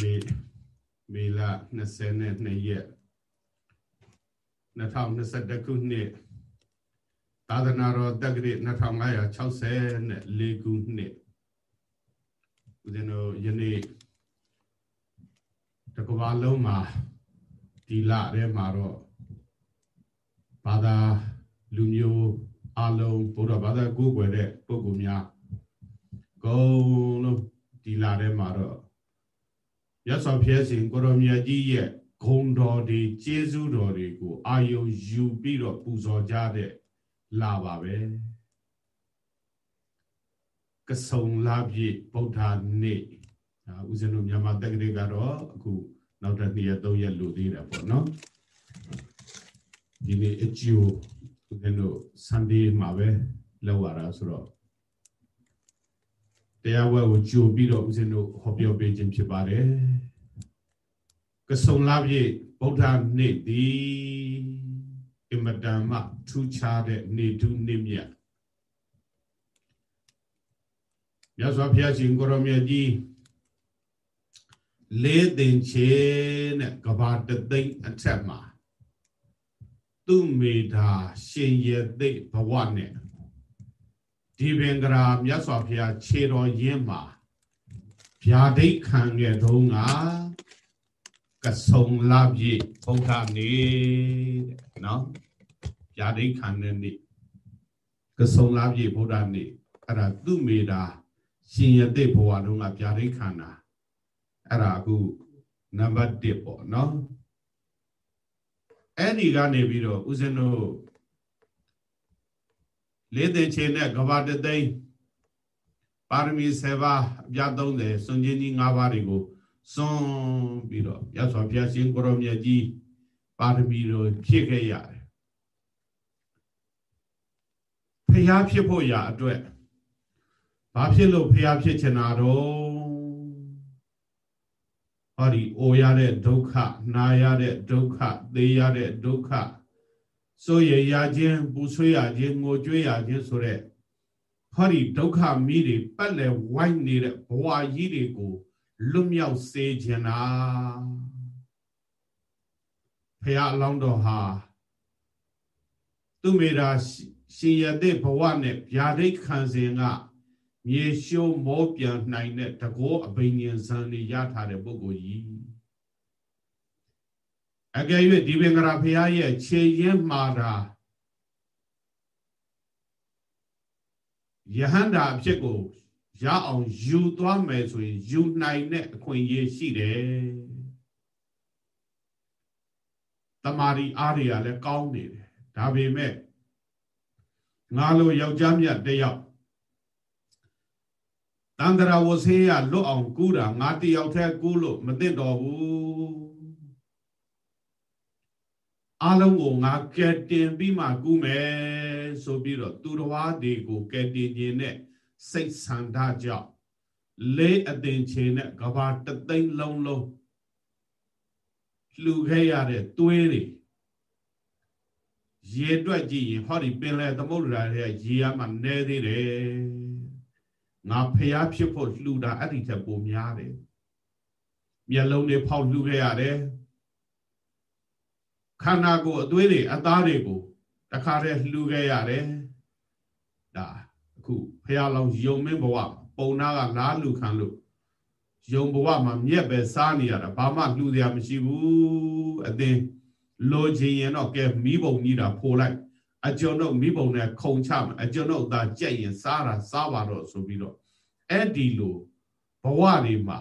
နေ့မေလ22ရက်2021ခုနှစ်သာသနာတော်တက္ကရာ2564ခုနှစ်ဦးဇင်းတို့ယနေ့တကဘာလုံးမှာဒီလထဲမှာတော့ဘာသာလူမျိုးအလုံးဘုရားဘာသာကိုးကွယ်တဲ့ပုဂ္ဂိုလ်များအကုန်လုံးဒီလထဲမှာတော့ ရသော်ဖျက်စဉ်ကိုရောမြတ်ကြီးရဲ့ဂုံတော်တွေကျေးဇူးတော်တွေကိုအာယုံယူပြီးတော့ပူဇော်ကြတဲ့လာပါပဲကဆုံလာပြည့်ဗုဒ္ဓနေ့ဒါဦးဇင်းတို့မြန်မာတက္ကသိုလ်ကတော့အခုနောက်တစ်နေ့3ရက်လို့သေးတယ်ပေါ့နော်ဒီနေ့အကျိုးဦးဇင်းတို့ Sunday မှာပဲလောက်ရတာဆိုတော့ တရားဝဲကိုကြိုပြီးတော့ဦးဇင်းတို့ဟောပြောပေးခြင်းဖြစ်ပါတယ်ကဆုံလာပြည့်ဗုဒ္ဓနေ့ဒီအမတန်မှထူးခြားတဲ့နေထုနေမြတ်မြတ်စွာဘုရားရှင်ကိုရမြတ်ကြီးလေးတင်ချေနဲ့ကဘာတသိမ့်အထက်မှာသူမေတာရှင်ရသိဘဝနဲ့ ဒီပင်ကရာမြတ်စွာဘုရားခြေတော်ရင်းမှာဗျာဒိတ်ခံခဲ့တုန်းကကဆုံလာပြည့်ဘုရားနေ့တဲ့နော်ဗျာဒိတ်ခံတဲ့နေ့ကဆုံလာပြည့်ဘုရားနေ့အဲ့ဒါသူမေတာရှင်ရသိဘဝတုန်းကဗျာဒိတ်ခံတာအဲ့ဒါအခုနံပါတ်1ပေါ့နော်အဲ့ဒီကနေပြီးတော့ဦးဇင်းတို့ လေးသိချေနဲ့ကဘာတသိန်းပါရမီ7ပါးအပြ30စွန်ချင်းကြီး5ပါးတွေကိုစွန်ပြီးတော့ရသော်ဘုရားရှင်ကိုရောမြတ်ကြီးပါရမီတို့ဖြည့်ခဲ့ရတယ်ဖျားဖြစ်ဖို့ရအတွက်ဘာဖြစ်လို့ဖျားဖြစ်ချင်တာတော့ဟောဒီအိုရတဲ့ဒုက္ခနာရတဲ့ဒုက္ခသေရတဲ့ဒုက္ခ စိုးရရခြင်းပူဆွေးရခြင်းငိုကြွေးရခြင်းဆိုတဲ့ဟောဒီဒုက္ခမိတွေပတ်လည်ဝိုင်းနေတဲ့ဘဝကြီးတွေကိုလွတ်မြောက်စေခြင်းတာဖះအလောင်းတော်ဟာသူမေရာရှင်ရတဲ့ဘဝနဲ့ဗျာဒိတ်ခံစဉ်ကမြေရှုံးမောပြန်နိုင်တဲ့တကောအဘိညာဉ်ဇံတွေရထားတဲ့ပုဂ္ဂိုလ်ကြီး အကယ်၍ဒီပင်ကရာဖရာရဲ့ခြေရင်းမှာတာယဟန္တာအဖြစ်ကိုရအောင်ယူသွားမယ်ဆိုရင်ယူနိုင်တဲ့အခွင့်အရေးရှိတယ်တမာရီအားတွေကလည်းကောင်းနေတယ်ဒါပေမဲ့ငါလိုယောက်ျားမြတ်တယောက်တန္တရာဝဆေးရလွတ်အောင်ကူးတာငါတယောက်တည်းကူးလို့မသိတော့ဘူး အလုံးကိုငါကဲတင်ပြီးမှကူးမယ်ဆိုပြီးတော့သူတော်ဝါတွေကိုကဲတင်ခြင်းနဲ့စိတ်ဆန္ဒကြောင့်လေးအသင်ချေနဲ့ကဘာတသိန်းလုံးလုံးလှူခဲ့ရတဲ့သွေးတွေရေတွက်ကြည့်ရင်ဟောဒီပင်လယ်သမုဒ္ဒရာရဲ့ရေရမှနဲသေးတယ်ငါဖျားဖြစ်ဖို့လှူတာအဲ့ဒီထက်ပိုများတယ်မျက်လုံးတွေဖောက်လှူခဲ့ရတယ် ခန္ဓာကိုယ်အသွေးတွေအသားတွေကိုတခါတည်းလှူခဲ့ရတယ်ဒါအခုဖះလောင်ယုံမင်းဘဝပုံနာကလားလူခံလို့ယုံဘဝမှာမြက်ပဲစားနေရတာဘာမှလှူစရာမရှိဘူးအသင်လိုချင်ရင်တော့ကဲမိဘုံကြီးတာဖိုးလိုက်အကျွန်ုပ်မိဘုံနဲ့ခုံချမယ်အကျွန်ုပ်သာကြက်ရင်စားတာစားပါတော့ဆိုပြီးတော့အဲ့ဒီလိုဘဝတွေမှာ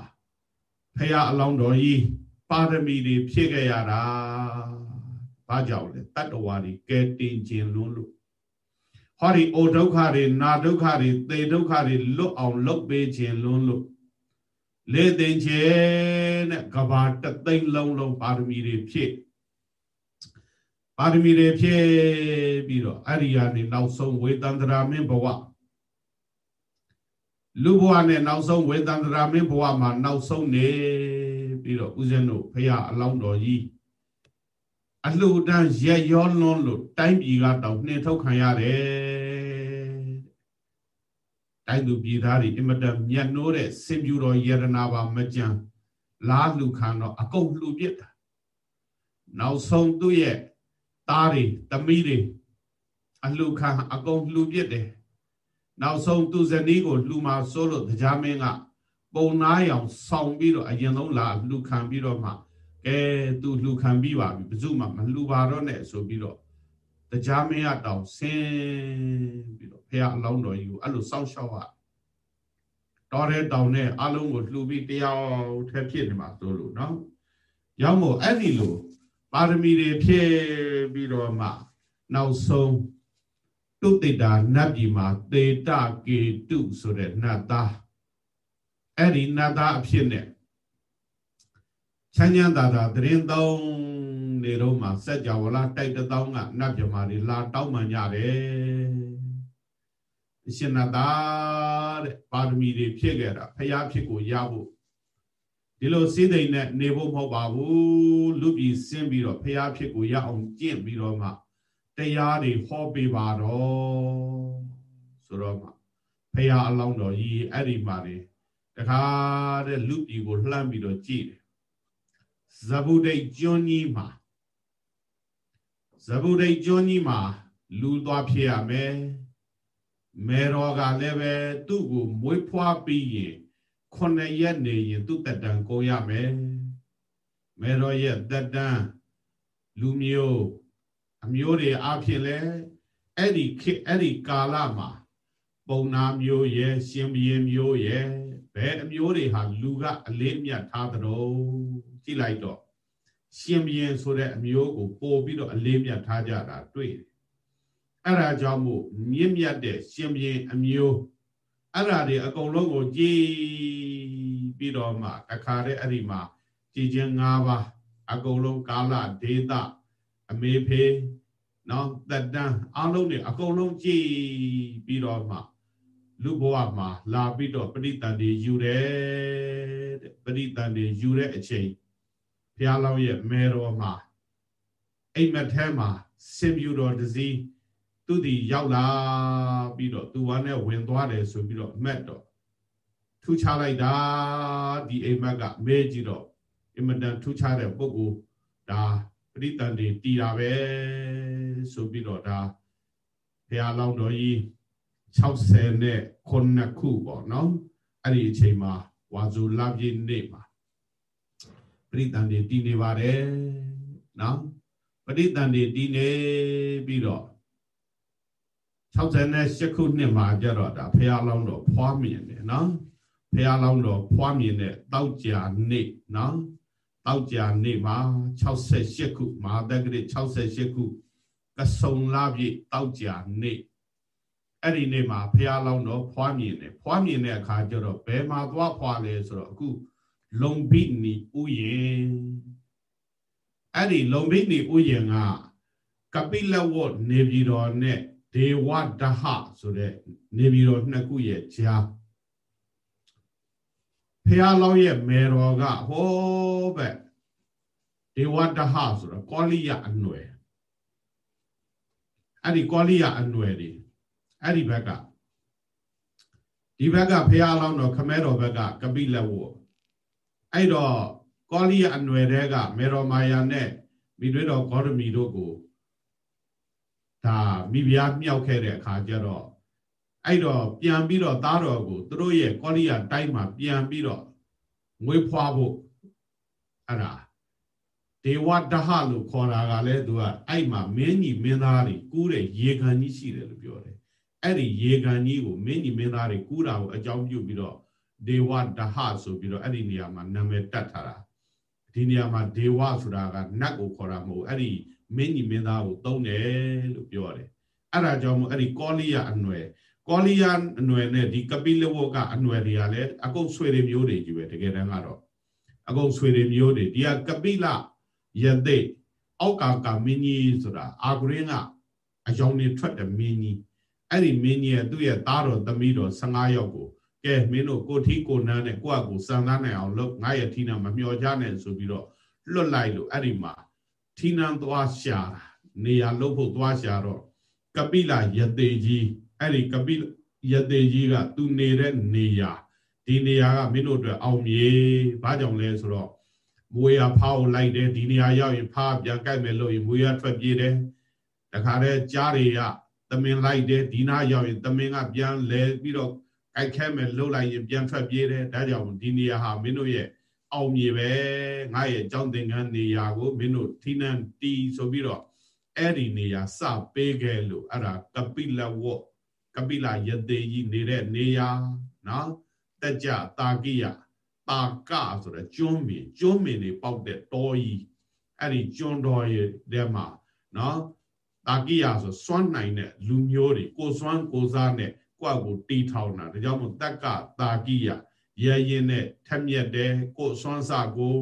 ဖះအလောင်းတော်ကြီးပါရမီတွေဖြည့်ခဲ့ရတာ ဘာကြောင့်လဲတတ္တဝါတွေကဲတင်ခြင်းလွန်းလို့ဟောဒီအိုဒုက္ခတွေနာဒုက္ခတွေသေဒုက္ခတွေလွတ်အောင်လုပ်ပေးခြင်းလွန်းလို့လေသိင်ခြင်းနဲ့ကဘာတသိမ့်လုံးလုံးပါရမီတွေဖြည့်ပါရမီတွေဖြည့်ပြီးတော့အရိယာနေနောက်ဆုံးဝေတန္တရာမင်းဘဝလူဘဝနဲ့နောက်ဆုံးဝေတန္တရာမင်းဘဝမှာနောက်ဆုံးနေပြီးတော့ဦးဇင်းတို့ဖရာအလောင်းတော်ကြီး အလှူဒန်းရက်ရောလွန်းလို့တိုင်းပြည်ကတောင်နှင်ထုတ်ခံရတယ်တိုင်းသူပြည်သားတွေအင်မတန်မြတ်နိုးတဲ့စင်ပြူတော်ယရနာပါမကြံလာလူခံတော့အကုန်လှူပြစ်တာနောက်ဆုံးသူ့ရဲ့သားတွေသမီးတွေအလှခံအကုန်လှူပြစ်တယ်နောက်ဆုံးသူဇနီးကိုလှူမှာစိုးလို့တရားမင်းကပုံနာရောင်ဆောင်ပြီးတော့အရင်ဆုံးလာလှူခံပြီးတော့မှ ကဲသူလှူခံပြီးပါပြီဘယ်သူမှမလှူပါတော့နဲ့ဆိုပြီးတော့တရားမင်းကတောင်ဆင်းပြီးတော့ဖះအလောင်းတော်ကြီးကိုအဲ့လိုစောင့်ရှောက်ရတော်တဲ့တောင်နဲ့အလုံးကိုလှူပြီးတရားထက်ဖြစ်နေမှာဆိုလို့နော်ရောက်မို့အဲ့ဒီလိုပါရမီတွေဖြည့်ပြီးတော့မှနောက်ဆုံးတုတိတာနတ်ပြည်မှာသေတကေတုဆိုတဲ့နတ်သားအဲ့ဒီနတ်သားအဖြစ်နဲ့ ချမ်းချမ်းသာသာတရင်သုံးနေတော့မှစัจ java လာတိုက်တသောင်းကနတ်ပြမာတွေလာတောင်းမှန်ကြတယ်အရှင်နတ်သားတဲ့ပါရမီတွေဖြည့်ခဲ့တာဖျားဖြစ်ကိုရဖို့ဒီလိုစိသိမ့်နဲ့နေဖို့မဟုတ်ပါဘူးလူပြည်ဆင်းပြီးတော့ဖျားဖြစ်ကိုရအောင်ကျင့်ပြီးတော့မှတရားတွေဟောပေးပါတော့ဆိုတော့မှဖျားအလောင်းတော်ကြီးအဲ့ဒီမှာနေတခါတဲ့လူပြည်ကိုလှမ်းပြီးတော့ကြည့်တယ် ဇဗုဒိတ်ကျွန်းကြီးမှာဇဗုဒိတ်ကျွန်းကြီးမှာလူသွားဖြစ်ရမယ်မေတော်ကလည်းပဲသူ့ကိုမွေးဖွားပြီးရင်ခုနှစ်ရက်နေရင်သူ့တက်တန်ကိုရမယ်မေတော်ရဲ့တက်တန်လူမျိုးအမျိုးတွေအဖြစ်လဲအဲ့ဒီခေအဲ့ဒီကာလမှာပုံနာမျိုးရဲ့ရှင်ဘရင်မျိုးရဲ့ဘယ်အမျိုးတွေဟာလူကအလေးအမြတ်ထားသတော် ကြည့်လိုက်တော့ရှင်ဘရင်ဆိုတဲ့အမျိုးကိုပို့ပြီးတော့အလေးအမြတ်ထားကြတာတွေ့တယ်အဲ့ဒါကြောင့်မို့မြင့်မြတ်တဲ့ရှင်ဘရင်အမျိုးအဲ့ဒါတွေအကုန်လုံးကိုကြည်ပြီးတော့မှတခါတည်းအဲ့ဒီမှာကြည်ခြင်း၅ပါးအကုန်လုံးကာလဒေသအမေဖေနော်တက်တန်းအလုံးတွေအကုန်လုံးကြည်ပြီးတော့မှလူဘဝမှာလာပြီးတော့ပရိသန်တွေယူတယ်တဲ့ပရိသန်တွေယူတဲ့အချိန် ဘုရားလောင်းရဲ့မဲတော်မှာအိမ်မက်ထဲမှာစင်ပြူတော်တစည်းသူဒီရောက်လာပြီးတော့သူဝါနဲ့ဝင်သွားတယ်ဆိုပြီးတော့အမက်တော့ထူချလိုက်တာဒီအိမ်မက်ကမဲကြည့်တော့အင်မတန်ထူချတဲ့ပုဂ္ဂိုလ်ဒါပရိသန်တွေတီတာပဲဆိုပြီးတော့ဒါဘုရားလောင်းတော်ကြီး60နဲ့9ခုပေါ့နော်အဲ့ဒီအချိန်မှာဝါဇူလပြည့်နေ့မှာ ပရိသန်တွေတည်နေပါတယ်နော်ပရိသန်တွေတည်နေပြီးတော့68ခုနှစ်မှာကြတော့ဒါဖះလောင်းတော်ဖွားမြင်တယ်နော်ဖះလောင်းတော်ဖွားမြင်တဲ့တောက်ကြာနေ့နော်တောက်ကြာနေ့မှာ68ခုမဟာတက္ကရာ68ခုကဆုံလာပြည့်တောက်ကြာနေ့အဲ့ဒီနေ့မှာဖះလောင်းတော်ဖွားမြင်တယ်ဖွားမြင်တဲ့အခါကျတော့ဘယ်မှာသွားဖွားလဲဆိုတော့အခု လုံဘိနီဥယျင်အဲ့ဒီလုံဘိနီဥယျင်ကကပိလဝတ်နေပြည်တော်နဲ့ဒေဝဒဟဆိုတဲ့နေပြည်တော်နှစ်ခုရဲ့ကြားဖះလောင်းရဲ့မေတော်ကဟောဘက်ဒေဝဒဟဆိုတော့ကောလိယအနွယ်အဲ့ဒီကောလိယအနွယ်တွေအဲ့ဒီဘက်ကဒီဘက်ကဖះလောင်းတော်ခမဲတော်ဘက်ကကပိလဝတ် အဲ့တော့ကောလိယအနွယ်တဲကမေတော်မာယာနဲ့မိတွေတော်ဂေါရမီတို့ကိုဒါမိဖုရားမြောက်ခဲ့တဲ့အခါကျတော့အဲ့တော့ပြန်ပြီးတော့သားတော်ကိုသူတို့ရဲ့ကောလိယတိုင်းမှာပြန်ပြီးတော့ငွေဖွာဖို့အဲ့ဒါဒေဝဒဟလို့ခေါ်တာကလည်းသူကအဲ့မှာမင်းကြီးမင်းသားတွေကူးတဲ့ရေခံကြီးရှိတယ်လို့ပြောတယ်အဲ့ဒီရေခံကြီးကိုမင်းကြီးမင်းသားတွေကူးတာကိုအကြောင်းပြုပြီးတော့ ဒေဝဒဟဆိုပြီးတော့အဲ့ဒီနေရာမှာနာမည်တက်ထားတာဒီနေရာမှာဒေဝဆိုတာကနတ်ကိုခေါ်တာမဟုတ်အဲ့ဒီမင်းကြီးမင်းသားကိုသုံးတယ်လို့ပြောတယ်အဲ့ဒါကြောင့်မို့အဲ့ဒီကောလိယအနွယ်ကောလိယအနွယ်နဲ့ဒီကပိလဝတ်ကအနွယ်တွေကလည်းအကုန်ဆွေတွေမျိုးတွေကြီးပဲတကယ်တမ်းကတော့အကုန်ဆွေတွေမျိုးတွေဒီကကပိလယသိအောက်ကာကမင်းကြီးဆိုတာအာဂရင်းကအယောင်နေထွက်တဲ့မင်းကြီးအဲ့ဒီမင်းကြီးရဲ့သူ့ရဲ့သားတော်သမီးတော်15ယောက်ကို ကဲမင်းတို့ကိုထီကိုနန်းနဲ့ကိုယ့်အကူစံသားနိုင်အောင်လုပ်ငါရဲ့ထီနာမမျောကြနဲ့ဆိုပြီးတော့လွတ်လိုက်လို့အဲ့ဒီမှာထီနန်းသွားရှာနေရာလုပ်ဖို့သွားရှာတော့ကပိလယတေကြီးအဲ့ဒီကပိယတေကြီးကသူနေတဲ့နေရာဒီနေရာကမင်းတို့အတွက်အောင်မြေဘာကြောင့်လဲဆိုတော့မွေရဖားကိုလိုက်တယ်ဒီနေရာရောက်ရင်ဖားပြန်ကြိုက်မယ်လို့ရင်မွေရထွက်ပြေးတယ်တခါတည်းကြားတွေကသမင်လိုက်တယ်ဒီနာရောက်ရင်သမင်ကပြန်လဲပြီးတော့ ကြိုက်ခဲမယ်လှုပ်လိုက်ရင်ပြန်ထွက်ပြေးတယ်ဒါကြောင့်ဒီနေရာဟာမင်းတို့ရဲ့အောင်မြေပဲငါရဲ့အကြောင်းသင်္ကန်းနေရာကိုမင်းတို့ထိနန်တီဆိုပြီးတော့အဲ့ဒီနေရာစပေးခဲ့လို့အဲ့ဒါကပိလဝတ်ကပိလယတေကြီးနေတဲ့နေရာနော်တက်ကြတာကိယတာကဆိုတဲ့ကျွန်းမင်းကျွန်းမင်းတွေပေါက်တဲ့တောကြီးအဲ့ဒီကျွန်းတော်ရဲ့ထဲမှာနော်တာကိယဆိုစွမ်းနိုင်တဲ့လူမျိုးတွေကိုစွမ်းကိုစားနဲ့ ကိုယ့်ကိုတီးထောင်တာဒါကြောင့်မို့တက်ကတာကိယရဲရင်နဲ့ထက်မြက်တယ်ကိုစွမ်းစကို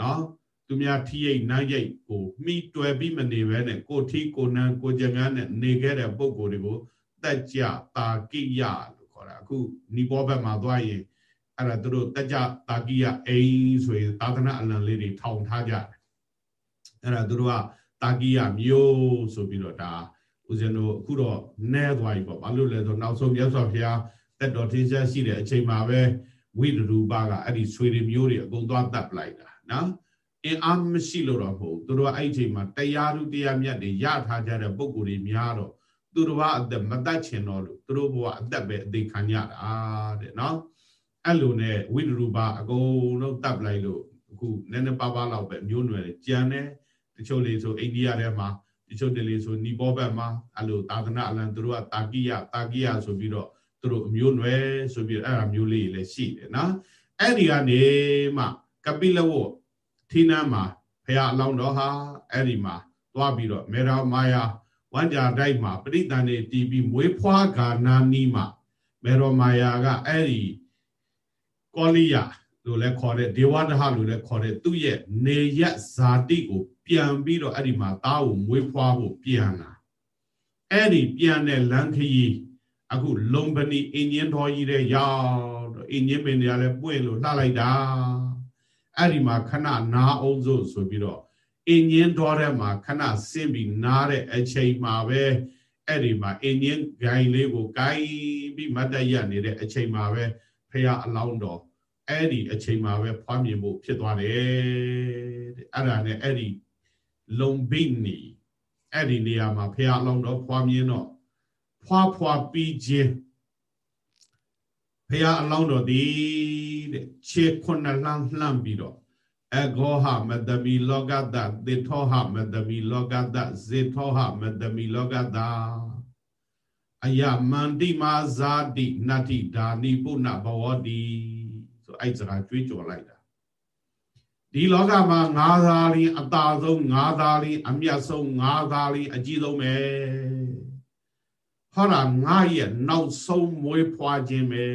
နော်သူများထီးရိတ်နန်းရိတ်ကိုမိတွယ်ပြီးမနေဘဲနဲ့ကိုထီးကိုနန်းကိုကြငန်းနဲ့နေခဲ့တဲ့ပုံကိုယ်တွေကိုတက်ကြတာကိယလို့ခေါ်တာအခုနီဘောဘက်မှာသွားရင်အဲ့ဒါသူတို့တက်ကြတာကိယအိမ်ဆိုရင်သာသနာအလံလေးတွေထောင်ထားကြတယ်အဲ့ဒါသူတို့ကတာကိယမျိုးဆိုပြီးတော့ဒါ ဦးဇင်းတို့အခုတော့နဲသွားပြီပေါ့ဘာလို့လဲဆိုတော့နောက်ဆုံးမြတ်စွာဘုရားတက်တော်ထင်းရှားရှိတဲ့အချိန်မှာပဲဝိတရူပကအဲ့ဒီဆွေတွေမျိုးတွေအကုန်သွားတပ်ပလိုက်တာနော်အင်အားမရှိလို့တော့မဟုတ်သူတို့အဲ့ဒီအချိန်မှာတရားသူတရားမြတ်တွေရထားကြတဲ့ပုံကိုယ်တွေများတော့သူတို့ဘာအသက်မတတ်ချင်တော့လို့သူတို့ဘဝအသက်ပဲအသေးခံရတာတဲ့နော်အဲ့လိုနဲ့ဝိတရူပအကုန်လုံးတပ်ပလိုက်လို့အခုနည်းနည်းပါးပါးလောက်ပဲမျိုးနွယ်တွေကြံတယ်တချို့လေးဆိုအိန္ဒိယထဲမှာ တချို့တလေဆိုနီဘောဘက်မှာအဲ့လိုသာသနာအလံသူတို့ကတာကိယတာကိယဆိုပြီးတော့သူတို့အမျိုးနွယ်ဆိုပြီးအဲ့ဒါမျိုးလေးလည်းရှိတယ်နော်အဲ့ဒီကနေမှကပိလဝတ်ထီနန်းမှာဖရာအလောင်းတော်ဟာအဲ့ဒီမှာသွားပြီးတော့မေရာမာယာဝန္ကြာတိုက်မှာပရိသန်နေတီးပြီးမွေးဖွားဂာနာနီးမှာမေရောမာယာကအဲ့ဒီကောလိယ လို့လည်းခေါ်တဲ့ဒေဝဒဟလို့လည်းခေါ်တဲ့သူ့ရဲ့နေရဇာတိကို ပြန်ပြီးတော့အဲ့ဒီမှာသားကိုမွေးဖွားဖို့ပြန်လာအဲ့ဒီပြန်တဲ့လမ်းခရီးအခုလုံပဏီအင်းကြီးတော်ကြီးတဲ့ရောက်တော့အင်းကြီးပင်တွေကလည်းပွင့်လို့လှလိုက်တာအဲ့ဒီမှာခဏနာအောင်စို့ဆိုပြီးတော့အင်းကြီးတော်ထဲမှာခဏဆင်းပြီးနားတဲ့အချိန်မှာပဲအဲ့ဒီမှာအင်းကြီးဂိုင်လေးကိုဂိုင်ပြီးမတ်တရနေတဲ့အချိန်မှာပဲဖះအလောင်းတော် အဲ့ဒီအချိန်မှာပဲဖွားမြင်ဖို့ဖြစ်သွားတယ်တဲ့အဲ့ဒါနဲ့အဲ့ဒီလုံဘိနီအဲ့ဒီနေရာမှာဖះအလောင်းတော်ဖွားမြင်တော့ဖွာဖွာပြီးခြင်းဖះအလောင်းတော်ဒီတဲ့ခြေခုနှစ်လှမ်းလှမ်းပြီးတော့အဂောဟမတမီလောကတသေထောဟမတမီလောကတဇေထောဟမတမီလောကတအယမန္တိမာဇာတိနတ္တိဒါနိပုဏ္ဏဘဝတိဆို အဲ့စကားကြွေးကြော်လိုက်တာဒီလောကမှာငါးသားလေးအတာဆုံးငါးသားလေးအမြတ်ဆုံးငါးသားလေးအကြီးဆုံးပဲဟောတာငါရဲ့နောက်ဆုံးမွေးဖွားခြင်းပဲ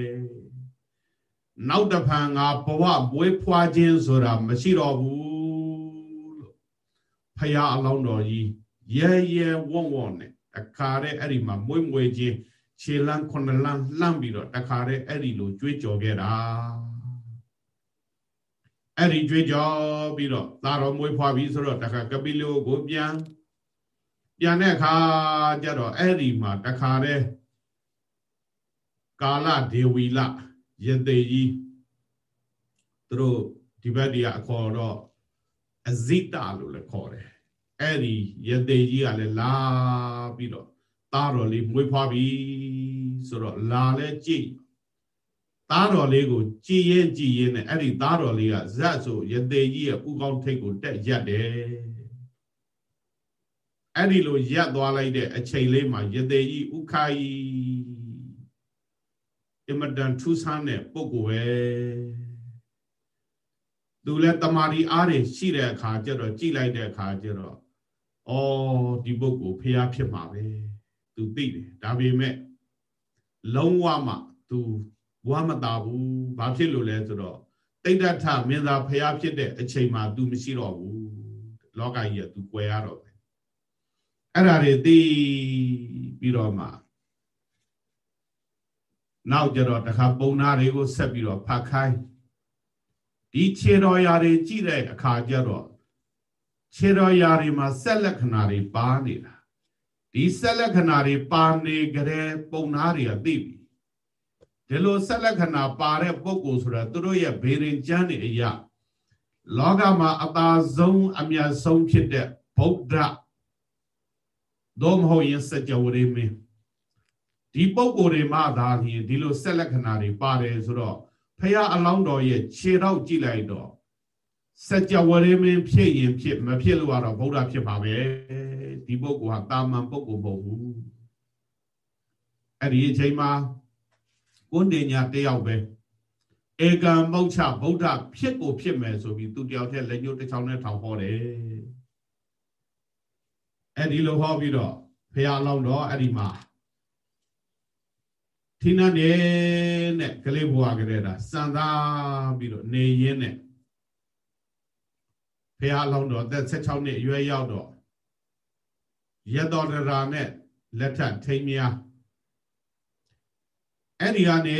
နောက်တဖန်ငါဘဝမွေးဖွားခြင်းဆိုတာမရှိတော့ဘူးလို့ဖရာအလောင်းတော်ကြီးရဲရဲဝုံဝုံနဲ့တခါတည်းအဲ့ဒီမှာမွေးမွေးခြင်းခြေလန်းခုနှစ်လန်းလှမ်းပြီးတော့တခါတည်းအဲ့ဒီလိုကြွေးကြော်ခဲ့တာ အဲ့ဒီကြွေးကြော်ပြီးတော့သာတော်မွေးဖွားပြီးဆိုတော့တခါကပိလိုကိုပြန်ပြန်တဲ့အခါကျတော့အဲ့ဒီမှာတခါတည်းကာလဒေဝီလယတေကြီးသူတို့ဒီဘက်ဒီကအခေါ်တော့အဇိတလို့လည်းခေါ်တယ်အဲ့ဒီယတေကြီးကလည်းလာပြီးတော့သားတော်လေးမွေးဖွားပြီဆိုတော့လာလဲကြည့် သားတော်လေးကိုကြည်ရင်ကြည်ရင်နဲ့အဲ့ဒီသားတော်လေးကဇတ်ဆိုယတေကြီးရဲ့ဥကောင်းထိတ်ကိုတက်ရက်တယ်အဲ့ဒီလိုရက်သွားလိုက်တဲ့အချိန်လေးမှာယတေကြီးဥခိုင်အမတန်ထူးဆန်းတဲ့ပုဂ္ဂိုလ်ပဲသူလည်းတမာရီအားတွေရှိတဲ့အခါကျတော့ကြည်လိုက်တဲ့အခါကျတော့အော်ဒီပုဂ္ဂိုလ်ဖျားဖြစ်မှာပဲသူသိတယ်ဒါပေမဲ့လုံးဝမှသူဘ ဝမတာဘူးဘာဖြစ်လို့လဲဆိုတော့တိဋ္ဌထမင်းသားဖျားဖြစ်တဲ့အချိန်မှာ तू မရှိတော့ဘူးလောကကြီးက तू ကွယ်ရတော့တယ်အဲ့ဒါတွေသိပြီးတော့မှနောက်ကြတော့တခါပုံနာတွေကိုဆက်ပြီးတော့ဖတ်ခိုင်းဒီခြေတော်ရာတွေကြည့်တဲ့အခါကျတော့ခြေတော်ရာတွေမှာဆက်လက္ခဏာတွေပါနေတာဒီဆက်လက္ခဏာတွေပါနေကြတဲ့ပုံနာတွေကသိပြီ ဒီလိုဆက်လက္ခဏာပါတဲ့ပုဂ္ဂိုလ်ဆိုတာသူတို့ရဲ့ဘေရင်ကျမ်းတွေအရာလောကမှာအသာဆုံးအမြတ်ဆုံးဖြစ်တဲ့ဗုဒ္ဓသို့မဟုတ်ရင်စัจ java ရေမင်းဒီပုဂ္ဂိုလ်တွေမှသာလျှင်ဒီလိုဆက်လက္ခဏာတွေပါတယ်ဆိုတော့ဖះအလောင်းတော်ရဲ့ခြေတော့ကြည့်လိုက်တော့စัจ java ရေမင်းဖြစ်ရင်ဖြစ်မဖြစ်လို့ကတော့ဗုဒ္ဓဖြစ်ပါပဲဒီပုဂ္ဂိုလ်ဟာတာမန်ပုဂ္ဂိုလ်မဟုတ်ဘူးအဲ့ဒီအချိန်မှာ ကိုနေညာတယောက်ပဲဧကံမုတ်ချဗုဒ္ဓဖြစ်ကိုဖြစ်မယ်ဆိုပြီးသူတယောက်တည်းလက်ညှိုးတစ်ချောင်းနဲ့ထောင်ဟောတယ်အဲ့ဒီလိုဟောပြီးတော့ဖះလောင်းတော့အဲ့ဒီမှာထိနတ်နေနဲ့ကလေးဘွားကလေးတာစံသားပြီးတော့နေရင်းနဲ့ဖះလောင်းတော့သက်16နှစ်အရွယ်ရောက်တော့ရတော်တရာနဲ့လက်ထပ်ထိမ်းမြား အဲ့ဒီကနေ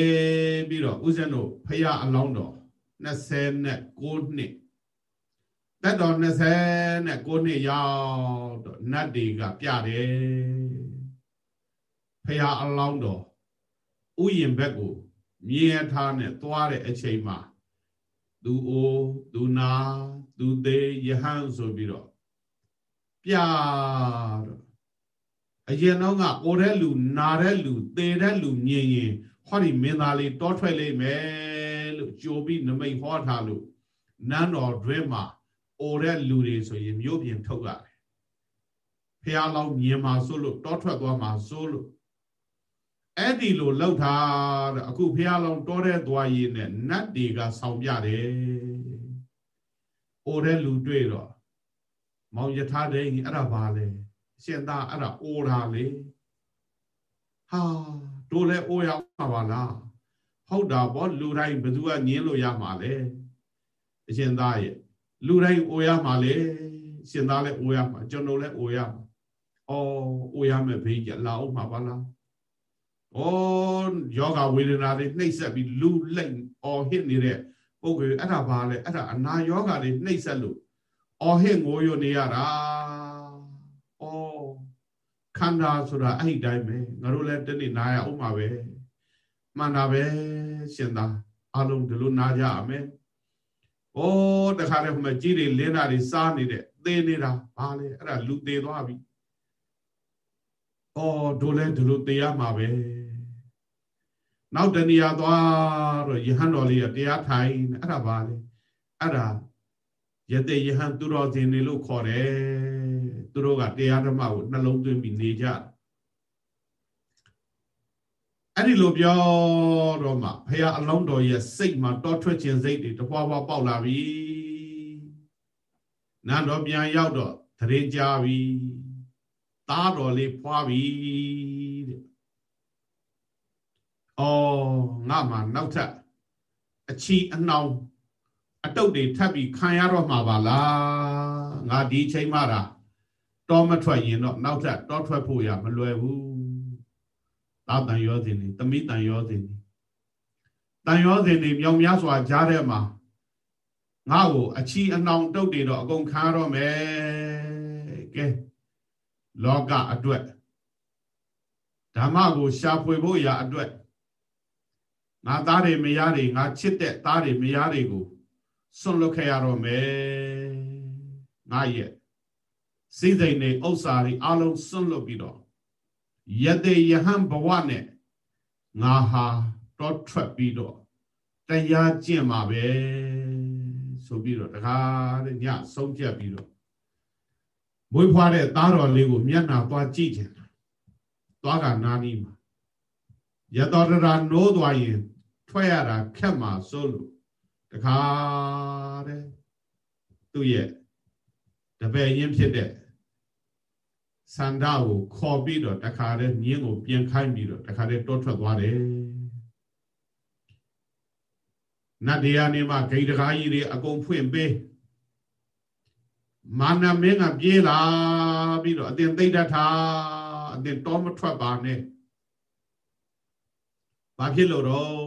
ပြီးတော့ဦးဇင်းတို့ဖရာအလောင်းတော်29နှစ်တက်တော်29နှစ်ရောက်တော့နတ်တွေကပြတယ်ဖရာအလောင်းတော်ဥယျင်ဘက်ကိုမြင်ထားနဲ့သွားတဲ့အချိန်မှာသူအိုသူနာသူသေးယဟန်ဆိုပြီးတော့ပြတော့အရင်တော့ကအိုတဲ့လူနာတဲ့လူသေတဲ့လူမြင်ရင် ဟောဒီမင်းသားလေးတောထွက်လိမ့်မယ်လို့ကြိုပြီးနမိတ်ဟောထားလို့နန်းတော်တွင်မှာအိုတဲ့လူတွေဆိုရင်မြို့ပြင်ထုတ်ရတယ်ဖះလောင်းမြင်မှာဆိုလို့တောထွက်သွားမှာဆိုလို့အဲ့ဒီလိုလှုပ်ထားတဲ့အခုဖះလောင်းတောတဲ့သွားရည်နဲ့နတ်တွေကဆောင်ပြတယ်အိုတဲ့လူတွေ့တော့မောင်ယထာတဲ့အဲ့ဒါပါလေရှင်သားအဲ့ဒါအိုတာလေဟာ တို့လည်းအိုရမှာပါလားဟုတ်တာဗောလူတိုင်းဘယ်သူကညင်းလို့ရမှာလဲအရှင်သားရဲ့လူတိုင်းအိုရမှာလေရှင်သားလည်းအိုရမှာကျွန်တော်လည်းအိုရမှာအော်အိုရမယ်ဘေးကြလာအောင်မှာပါလားဩယောဂဝေဒနာတွေနှိပ်ဆက်ပြီးလူလိမ့်အော်ဟစ်နေတဲ့ပုဂ္ဂိုလ်အဲ့ဒါပါလေအဲ့ဒါအနာယောဂတွေနှိပ်ဆက်လို့အော်ဟစ်ငိုရနေရတာခ န္ဓာဆိုတာအဲ့ဒီတိုင်းပဲငါတို့လည်းတနေ့နာရအောင်ပါပဲမှန်တာပဲရှင်သာအလုံးဒီလိုနာကြရမယ်ဩတခါတည်းဟိုမှာကြီးတွေလင်းတာတွေစားနေတဲ့သေနေတာဘာလဲအဲ့ဒါလူသေသွားပြီဩဒိုလဲဒီလိုသေရမှာပဲနောက်တဏှာသွားတော့ယဟန်တော်လေးကတရားထိုင်အဲ့ဒါဘာလဲအဲ့ဒါယတေယဟန်သူတော်စင်တွေလို့ခေါ်တယ် သူတို့ကတရားဓမ္မကိုနှလုံးသွင်းပြီးနေကြအဲ့ဒီလိုပြောတော့မှဖះအလောင်းတော်ရဲ့စိတ်မှာတောထွက်ခြင်းစိတ်တွေတပွားပွားပေါက်လာပြီနန်းတော်ပြန်ရောက်တော့တရင်ကြပြီသားတော်လေးဖွာပြီတဲ့အော်ငါမှနောက်ထပ်အချီအနှောင်အတုတ်တွေထပ်ပြီးခံရတော့မှာပါလားငါဒီချိန်မှတာ တောမထွက်ရင်တော့နောက်ထပ်တောထွက်ဖို့ရမလွယ်ဘူးသာတန်ရောစဉ်နေတမိတန်ရောစဉ်နေတန်ရောစဉ်နေမြောင်များစွာကြားထဲမှာငါ့ကိုအချီအနှောင်တုတ်တွေတော့အကုန်ခါတော့မယ်ကဲလောကအတွက်ဓမ္မကိုရှာဖွေဖို့ရာအတွက်ငါသားတွေမယားတွေငါချစ်တဲ့သားတွေမယားတွေကိုဆွန့်လွတ်ခဲ့ရတော့မယ်ငါရဲ့ စိတ်စိတ်နေဥစ္စာတွေအလုံးစွန့်လွတ်ပြီးတော့ယတေယဟံဘဝနဲ့ငါဟာတော့ထွက်ပြီးတော့တရားကျင့်မှာပဲဆိုပြီးတော့တခါတဲ့ညဆုံးဖြတ်ပြီးတော့မွေးဖွားတဲ့သားတော်လေးကိုမျက်နှာသွားကြည့်ချင်တာသွားကနာနီးမှာယတော်တရာနိုးသွားရင် ထွက်ရတာခက်မှာစိုးလို့တခါတဲ့သူ့ရဲ့တပည့်ရင်းဖြစ်တဲ့ စန္ဒကိုခေါ်ပြီးတော့တခါတည်းမြင်းကိုပြန်ခိုင်းပြီးတော့တခါတည်းတောထွက်သွားတယ်နတ်တရားနေမှာဂိတ်တကားကြီးတွေအကုန်ဖွင့်ပေးမာနမင်းကပြေးလာပြီးတော့အတင်သိတ္တထားအတင်တောမထွက်ပါနဲ့ဘာဖြစ်လို့တော့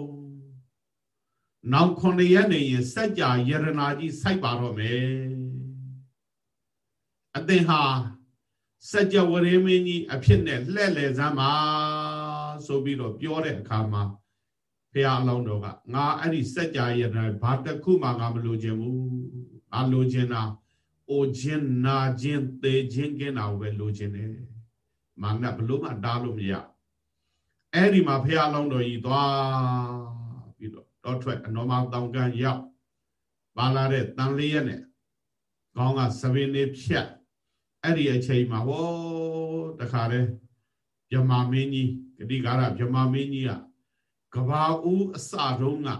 နောက်ခုနှစ်ရက်နေရင်စัจ जा ယရနာကြီးစိုက်ပါတော့မယ်အတင်ဟာ စัจ java ဝရေမင်းကြီးအဖြစ်နဲ့လှဲ့လေစမ်းပါဆိုပြီးတော့ပြောတဲ့အခါမှာဘု ះအလောင်းတော်ကငါအဲ့ဒီစัจ जा ရတဲ့ဘာတစ်ခုမှငါမလိုချင်ဘူးငါလိုချင်တာအိုခြင်းနာခြင်းသေခြင်းကင်းတာကိုပဲလိုချင်တယ်မာနဘလို့မှတားလို့မရအဲ့ဒီမှာဖះအလောင်းတော်ကြီးသွားပြီးတော့တောထွက်အနော်မတောင်ကန်ရောက်ပါလာတဲ့တန်လေးရက်နဲ့ခေါင်းကသပင်လေးဖြတ် အဲ့ဒီအချိန်မှာဟောတခါတည်းမြမမင်းကြီးဂတိကာရမြမမင်းကြီးကကဘာဦးအစတုံးက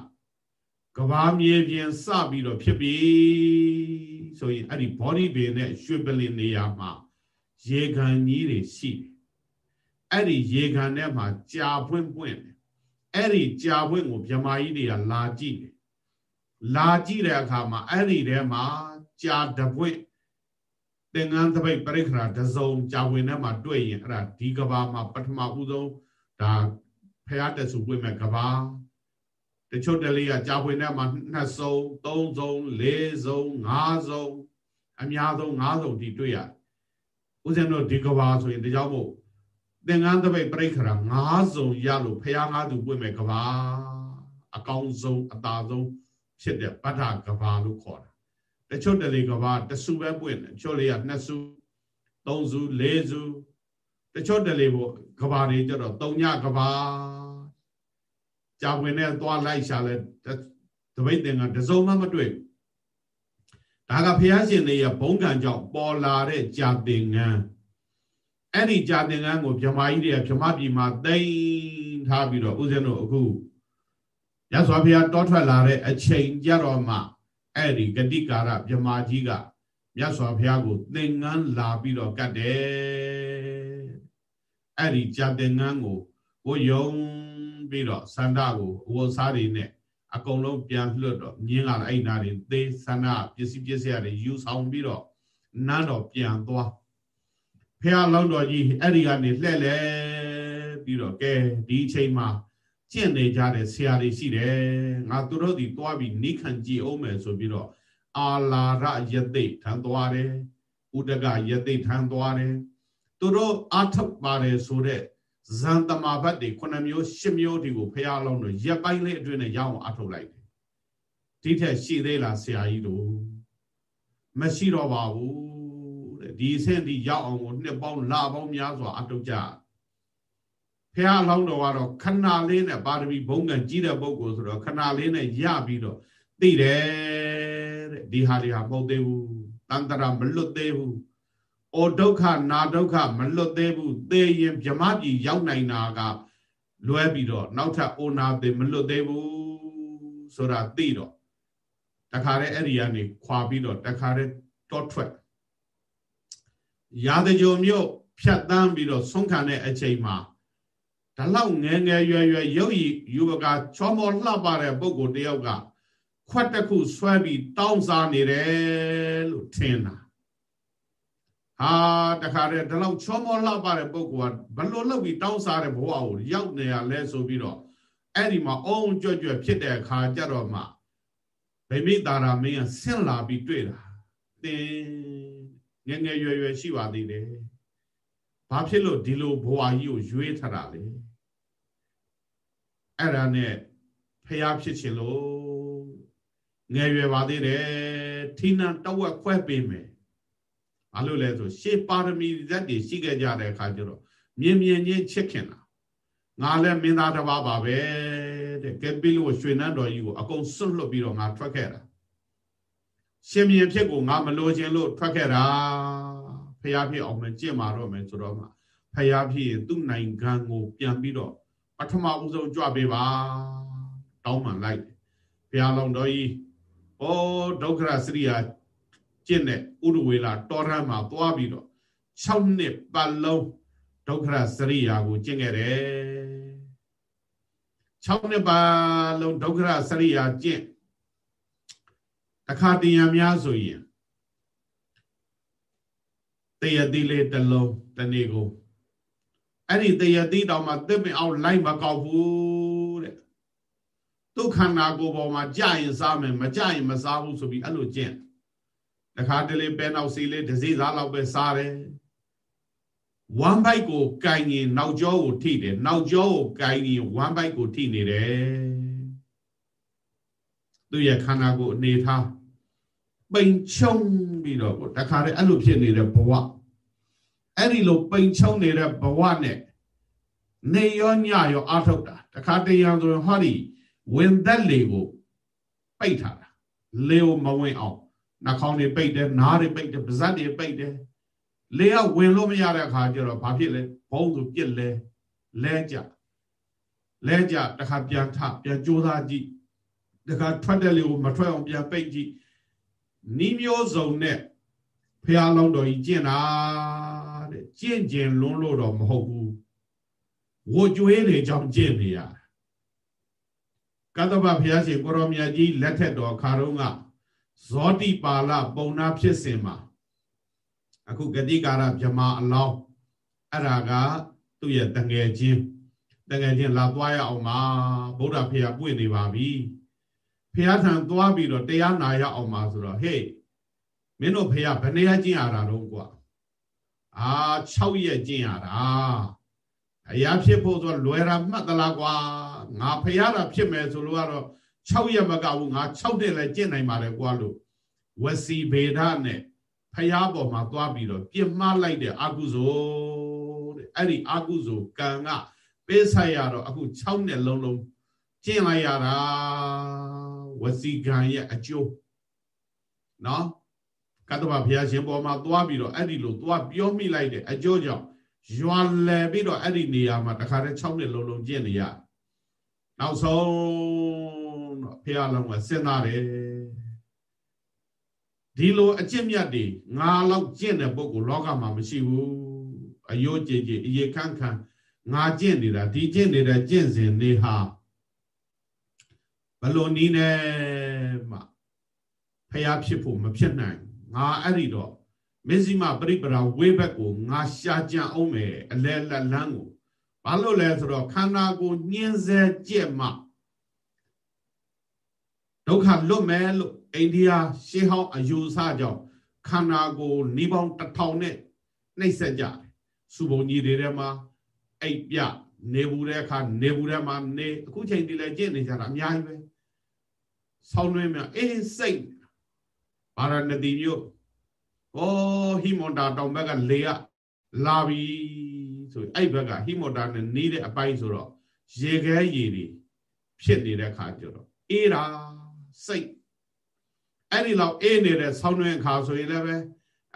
ကဘာမြေပြင်စပြီးတော့ဖြစ်ပြီဆိုရင်အဲ့ဒီ body ပင်နဲ့ရွှေပလင်နေရာမှာရေခံကြီးတွေရှိတယ်အဲ့ဒီရေခံထဲမှာကြာပွင့်ပွင့်တယ်အဲ့ဒီကြာပွင့်ကိုမြမကြီးတွေကလာကြည့်တယ်လာကြည့်တဲ့အခါမှာအဲ့ဒီထဲမှာကြာတပွင့် သင်္ကန်းတပိတ်ပရိခရာတစုံကြာဝင်ထဲမှာတွေ့ရင်အဲ့ဒါဒီကဘာမှာပထမဦးဆုံးဒါဖះတက်စုပွင့်မဲ့ကဘာတချို့တလေးကကြာဝင်ထဲမှာနှစ်စုံသုံးစုံလေးစုံငါးစုံအများဆုံးငါးစုံဒီတွေ့ရဦးဇင်းတို့ဒီကဘာဆိုရင်ဒါကြောင့်မို့သင်္ကန်းတပိတ်ပရိခရာငါးစုံရလို့ဖះငါးသူပွင့်မဲ့ကဘာအကောင်းဆုံးအသာဆုံးဖြစ်တဲ့ပဋ္ဌကဘာလို့ခေါ်တာ တချို့တလေကဘာတစုပဲပွင့်တယ်ချို့လေးကနှစ်စုသုံးစုလေးစုတချို့တလေပေါ့ကဘာတွေကြတော့သုံးညကဘာကြာဝင်နဲ့သွားလိုက်ရှာလဲတပိတ်တင်ကတစုံမှမတွေ့ဒါကဘုရားရှင်တွေရဲ့ဘုံကံကြောင့်ပေါ်လာတဲ့ကြာတင်ငန်းအဲ့ဒီကြာတင်ငန်းကိုဗြဟ္မာကြီးတွေကဗြဟ္မာပြည်မှာတိမ့်ထားပြီးတော့ဦးဇင်းတို့အခုရသော်ဘုရားတောထွက်လာတဲ့အချိန်ကြတော့မှ အဲ့ဒီဂတိကာရမြမကြီးကမြတ်စွာဘုရားကိုသင်္ကန်းလာပြီးတော့ကတ်တယ်အဲ့ဒီကြာသင်္ကန်းကိုဟိုယုံပြီးတော့စန္ဒကိုအဝတ်စားတွေနဲ့အကုန်လုံးပြန်လွတ်တော့မြင်းလာအဲ့နာတွေသေစန္ဒပစ္စည်းပစ္စည်းတွေယူဆောင်ပြီးတော့နန်းတော်ပြန်သွားဖះလောင်းတော်ကြီးအဲ့ဒီကနေလှဲ့လဲပြီးတော့ကဲဒီအချိန်မှာ ကျင့်နေကြတဲ့ဆရာတွေရှိတယ်ငါသူတို့ဒီတွားပြီးနိခံကြည့်အောင်မယ်ဆိုပြီးတော့အာလာရယသိထံသွားတယ်ဥဒကယသိထံသွားတယ်သူတို့အထောက်ပါတယ်ဆိုတဲ့ဇန်တမာဘတ်တွေခုနှစ်မျိုးရှစ်မျိုးဒီကိုဖះလောင်းတို့ရက်ပိုင်းလေးအတွင်းနဲ့ရအောင်အထောက်လိုက်တယ်ဒီထက်ရှိသေးလားဆရာကြီးတို့မရှိတော့ပါဘူးတဲ့ဒီအဆင့်ဒီရောက်အောင်ကိုနှစ်ပေါင်းလပေါင်းများစွာအထောက် ကြဖះလောင်းတော်ကတော့ခဏလေးနဲ့ပါရမီဘုံကံကြီးတဲ့ပုဂ္ဂိုလ်ဆိုတော့ခဏလေးနဲ့ရပြီးတော့သိတယ်တဲ့ဒီဟာတွေဟာမဟုတ်သေးဘူးတန်တရာမလွတ်သေးဘူးအိုဒုက္ခနာဒုက္ခမလွတ်သေးဘူးသေရင်ဗြမပြည်ရောက်နိုင်တာကလွဲပြီးတော့နောက်ထပ်အိုနာသေမလွတ်သေးဘူးဆိုတာသိတော့တခါတည်းအဲ့ဒီကနေခွာပြီးတော့တခါတည်းတောထွက်ရာဇကြုံမြို့ဖြတ်တန်းပြီးတော့ဆုံးခံတဲ့အချိန်မှာ ဒါလောက်ငယ်ငယ်ရွယ်ရွယ်ရုပ်ရည်ယူပကချောမောလှပတဲ့ပုဂ္ဂိုလ်တယောက်ကခွက်တစ်ခုဆွဲပြီးတောင်းစားနေတယ်လို့ထင်တာဟာတခါတည်းဒါလောက်ချောမောလှပတဲ့ပုဂ္ဂိုလ်ကဘလို့လောက်ပြီးတောင်းစားတဲ့ဘဝကိုရောက်နေရလဲဆိုပြီးတော့အဲ့ဒီမှာအုံကြွကြွဖြစ်တဲ့အခါကျတော့မှဗိမိတာရာမင်းကဆင့်လာပြီးတွေ့တာတင်းငယ်ငယ်ရွယ်ရွယ်ရှိပါသေးတယ်ဘာဖြစ်လို့ဒီလိုဘဝကြီးကိုရွေးထတာလဲ အဲ့ဒါနဲ့ဖះဖြစ်ချင်လို့ငယ်ရွယ်ပါသေးတယ်ထိနတဝက်ခွဲပေးမယ်ဘာလို့လဲဆိုရှေးပါရမီဇက်တွေရှိခဲ့ကြတဲ့အခါကျတော့မြင်မြင်ချင်းချစ်ခင်တာငါလည်းမင်းသားတစ်ပါးပါပဲတဲ့ကဲပြီးလို့ရွှေနန်းတော်ကြီးကိုအကုန်စွန့်လွတ်ပြီးတော့ငါထွက်ခဲ့တာရှင်မြင်ဖြစ်ကိုငါမလိုချင်လို့ထွက်ခဲ့တာဖះဖြစ်အောင်မကြင့်မာတော့မယ်ဆိုတော့မှဖះဖြစ်ရင်သူ့နိုင်ငံကိုပြန်ပြီးတော့ ပထမဦးဆုံးကြွပေးပါတောင်းပန်လိုက်ဘုရားလောင်းတော်ကြီးဩဒုက္ခရစရိယာကျင့်တဲ့ဥဒဝေလာတောရမ်းမှာသွားပြီးတော့6နှစ်ပတ်လုံးဒုက္ခရစရိယာကိုကျင့်ခဲ့တယ်6နှစ်ပတ်လုံးဒုက္ခရစရိယာကျင့်တခါတရံများဆိုရင်တရတိလေးတစ်လုံးတနေ့ကို အဲ့ဒီတရတိတောင်မှသစ်ပင်အောင်လိုက်မကောက်ဘူးတဲ့ဒုက္ခနာကိုယ်ပေါ်မှာကြာရင်စားမယ်မကြာရင်မစားဘူးဆိုပြီးအဲ့လိုကျင့်တခါတလေပဲနောက်စီလေးဒစီစားလောက်ပဲစားတယ်ဝမ်ဘိုက်ကိုကင်ရင်နောက်ကျောကိုထိတယ်နောက်ကျောကိုကင်ရင်ဝမ်ဘိုက်ကိုထိနေတယ်သူ့ရဲ့ခန္ဓာကိုယ်အနေထားပိန်ချုံပြီးတော့တခါတည်းအဲ့လိုဖြစ်နေတဲ့ဘဝ အဲ့ဒီလိုပိန်ချုံနေတဲ့ဘဝနဲ့နေရောညရောအာထုတ်တာတခါတရံဆိုရင်ဟောဒီဝင်သက်လေကိုပိတ်ထားတာလေကိုမဝင်အောင်နှာခေါင်းတွေပိတ်တယ်နားတွေပိတ်တယ်ပါးစပ်တွေပိတ်တယ်လေကဝင်လို့မရတဲ့အခါကျတော့ဘာဖြစ်လဲဘုံဆိုပြစ်လဲလဲကြလဲကြတခါပြန်ထပြန်ကြိုးစားကြည့်တခါထွက်တဲ့လေကိုမထွက်အောင်ပြန်ပိတ်ကြည့်နီးမျိုးစုံနဲ့ဖះလောင်းတော်ကြီးကျင့်တာတဲ့ ကျင့်ကျင်လွန်းလို့တော့မဟုတ်ဘူးဝကြွေးတွေကြောင့်ကျင့်နေရကတ္တဗဘုရားရှင်ကိုရောမြတ်ကြီးလက်ထက်တော်ခါတော့ကဇောတိပါဠပုံနာဖြစ်စဉ်မှာအခုဂတိကာရဗြဟ္မာအလောင်းအဲ့ဒါကသူ့ရဲ့တငယ်ချင်းတငယ်ချင်းလာသွားရအောင်ပါဗုဒ္ဓဖေရပွင့်နေပါပြီဖះထံသွားပြီးတော့တရားနာရအောင်ပါဆိုတော့ဟေးမင်းတို့ဖះဘယ်နေရာကျင့်ရတာတော့ကွာ အာ6ရက်ကျင့်ရတာအရာဖြစ်ဖို့ဆိုလွယ်တာမှတ်သလားကွာငါဖះတာဖြစ်မယ်ဆိုလို့ကတော့6ရက်မကဘူးငါ6နှစ်လည်းကျင့်နိုင်ပါတယ်ကွာလို့ဝစီဗေဒနဲ့ဖះပေါ်မှာသွားပြီးတော့ပြစ်မှားလိုက်တဲ့အကုသိုလ်တဲ့အဲ့ဒီအကုသိုလ်ကံကပေးဆိုင်ရတော့အခု6နှစ်လုံးလုံးကျင့်လိုက်ရတာဝစီကံရဲ့အကျိုးနော် ကတ္တဗဘုရားရှင်ပေါ်မှာသွားပြီးတော့အဲ့ဒီလိုသွားပြောမိလိုက်တဲ့အကျိုးကြောင့်ရွာလည်ပြီးတော့အဲ့ဒီနေရာမှာတခါတည်း6နှစ်လုံးလုံးကျင့်နေရနောက်ဆုံးတော့ဘုရားလုံးကစဉ်းစားတယ်ဒီလိုအကျင့်မြတ်တွေငါလောက်ကျင့်တဲ့ပုဂ္ဂိုလ်လောကမှာမရှိဘူးအယိုးကြည်ကြည်အေခန့်ခန့်ငါကျင့်နေတာဒီကျင့်နေတဲ့ကျင့်စဉ်တွေဟာဘလို့နီးနေမှဖျားဖြစ်ဖို့မဖြစ်နိုင် ငါအဲ့ဒီတော့မဇ္ဈိမပရိပရာဝေဘက်ကိုငါရှာကြံအောင်မယ်အလဲလက်လန်းကိုဘာလို့လဲဆိုတော့ခန္ဓာကိုညှင်းဆဲကြက်မှဒုက္ခလွတ်မယ်လို့အိန္ဒိယရှေးဟောင်းအယူဆကြောင့်ခန္ဓာကိုနှီးပေါင်းတစ်ထောင်နဲ့နှိပ်စက်ကြတယ်စုဘုံကြီးတွေထဲမှာအိပ်ပြနေဘူးတဲ့အခါနေဘူးထဲမှာနေအခုချိန်ဒီလည်းကျင့်နေကြတာအများကြီးပဲဆောင်းနှင်းမြအေးစိတ် ဘာရဏတိမြို့ဩဟိမွန်တာတောင်ဘက်ကလေကလာပြီဆိုအဲ့ဘက်ကဟိမွန်တာနဲ့နေတဲ့အပိုင်းဆိုတော့ရေခဲရေတွေဖြစ်နေတဲ့ခါကျတော့အေးတာစိတ်အဲ့ဒီလောက်အေးနေတဲ့ဆောင်းနှင်းခါဆိုရင်လည်းပဲ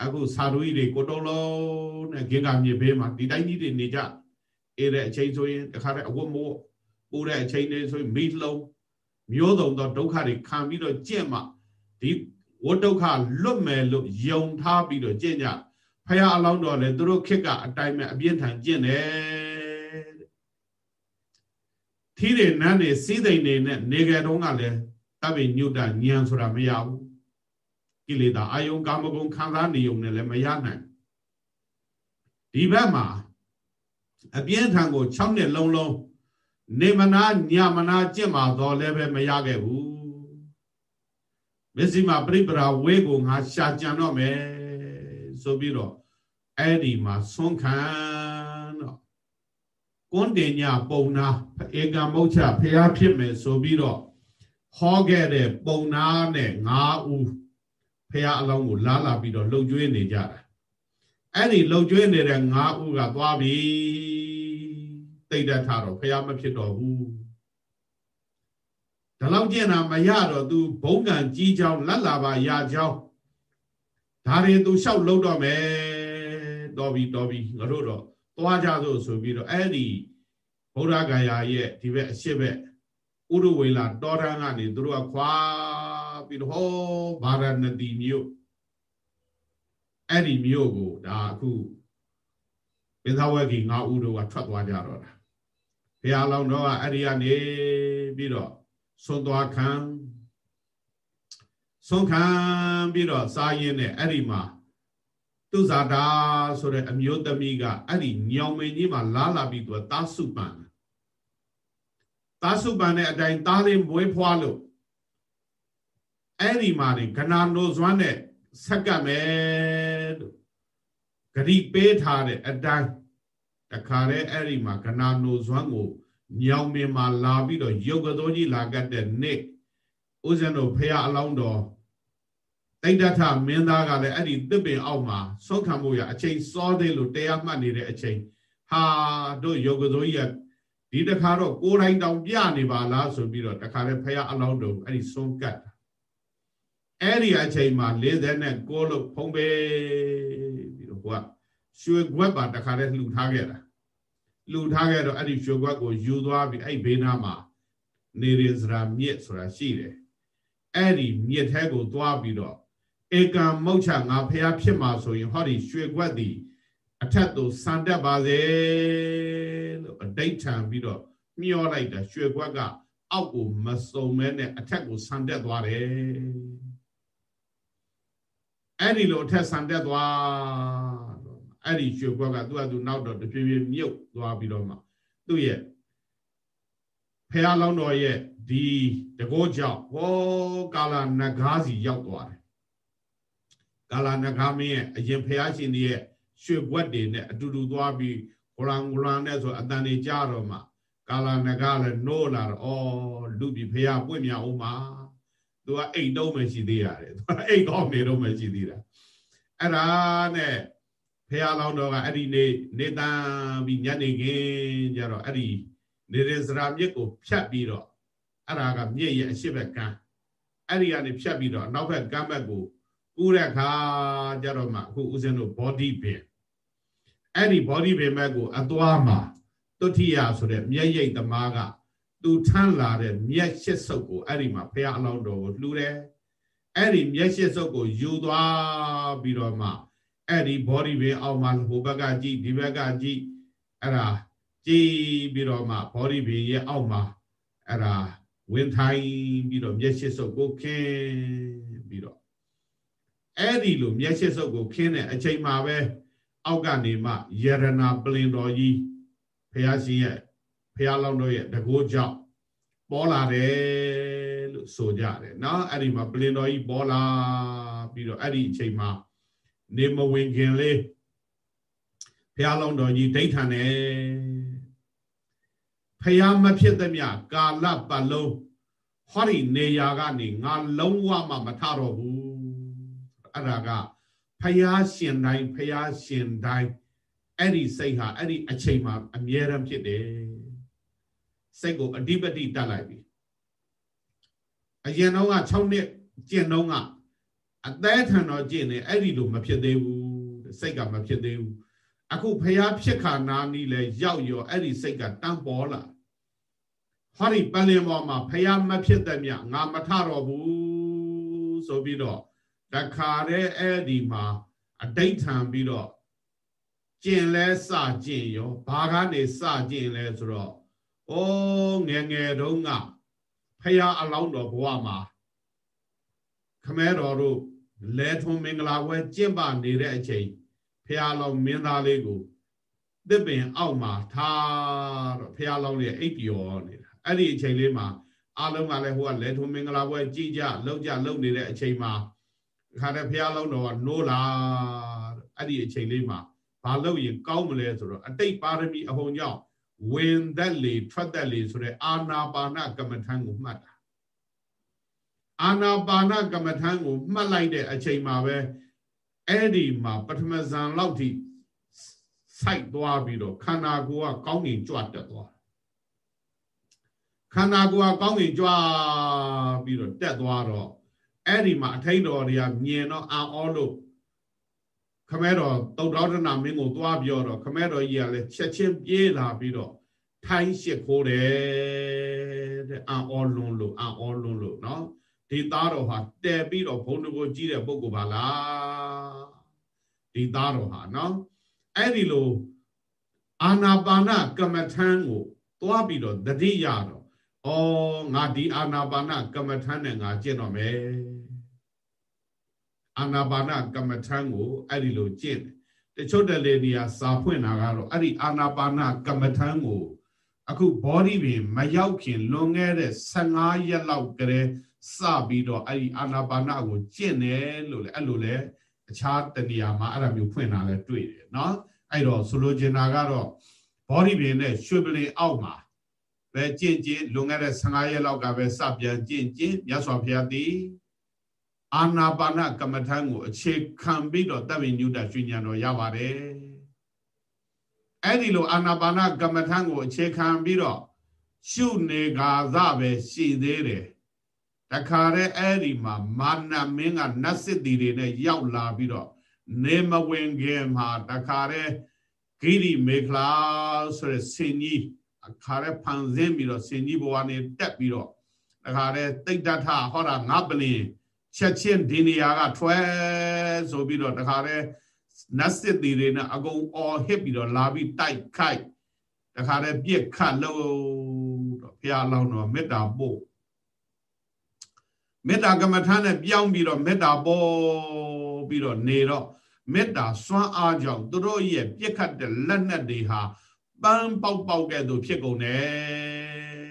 အခုစာတူကြီးတွေကိုတုံးလုံးနဲ့ဂင်္ဂမြေဘေးမှာဒီတိုင်းကြီးတွေနေကြအေးတဲ့အချိန်ဆိုရင်တခါတည်းအဝတ်မိုးပူတဲ့အချိန်တွေဆိုရင်မိလုံးမျိုးစုံသောဒုက္ခတွေခံပြီးတော့ကြင့်မှဒီ ဝဒုက္ခလွတ်မယ်လို့ယုံထားပြီးတော့ကြင့်ကြဖះအလောင်းတော်လည်းသူတို့ခစ်ကအတိုင်းမဲ့အပြင်းထန်ကြင့်တယ်ထီးတွေနန်းတွေစီးသိမ့်တွေနဲ့နေကြတုန်းကလည်းတပ်ပိညုတဉာဏ်ဆိုတာမရဘူးကိလေသာအာယုံကာမဂုဏ်ခံစားနေုံနဲ့လည်းမရနိုင်ဒီဘက်မှာအပြင်းထန်ကို6နှစ်လုံးလုံးနေမနာညမနာကြင့်မှာတော့လည်းပဲမရခဲ့ဘူး မစ္စည်းမပြိပရာဝေကိုငါရှာကြံတော့မယ်ဆိုပြီးတော့အဲ့ဒီမှာဆွန့်ခံတော့ကွန်တင်ညာပုံနာဧကမုတ်ချဖျားဖြစ်မယ်ဆိုပြီးတော့ဟောခဲ့တဲ့ပုံနာနဲ့၅ဦးဖះအလောင်းကိုလာလာပြီးတော့လှုပ်ကြွေးနေကြတာအဲ့ဒီလှုပ်ကြွေးနေတဲ့၅ဦးကသွားပြီတိတ်တက်ထားတော့ဖះမဖြစ်တော့ဘူး ဒါလောက်ကျင့်တာမရတော့ तू ဘုံကံကြီးချောင်းလက်လာပါရချောင်းဒါတွေ तू လျှောက်လုံးတော့မယ်တော်ပြီတော်ပြီငါတို့တော့သွားကြစို့ဆိုပြီးတော့အဲ့ဒီဗုဒ္ဓဂါယာရဲ့ဒီဘက်အရှိဘက်ဥရဝေလာတောထန်းကနေသူတို့ကခွာပြီးတော့ဟောဗာရဏတိမြို့အဲ့ဒီမြို့ကိုဒါအခုပိသဝဂီ၅ဦးတို့ကထွက်သွားကြတော့တာဘုရားလောင်းတော့ကအဲ့ဒီကနေပြီးတော့ ဆွန်သွားခံဆွန်ခံပြီးတော့စားရင်နဲ့အဲ့ဒီမှာသူဇာတာဆိုတဲ့အမျိုးသမီးကအဲ့ဒီညောင်မင်းကြီးမှာလာလာပြီးသူကတာစုပန်တာစုပန်တဲ့အတိုင်းသားလေးမွေးဖွားလို့အဲ့ဒီမှာနေကနာနိုဇွမ်းနဲ့ဆက်ကပ်မယ်လို့ဂရိပေးထားတဲ့အတိုင်းတခါတည်းအဲ့ဒီမှာကနာနိုဇွမ်းကို ညောင်ပင်မှာလာပြီးတော့ရုပ်ကတော်ကြီးလာကတ်တဲ့နေ့ဦးဇင်းတို့ဖះအလောင်းတော်တိတ်တထမင်းသားကလည်းအဲ့ဒီတစ်ပင်အောက်မှာဆုံးခံမှုရအချိန်စောသေးလို့တရားမှတ်နေတဲ့အချိန်ဟာတို့ယောဂဇိုးကြီးကဒီတခါတော့ကိုယ်တိုင်တောင်ပြနေပါလားဆိုပြီးတော့တခါလေဖះအလောင်းတော်အဲ့ဒီဆုံးကတ်အဲ့ဒီအချိန်မှာ46လို့ဖုံးပေးပြီးတော့ကိုကရွှေခွက်ပါတခါလေလှူထားခဲ့တာ လှူထားခဲ့တော့အဲ့ဒီရွှေခွက်ကိုယူသွားပြီးအဲ့ဘေးနားမှာနေရစရာမြစ်ဆိုတာရှိတယ်အဲ့ဒီမြစ်ထဲကိုသွားပြီးတော့ဧကံမုတ်ချငါဖះဖြစ်မှာဆိုရင်ဟောဒီရွှေခွက်သည်အထက်သို့စံတက်ပါစေလို့အတိတ်ထံပြီးတော့မျောလိုက်တာရွှေခွက်ကအောက်ကိုမစုံမဲနဲ့အထက်ကိုစံတက်သွားတယ်အဲ့ဒီလိုအထက်စံတက်သွား အဲ့ဒီရွှေခွက်ကသူ့အတူနောက်တော့တဖြည်းဖြည်းမြုပ်သွားပြီးတော့မှသူ့ရဲ့ဖះလောင်းတော်ရဲ့ဒီတကောကြောင့်ဟောကာလနဂါးစီရောက်သွားတယ်ကာလနဂါမင်းရဲ့အရင်ဖះရှင်တွေရဲ့ရွှေဘွက်တွေနဲ့အတူတူသွားပြီးဂရံဂရံနဲ့ဆိုအတန်တွေကြတော့မှကာလနဂါလည်းနိုးလာတော့ဩလူပြီဖះပွင့်မြအောင်မှာသူကအိတ်တုံးမှရှိသေးရတယ်သူကအိတ်ကောင်းနေတော့မှရှိသေးတာအဲ့ဒါနဲ့ ဖះလောင်းတော်ကအဲ့ဒီနေ့နေတန်ပြီးညနေခင်းကျတော့အဲ့ဒီနေရစရာမြစ်ကိုဖြတ်ပြီးတော့အဲ့ဒါကမြစ်ရဲ့အရှိဘက်ကမ်းအဲ့ဒီကနေဖြတ်ပြီးတော့နောက်ဘက်ကမ်းဘက်ကိုကူးတဲ့အခါကျတော့မှအခုဦးဇင်းတို့ body bin အဲ့ဒီ body bin ဘက်ကိုအသွားမှာတုဋ္ဌိယဆိုတဲ့မျက်ရိပ်သမားကသူထမ်းလာတဲ့မျက်ရှစ်စုပ်ကိုအဲ့ဒီမှာဖះအလောင်းတော်ကိုလှူတယ်အဲ့ဒီမျက်ရှစ်စုပ်ကိုယူသွားပြီးတော့မှ အဲ့ဒီ body ပဲအောက်မှာဟိုဘက်ကကြည့်ဒီဘက်ကကြည့်အဲ့ဒါကြည့်ပြီးတော့မှ body ပဲရဲ့အောက်မှာအဲ့ဒါဝင်ထိုင်ပြီးတော့မျက်ရှိစုပ်ကိုခင်းပြီးတော့အဲ့ဒီလိုမျက်ရှိစုပ်ကိုခင်းတဲ့အချိန်မှာပဲအောက်ကနေမှယရနာပလင်တော်ကြီးဖះရှင်ရဲ့ဖះလောင်းတော်ရဲ့တကိုးကြောင့်ပေါ်လာတယ်လို့ဆိုကြတယ်เนาะအဲ့ဒီမှာပလင်တော်ကြီးပေါ်လာပြီးတော့အဲ့ဒီအချိန်မှာ နေမဝင်ခင်လေးဖះလောင်းတော်ကြီးဒိဋ္ဌံနေဖះမဖြစ်သမျှကာလပတ်လုံးဟောဒီနေရာကနေငါလုံးဝမှမထတော့ဘူးအဲ့ဒါကဖះရှင်တိုင်းဖះရှင်တိုင်းအဲ့ဒီစိတ်ဟာအဲ့ဒီအချိန်မှာအမြဲတမ်းဖြစ်တယ်စိတ်ကိုအဓိပတိတတ်လိုက်ပြီအရင်တော့က6နှစ်ကျင့်တော့က အသေးထန်တော့ကျင့်နေအဲ့ဒီလိုမဖြစ်သေးဘူးစိတ်ကမဖြစ်သေးဘူးအခုဖះဖြစ်ခါနာနီးလဲရောက်ရောအဲ့ဒီစိတ်ကတန်းပေါ်လာဟောဒီပလင်ပေါ်မှာဖះမဖြစ်တဲ့မြငါမထတော့ဘူးဆိုပြီးတော့တခါတည်းအဲ့ဒီမှာအတိတ်ထံပြီးတော့ကျင်လဲစကျင်ရောဘာကနေစကျင်လဲဆိုတော့ဩငယ်ငယ်တုန်းကဖះအလောင်းတော်ဘဝမှာ ခမဲတော်တို့လဲထုံမင်္ဂလာပွဲကျင့်ပနေတဲ့အချိန်ဖះလောင်းမင်းသားလေးကိုသစ်ပင်အောက်မှာထားတော့ဖះလောင်းလေးအိပ်ပျော်နေတာအဲ့ဒီအချိန်လေးမှာအလုံးကလည်းဟိုကလဲထုံမင်္ဂလာပွဲကြည်ကြလောက်ကြလောက်နေတဲ့အချိန်မှာခါတဲ့ဖះလောင်းတော်ကနိုးလာအဲ့ဒီအချိန်လေးမှာဘာလို့ရင်ကောင်းမလဲဆိုတော့အတိတ်ပါရမီအဟုန်ကြောင့်ဝင်သက်လေထွက်သက်လေဆိုတဲ့အာနာပါနကမ္မထံကိုမှတ်တာ အာနာပါနကမ္မထံကိုမှတ်လိုက်တဲ့အချိန်မှာပဲအဲ့ဒီမှာပထမဇန်လောက်ထိစိုက်သွားပြီးတော့ခန္ဓာကိုယ်ကကောင်းကင်ကြွတက်သွားခန္ဓာကိုယ်ကကောင်းကင်ကြွပြီးတော့တက်သွားတော့အဲ့ဒီမှာအထိတ်တော်တွေကမြင်တော့အာအောလို့ခမဲတော်တုတ်တော်ဒနာမင်းကိုသွားပြောတော့ခမဲတော်ကြီးကလည်းချက်ချင်းပြေးလာပြီးတော့ထိုင်းရှစ်ခိုးတယ်တဲ့အာအောလွန်လို့အာအောလွန်လို့နော် ဒီသားတော်ဟာတဲပြီးတော့ဘုံတကိုကြီးတဲ့ပုဂ္ဂိုလ်ပါလားဒီသားတော်ဟာနော်အဲ့ဒီလိုအာနာပါနကမ္မထံကိုသွားပြီးတော့တတိရတော့ဩငါဒီအာနာပါနကမ္မထံနဲ့ငါကျင့်တော့မယ်အာနာပါနကမ္မထံကိုအဲ့ဒီလိုကျင့်တယ်တချို့တလေနေရာစာဖွင့်တာကတော့အဲ့ဒီအာနာပါနကမ္မထံကိုအခု body ပင်မရောက်ခင်လွန်ခဲ့တဲ့15ရက်လောက်ကလေး စပြီးတော့အဲ့ဒီအာနာပါနကိုကျင့်တယ်လို့လေအဲ့လိုလေအခြားတနေရာမှာအဲ့ဒါမျိုးဖွင့်တာလည်းတွေ့တယ်เนาะအဲ့တော့ဆိုလိုချင်တာကတော့ body ပင်နဲ့ရွှေပလင်အောက်မှာ ပဲကျင့်ကျင့်လွန်ခဲ့တဲ့15ရက်လောက်ကပဲစပြန်ကျင့်ကျင့်မြတ်စွာဘုရားသည်အာနာပါနကမ္မထံကိုအခြေခံပြီးတော့တပ်ပင်ညုတရွှေဉဏ်တော်ရပါတယ်အဲ့ဒီလိုအာနာပါနကမ္မထံကိုအခြေခံပြီးတော့ရှုနေကာသပဲရှိသေးတယ် တခါတည်းအဲ့ဒီမှာမာနမင်းကနတ်စစ်တီတွေနဲ့ရောက်လာပြီးတော့နေမဝင်ခင်မှာတခါတည်းဂိရိမေခလာဆိုတဲ့ဆင်ကြီးအခါရဲဖန်ဆင်းပြီးတော့ဆင်ကြီးဘဝနဲ့တက်ပြီးတော့အခါရဲတိတ်တထဟောတာငါပလင်ချက်ချင်းဒီနေရာကထွဲဆိုပြီးတော့တခါရဲနတ်စစ်တီတွေနဲ့အကုန်အော်ဟစ်ပြီးတော့လာပြီးတိုက်ခိုက်တခါရဲပြစ်ခတ်လို့တော့ဘုရားလောင်းတော့မေတ္တာပို့ မေတ္တာကမ္မထာနဲ့ပြောင်းပြီးတော့မေတ္တာပို့ပြီးတော့နေတော့မေတ္တာစွမ်းအားကြောင့်သူတို့ရဲ့ပြစ်ခတ်တဲ့လက်နက်တွေဟာပန်းပေါက်ပေါက်ကဲ့သို့ဖြစ်ကုန်တယ်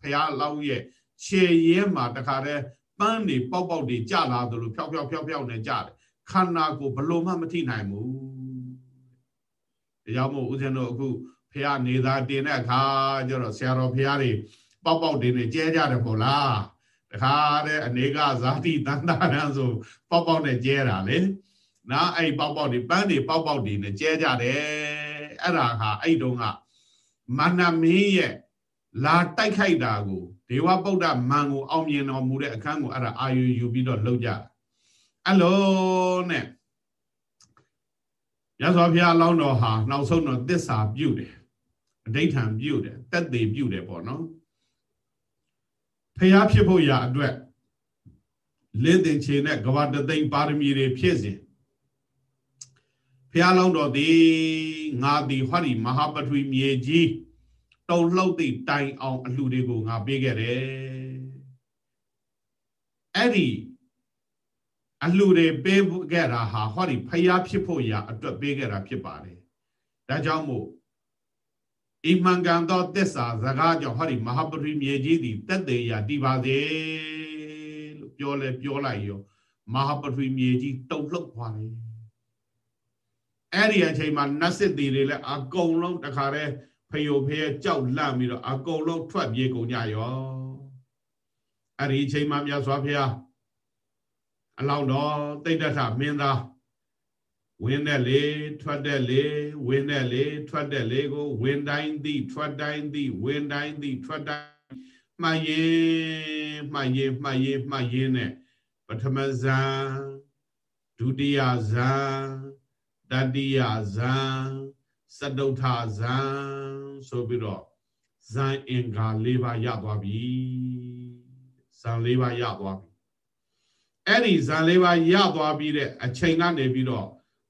ဖះလောက်ရဲ့ခြေရဲမှာတခါတည်းပန်းတွေပေါက်ပေါက်တွေကြလာသလိုဖြောက်ဖြောက်ဖြောက်ဖြောက်နေကြတယ်ခန္ဓာကိုဘလို့မှမထိနိုင်ဘူးဒါကြောင့်မို့ဦးဇင်းတို့အခုဖះနေသာတင်တဲ့အခါကျတော့ဆရာတော်ဖះတွေပေါက်ပေါက်တွေနဲ့ကျဲကြတယ်ပေါ့လား တခါတည်းအနေကဇာတိတန်တာနံဆိုပေါက်ပေါက်နဲ့ကျဲတာလေနော်အဲ့ပေါက်ပေါက်တွေပန်းတွေပေါက်ပေါက်တွေနဲ့ကျဲကြတယ်အဲ့ဒါဟာအဲ့တုန်းကမာနမင်းရဲ့လာတိုက်ခိုက်တာကိုဒေဝပုဒ္ဒမန်ကိုအောင်မြင်တော်မူတဲ့အခန်းကိုအဲ့ဒါအာယူယူပြီးတော့လှုပ်ကြအဲ့လိုနဲ့ရသော်ဘုရားအလောင်းတော်ဟာနောက်ဆုံးတော့သစ္စာပြုတယ်အဋိဋ္ဌံပြုတယ်တက်သေးပြုတယ်ပေါ့နော် ဖျားဖြစ်ဖို့ရာအတွက်လင်းတင်ချေနဲ့ကဘာတသိမ့်ပါရမီတွေဖြည့်စဉ်ဖះလောင်းတော်သည်ငါသည်ဟောဒီမဟာပထဝီမြေကြီးတုံလှုပ်သည့်တိုင်အောင်အလှူတွေကိုငါပေးခဲ့တယ်အဲ့ဒီအလှူတွေပေးခဲ့တာဟာဟောဒီဖះဖြစ်ဖို့ရာအတွက်ပေးခဲ့တာဖြစ်ပါတယ်ဒါကြောင့်မို့ ဣမံကံသောသစ္စာစကားကြောင့်ဟောဒီမဟာပထဝီမြေကြီးသည်တက်သေးရာတည်ပါစေလို့ပြောလဲပြောလိုက်ရောမဟာပထဝီမြေကြီးတုံလှုပ်သွားတယ်အဲ့ဒီအချိန်မှာနတ်စစ်တီတွေလည်းအကုန်လုံးတခါတည်းဖယိုဖယကြောက်လန့်ပြီးတော့အကုန်လုံးထွက်ပြေးကုန်ကြရောအဲ့ဒီအချိန်မှာမြတ်စွာဘုရားအလောင်းတော်တိတ်တထမင်းသား ဝင်းတဲ့လေထွက်တဲ့လေဝင်းတဲ့လေထွက်တဲ့လေကိုဝင်းတိုင်းသည်ထွက်တိုင်းသည်ဝင်းတိုင်းသည်ထွက်တိုင်းမှတ်ရင်မှတ်ရင်မှတ်ရင်မှတ်ရင်နဲ့ပထမဇန်ဒုတိယဇန်တတိယဇံစတုထဇံဆိုပြီးတော့ဇံအင်္ဂါ၄ပါးရသွားပြီဇံ၄ပါးရသွားပြီအဲ့ဒီဇံ၄ပါးရသွားပြီးတဲ့အချိန်ကနေပြီးတော့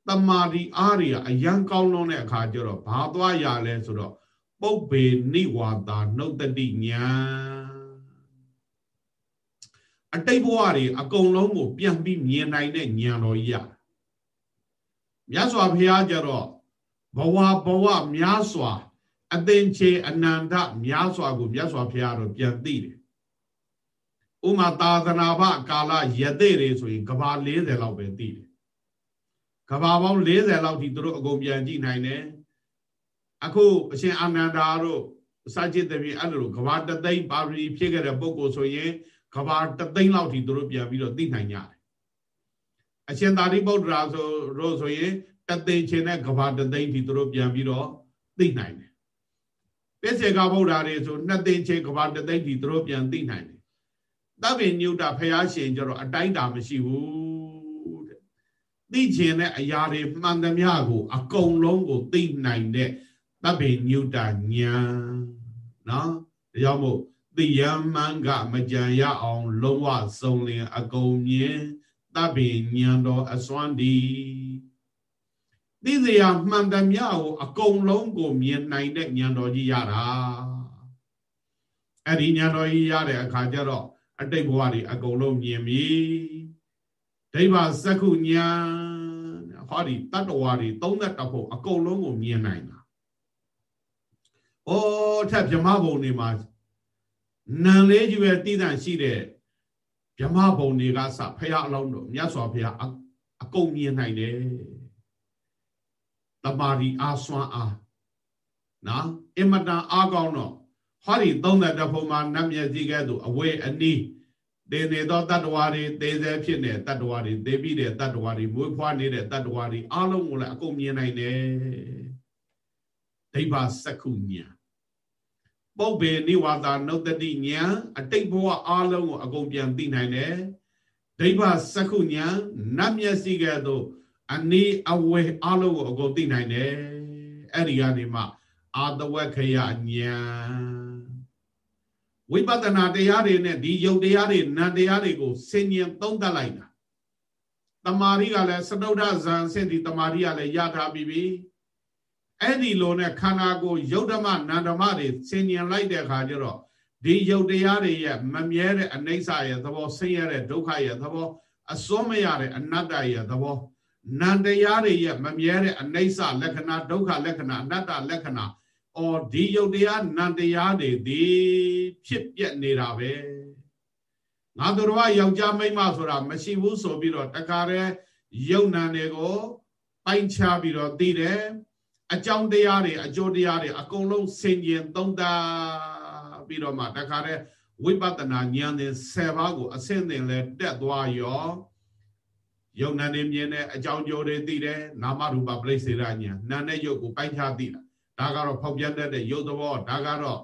တမာဒီအားတွေအရန်ကောင်းလုံးတဲ့အခါကျတော့ဘာသွားရလဲဆိုတော့ပုပ်ပေနိဝါဒနှုတ်တတိညာအတိတ်ဘဝတွေအကုန်လုံးကို ပြန်ပြီးမြင်နိုင်တဲ့ဉာဏ်တော်ကြီးရမြတ်စွာဘုရားကြတော့ဘဝဘဝများစွာ အသင်္ချေအနန္တများစွာကိုမြတ်စွာဘုရားတော့ပြန်သိတယ်ဥမာသာသနာဘကာလယသိတွေဆိုရင်ကဘာ40လောက်ပဲသိတယ် ကဘာပေါင်း40လောက်ထိသူတို့အကုန်ပြန်ကြည့်နိုင်တယ်အခုအရှင်အာနန္ဒာတို့စာจิตတပြည့်အဲ့လိုကဘာတသိမ့်ပါရီဖြစ်ခဲ့တဲ့ပုဂ္ဂိုလ်ဆိုရင်ကဘာတသိမ့်လောက်ထိသူတို့ပြန်ပြီးတော့သိနိုင်ကြတယ်အရှင်သာရိပုတ္တရာဆိုတို့ဆိုရင်တသိချင်းနဲ့ကဘာတသိန်းထိသူတို့ပြန်ပြီးတော့သိနိုင်တယ်ပိစေကဗုဒ္ဓတွေဆိုနှစ်သိန်းချင်းကဘာတသိန်းထိသူတို့ပြန်သိနိုင်တယ်သဗ္ဗညုတဖယားရှင်ကျတော့အတိုင်းတာမရှိဘူးတဲ့ သိခြင်းနဲ့အရာတွေမှန်သမျှကို အကုန်လုံးကိုသိနိုင်တဲ့သဗ္ဗညုတဉာဏ်နော်ဒါကြောင့်မို့သိယမန်ကမကြံရအောင် လုံးဝစုံလင် အကုန်မြင်တပ္ပိဉာဏ်တော်အစွမ်းဒီသိစရာမှန်သမျှကိုအကုန်လုံးကို မြင်နိုင်တဲ့ဉာဏ်တော်ကြီးရတာအဲ့ဒီဉာဏ်တော်ကြီးရတဲ့အခါကျတော့အတိတ်ဘဝတွေအကုန်လုံးမြင်ပြီ ဒိဗ္ဗစက္ခုဉာဏ်ဟောဒီတတ္တဝါတွေ32ဖို့အကုန်လုံးကိုမြင်နိုင်တာဩထက်ဗြဟ္မဘုံတွေမှာနံလေးကြီးပဲတည်တံ့ရှိတဲ့ဗြဟ္မဘုံတွေကစဖះအလောင်းတော်မြတ်စွာဘုရားအကုန်မြင်နိုင်တယ်တမာရီအားစွမ်းအားနော်အင်မတန်အားကောင်းတော့ဟဟောဒီ30တဖို့မှာနတ်မျက်စိကဲ့သို့အဝေးအနီး သေနေသောတတ္တဝါတွေသေစေဖြစ်တဲ့တတ္တဝါတွေသေပြီးတဲ့တတ္တဝါတွေမွေးဖွားနေတဲ့တတ္တဝါတွေအားလုံးကိုလည်းအကုန်မြင်နိုင်တယ်ဒိဗ္ဗစက္ခုညာပုပ္ပေနိဝါဒနုတ္တိညာအတိတ်ဘဝအားလုံးကိုအကုန်ပြန်သိနိုင်တယ်ဒိဗ္ဗစက္ခုညာနတ်မျက်စိကဲ့သို့အနီးအဝေးအားလုံးကိုအကုန်သိနိုင်တယ်အဲ့ဒီကနေမှအာတဝက်ခယညာ ဝိပဿနာတရားတွေနဲ့ဒီယုတ်တရားတွေနံတရားတွေကိုဆင်ញင်သုံးသပ်လိုက်တာတမာရီကလည်းစတုဒ္ဓဇံစစ်ဒီတမာရီကလည်းရထားပြီးပြီအဲ့ဒီလိုနဲ့ခန္ဓာကိုယ်ယုတ်ဓမ္မနန္ဓမ္မတွေဆင်ញင်လိုက်တဲ့အခါကျတော့ဒီယုတ်တရားတွေရဲ့မမြဲတဲ့အနိစ္စရဲ့သဘောဆင်းရဲတဲ့ဒုက္ခရဲ့သဘောအစွန်းမရတဲ့အနတ္တရဲ့သဘောနန္တရားတွေရဲ့မမြဲတဲ့အနိစ္စလက္ခဏာဒုက္ခလက္ခဏာအနတ္တလက္ခဏာ အော်ဒီယုတ်တရားနန္တရားတွေဒီဖြစ်ပြက်နေတာပဲငါတို့ကယောက်ျားမိန်းမဆိုတာမရှိဘူးဆိုပြီးတော့တခါတည်းယုတ်နံတွေကိုပိုင်းခြားပြီးတော့သိတယ်အကြောင်းတရားတွေအကျိုးတရားတွေအကုန်လုံးဆင်ခြင်သုံးသပ်ပြီးတော့မှတခါတည်းဝိပဿနာဉာဏ်သင်10ပါးကိုအဆင့်သင်လဲတက်သွားရောယုံနာနေမြင်တဲ့အကြောင်းကျိုးတွေသိတယ်နာမရူပပြိစေရဉာဏ်နာနဲ့ယုတ်ကိုပိုင်းခြားသိတာ ဒါကတော့ဖောက်ပြန်တတ်တဲ့ယုတ်သဘောဒါကတော့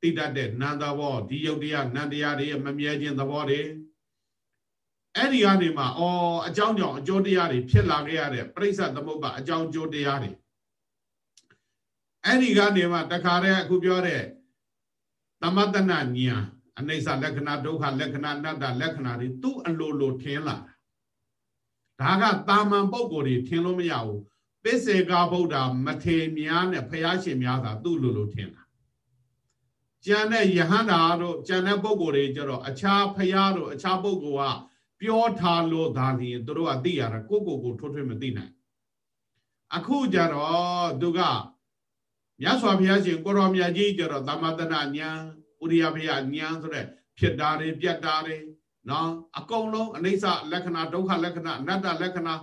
သိတတ်တဲ့နန္သဘောဒီယုတ်တရားနန္တရားတွေရဲ့မမြဲခြင်းသဘောတွေအဲ့ဒီကနေမှအော်အကြောင်းကြောင့်အကျိုးတရားတွေဖြစ်လာခဲ့ရတဲ့ပြိဿသမုပ္ပါအကြောင်းကျိုးတရားတွေအဲ့ဒီကနေမှတခါတည်းအခုပြောတဲ့သမတနာညာအနိစ္စလက္ခဏာဒုက္ခလက္ခဏာအနတ္တလက္ခဏာတွေသူ့အလိုလိုထင်လာတာဒါကတာမန်ပုံကိုယ်တွေထင်လို့မရဘူး ပစ္စေကဗုဒ္ဓမထေများနဲ့ဖယားရှင်များသာသူ့လိုလိုထင်တာကျန်တဲ့ယဟန္တာတို့ကျန်တဲ့ပုဂ္ဂိုလ်တွေကြတော့အခြားဖယားတို့အခြားပုဂ္ဂိုလ်ကပြောထားလို့ဒါလျင်တို့ကသိရတာကိုကိုကိုထွတ်ထွတ်မသိနိုင်အခုကြတော့သူကမြတ်စွာဘုရားရှင်ကိုရောမြတ်ကြီးကြတော့သမတနာညာဥရိယဘုရားညာဆိုတဲ့ဖြစ်တာတွေပြတ်တာတွေနော်အကုန်လုံးအနိစ္စလက္ခဏာဒုက္ခလက္ခဏာအနတ္တလက္ခဏာ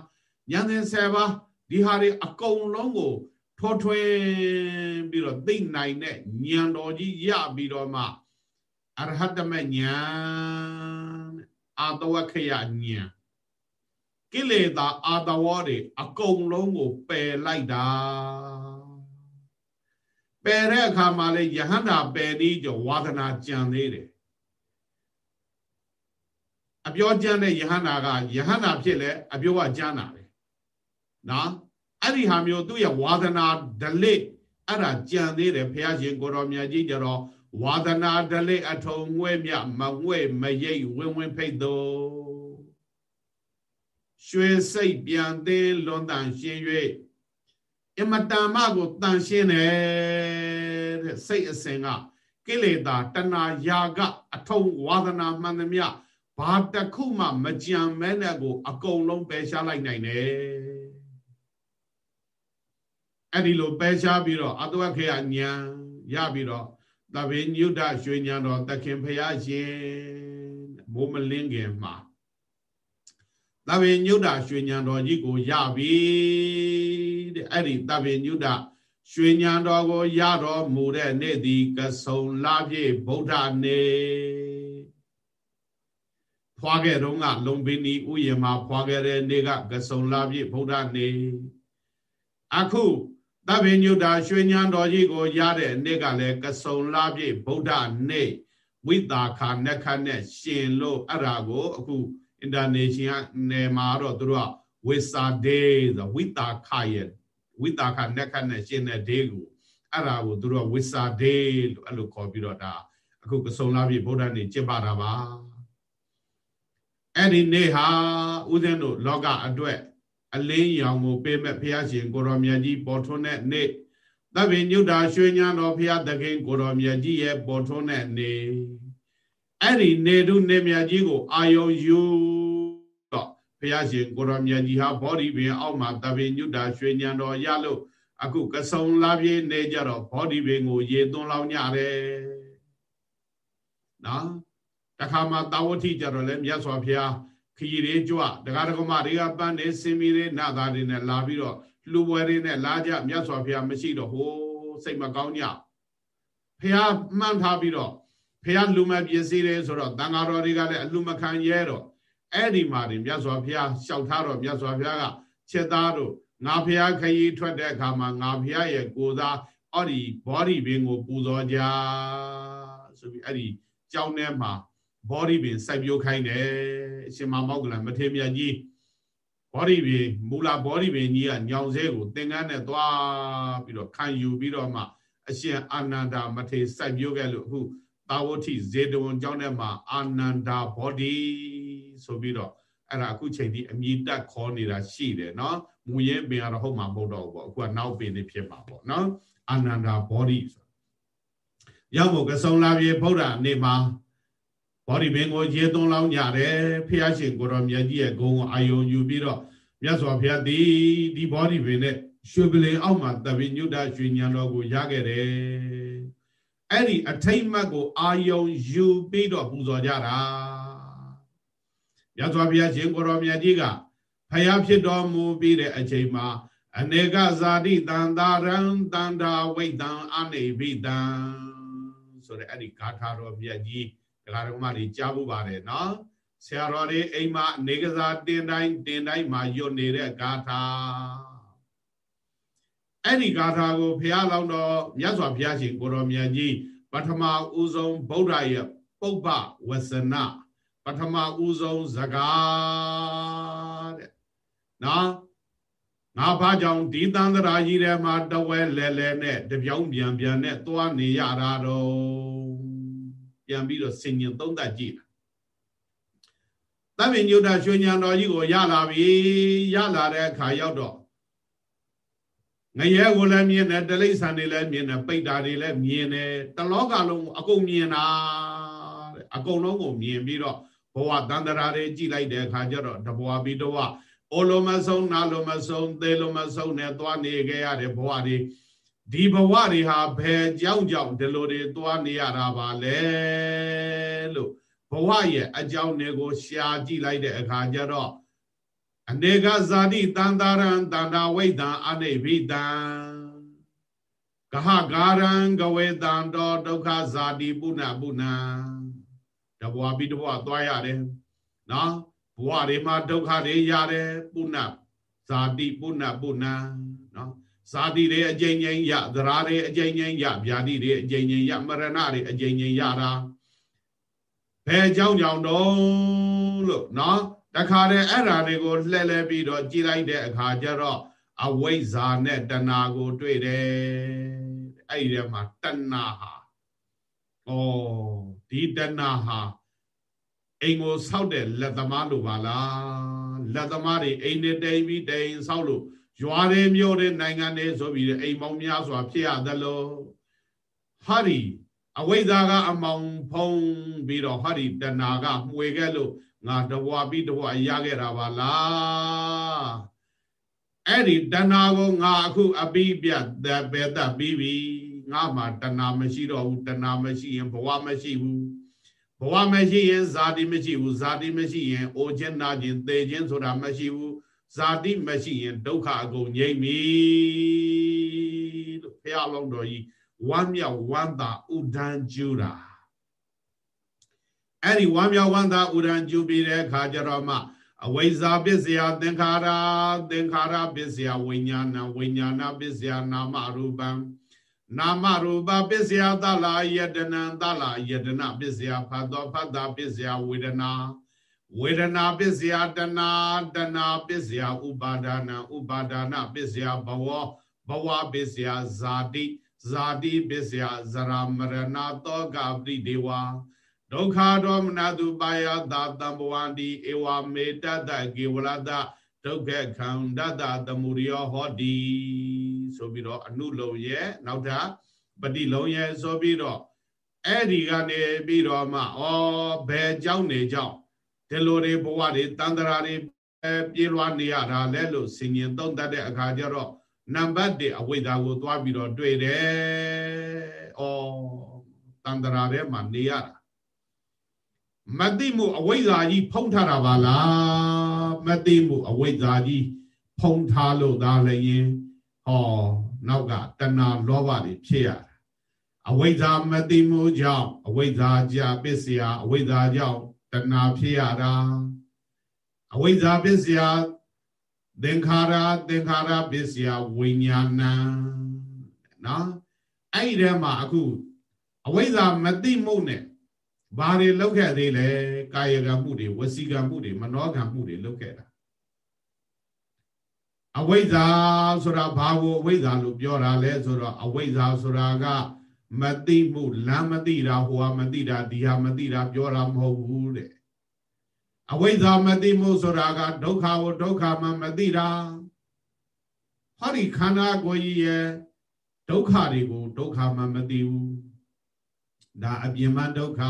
ဉာဏ်သင်7ပါး ဒီဟာတွေအကုန်လုံးကိုထောထွင်းပြီးတော့သိနိုင်တဲ့ဉာဏ်တော်ကြီးရပြီးတော့မှအရဟတမဉာဏ်အာတဝခယဉာဏ်ကိလေသာအာတဝတွေအကုန်လုံးကိုပယ်လိုက်တာပယ်တဲ့အခါမှာလေယဟန္တာပယ်နည်းကြောဝါဒနာကြံသေးတယ်အပြောကြမ်းတဲ့ယဟန္တာကယဟန္တာဖြစ်လဲအပြောကကြမ်းတာပဲ နော်အဲ့ဒီဟာမျိုးသူ့ရဲ့ဝါဒနာဒလိအဲ့ဒါကြံသေးတယ်ဘုရားရှင်ကိုတော်မြတ်ကြီးကြတော့ဝါဒနာဒလိအထုံငွဲ့မြမငွဲ့မရိပ်ဝင်းဝင်းဖိတ်သောရွှေစိတ်ပြန်သေးလွန်တန်ရှင်း၍အမတန်မကိုတန်ရှင်းတယ်တဲ့စိတ်အစဉ်ကကိလေသာတဏှာယာကအထုံဝါဒနာမှန်သမျှဘာတခုမှမကြံမဲနဲ့ကို အကုန်လုံးပယ်ရှားလိုက်နိုင်တယ် အဲ့ဒီလိုပယ်ရှားပြီးတော့အတဝခေယညာရပြီးတော့သဗ္ဗညုဒရွှေညာတော်တခင်ဖရာရှင်မိုးမလင်းခင်မှာသဗ္ဗညုဒရွှေညာတော်ကြီးကိုရပြီတဲ့အဲ့ဒီသဗ္ဗညုဒရွှေညာတော်ကိုရတော်မူတဲ့နေ့သည်ကဆုံလာပြည့်ဗုဒ္ဓနေ့ဖွာခဲ့တော့ကလုံပင်ဤဥယျာမှာဖွာခဲ့တဲ့နေ့ကကဆုံလာပြည့်ဗုဒ္ဓနေ့အခု သဗ္ဗညုတာရွှေညံတော်ကြီးကိုရတဲ့နေ့ကလည်းကဆုံလာပြည့်ဗုဒ္ဓနေ့ဝိတာခာနက္ခနဲ့ရှင်လို့အဲ့ဒါကိုအခုအင်တာနေရှင်နယ်မှာတော့သူတို့ကဝိစာဒေဆိုဝိတာခရဲ့ဝိတာခနက္ခနဲ့ရှင်တဲ့ဒေကိုအဲ့ဒါကိုသူတို့ကဝိစာဒေလို့အဲ့လိုခေါ်ပြီးတော့ဒါအခုကဆုံလာပြည့်ဗုဒ္ဓနေ့ကျင့်ပါတာပါအဲ့ဒီနေ့ဟာဦးဇင်းတို့လောကအတွက် အလင်းရောင်ကိုပေးမဲ့ဘုရားရှင်ကိုရောမြတ်ကြီးပေါ်ထွန်းတဲ့နေ့သဗ္ဗညုတာရွှေညာတော်ဘုရားသခင်ကိုရောမြတ်ကြီးရဲ့ပေါ်ထွန်းတဲ့နေ့အဲ့ဒီနေတုနေမြတ်ကြီးကိုအာယုံယူတော့ဘုရားရှင်ကိုရောမြတ်ကြီးဟာဘောဓိပင်အောက်မှာသဗ္ဗညုတာရွှေညာတော်ရလို့အခုကဆုံလာပြေးနေကြတော့ဘောဓိပင်ကိုရေသွန်းလောင်းကြတယ်နော်တခါမှတာဝတိကြတော့လေမြတ်စွာဘုရား ခရီးတွေကြွတရားဒဂမတွေကပန်းနေစင်မီတွေနတ်သားတွေနဲ့လာပြီးတော့လူပွဲတွေနဲ့လာကြမြတ်စွာဘုရားမရှိတော့ဟိုစိတ်မကောင်းကြဖះမှန်းထားပြီးတော့ဖះလူမပစ္စည်းတွေဆိုတော့တန်ဃာတော်တွေကလည်းအလူမခံရဲတော့အဲ့ဒီမှာနေမြတ်စွာဘုရားလျှောက်ထားတော့မြတ်စွာဘုရားကချက်သားတို့ငါဖះခရီးထွက်တဲ့အခါမှာငါဖះရဲ့ကိုသားအဲ့ဒီဘောဓိပင်ကိုပူဇော်ကြဆိုပြီးအဲ့ဒီကြောင်းထဲမှာ ဘောဓိပင်စိုက်ပျိုးခိုင်းတယ်အရှင်မမောက္ကလမထေရမြတ်ကြီးဘောဓိပင်မူလာဘောဓိပင်ကြီးကညောင်စဲကိုသင်္ကန်းနဲ့သွားပြီးတော့ခံယူပြီးတော့မှအရှင်အာနန္ဒာမထေစိုက်ပျိုးခဲ့လို့အခုသာဝတိဇေတဝန်ကျောင်းထဲမှာအာနန္ဒာဘောဓိဆိုပြီးတော့အဲ့ဒါအခုချိန်ဒီအမြည်တက်ခေါ်နေတာရှိတယ်နော်မူရင်းပင်ကတော့ဟုတ်မှာမဟုတ်တော့ဘူးပေါ့အခုကနောက်ပင်နေဖြစ်မှာပေါ့နော်အာနန္ဒာဘောဓိဆိုရောက်ဖို့ကဆုံလာပြေဗုဒ္ဓနေ့မှာ ဘောဓိပင်ကိုရေသွန်းလောင်းကြတယ်ဖះရှင်ကိုတော်မြတ်ကြီးရဲ့ဂုံကိုအာယုံယူပြီးတော့မြတ်စွာဘုရားဒီဒီဘောဓိပင်နဲ့ရွှေပလင်အောက်မှာတပိညုတရွှေညံတော်ကိုရခဲ့တယ်အဲ့ဒီအထိတ်မတ်ကိုအာယုံယူပြီးတော့ပူဇော်ကြတာမြတ်စွာဘုရားရှင်ကိုတော်မြတ်ကြီးကဖះဖြစ်တော်မူပြီးတဲ့အချိန်မှာအနေကဇာတိတန်တာရံတန္တာဝိတံအနေဘိတံဆိုတဲ့အဲ့ဒီဂါထာတော်မြတ်ကြီး ဒကာတော်မတွေကြားဖို့ပါတယ်နော်ဆရာတော်တွေအိမ်မှာအနေကစားတင်တိုင်းတင်တိုင်းမှာယွတ်နေတဲ့ဂါထာအဲ့ဒီဂါထာကိုဘုရားလောင်းတော်မြတ်စွာဘုရားရှင်ကိုတော်မြတ်ကြီးပထမဦးဆုံးဗုဒ္ဓရဲ့ပုပ္ပဝဆနပထမဦးဆုံးဇကာတဲ့နော်ငါဘာကြောင့်ဒီတန်တရာကြီးထဲမှာတဝဲလဲလဲနဲ့တပြောင်းပြန်ပြန်နဲ့သွားနေရတာတော့ ပြန်ပြီးတော့ဆင်ញင်သုံးသပ်ကြည့်တာတပင်ညုတရွှေညံတော်ကြီးကိုရလာပြီရလာတဲ့အခါရောက်တော့ငရဲကိုလည်းမြင်တယ်တလိษံတွေလည်းမြင်တယ်ပိတ်တာတွေလည်းမြင်တယ်တလောကလုံးအကုန်မြင်တာတဲ့အကုန်လုံးကိုမြင်ပြီးတော့ဘဝတန်တရာတွေကြည့်လိုက်တဲ့အခါကျတော့တဘဝပြီးတော့အိုလိုမဆုံးနာလိုမဆုံးသေလိုမဆုံးနဲ့သွားနေခဲ့ရတဲ့ဘဝတွေ ဒီဘဝတွေဟာဘယ်ကြောင့်ကြောင့်ဒီလိုတွေသွားနေရတာပါလဲလို့ဘဝရဲ့အကြောင်းတွေကိုရှာကြည့်လိုက်တဲ့အခါကျတော့အနေကဇာတိတန်တာရံတန္တာဝိတံအနိဘိတံကဟဂါရံကဝေတံတောဒုက္ခဇာတိပုဏ္ဏပုဏ္ဏတဘဝပြီးတဘဝသွားရတယ်နော်ဘဝတွေမှာဒုက္ခတွေရတယ်ပုဏ္ဏဇာတိပုဏ္ဏပုဏ္ဏနော် ဇာတိတွေအကျဉ်းချင်းရသရာတွေအကျဉ်းချင်းရဗျာတိတွေအကျဉ်းချင်းရမရဏတွေအကျဉ်းချင်းရတာဘယ်ကြောင့်ကြောင့်တော့လို့နော်တခါတည်းအဲ့ဓာတွေကိုလှည့်လဲပြီးတော့ကြည်လိုက်တဲ့အခါကျတော့အဝိဇ္ဇာနဲ့တဏှာကိုတွေ့တယ်အဲ့ဒီထဲမှာတဏှာဟာဩဒီတဏှာဟာအိမ်ကိုဆောက်တဲ့လက်သမားလိုပါလားလက်သမားတွေအိမ်နဲ့တိမ်ပြီးတိမ်ဆောက်လို့ ရွာတွေမြို့တွေနိုင်ငံတွေဆိုပြီးအိမ်ပေါင်းများစွာဖြစ်ရသလိုဟာဒီအဝိဇ္ဇာကအမောင်ဖုံးပြီးတော့ဟာဒီတဏှာကမှွေခဲ့လို့ငါတဘွားပြီးတဘွားရခဲ့တာပါလားအဲ့ဒီတဏှာကိုငါအခုအပိပြတ်ပဲတတ်ပြီးပြီငါမှတဏှာမရှိတော့ဘူးတဏှာမရှိရင်ဘဝမရှိဘူးဘဝမရှိရင်ဇာတိမရှိဘူးဇာတိမရှိရင်အိုခြင်းနာခြင်းသေခြင်းဆိုတာမရှိဘူး ဇာတိမရှိရင်ဒုက္ခအကုန်ငြိမ့်ပြီလို့ဘုရားလုံးတော်ကြီးဝမ်းမြောက်ဝမ်းသာဥဒန်းကျူတာအဲ့ဒီဝမ်းမြောက်ဝမ်းသာဥဒန်းကျူပြီးတဲ့အခါကျတော့မှအဝိဇ္ဇာပစ္စယသင်္ခါရသင်္ခါရပစ္စယဝိညာဏဝိညာဏပစ္စယနာမရူပံနာမရူပပစ္စယသလာယတနံသလာယတနာပစ္စယဖတ်တော်ဖတ်တာပစ္စယဝေဒနာ ဝေဒနာပစ္စယတနာတနာပစ္စယဥပါဒနာဥပါဒနာပစ္စယဘဝဘဝပစ္စယဇာတိဇာတိပစ္စယဇရာမရဏတောကပရိဒေဝဒုက္ခဒေါမနတုပါယတာတံဘဝန္တိဧဝမေတ္တကေဝလတဒုက္ခခန္ဓတသမုရိယဟောတိဆိုပြီးတော့အနုလုံးရဲ့နောက်ထပ်ပฏิလုံးရဲ့ဆိုပြီးတော့အဲ့ဒီကနေပြီးတော့မှဩဘယ်ကြောင့်နေကြောင့် ဒီလိုတွေဘဝတွေတန်တရာတွေပြေးလွှားနေရတာလဲလို့ဆင်ញင်သုံးတတ်တဲ့အခါကျတော့နံပါတ်1အဝိဇ္ဇာကိုသွားပြီးတော့တွေ့တယ်။ဩတန်တရာထဲမှာနေရတာမသိမှုအဝိဇ္ဇာကြီးဖုံးထားတာပါလားမသိမှုအဝိဇ္ဇာကြီးဖုံးထားလို့ဒါလည်းရင်ဟောနောက်ကတဏှာလောဘတွေဖြစ်ရတာအဝိဇ္ဇာမသိမှုကြောင့်အဝိဇ္ဇာကြပစ္စယအဝိဇ္ဇာကြောင့် တဏှာဖြစ်ရတာအဝိဇ္ဇာပစ္စယသင်္ခါရသင်္ခါရပစ္စယဝိညာဏနော်အဲ့ဒီထဲမှာအခုအဝိဇ္ဇာမသိမှုနဲ့ဘာတွေလောက်ခဲ့သေးလဲကာယကံမှုတွေဝစီကံမှုတွေမနောကံမှုတွေလောက်ခဲ့တာအဝိဇ္ဇာဆိုတာဘာကိုအဝိဇ္ဇာလို့ပြောတာလဲဆိုတော့အဝိဇ္ဇာဆိုတာက မသိမှုလမ်းမသိတာဟိုဟာမသိတာဒီဟာမသိတာပြောတာမဟုတ်ဘူးတဲ့အဝိဇ္ဇာမသိမှုဆိုတာကဒုက္ခကိုဒုက္ခမှမသိတာဟောဒီခန္ဓာကိုယ်ကြီးရဲ့ဒုက္ခတွေကိုဒုက္ခမှမသိဘူးဒါအပြင်မှဒုက္ခ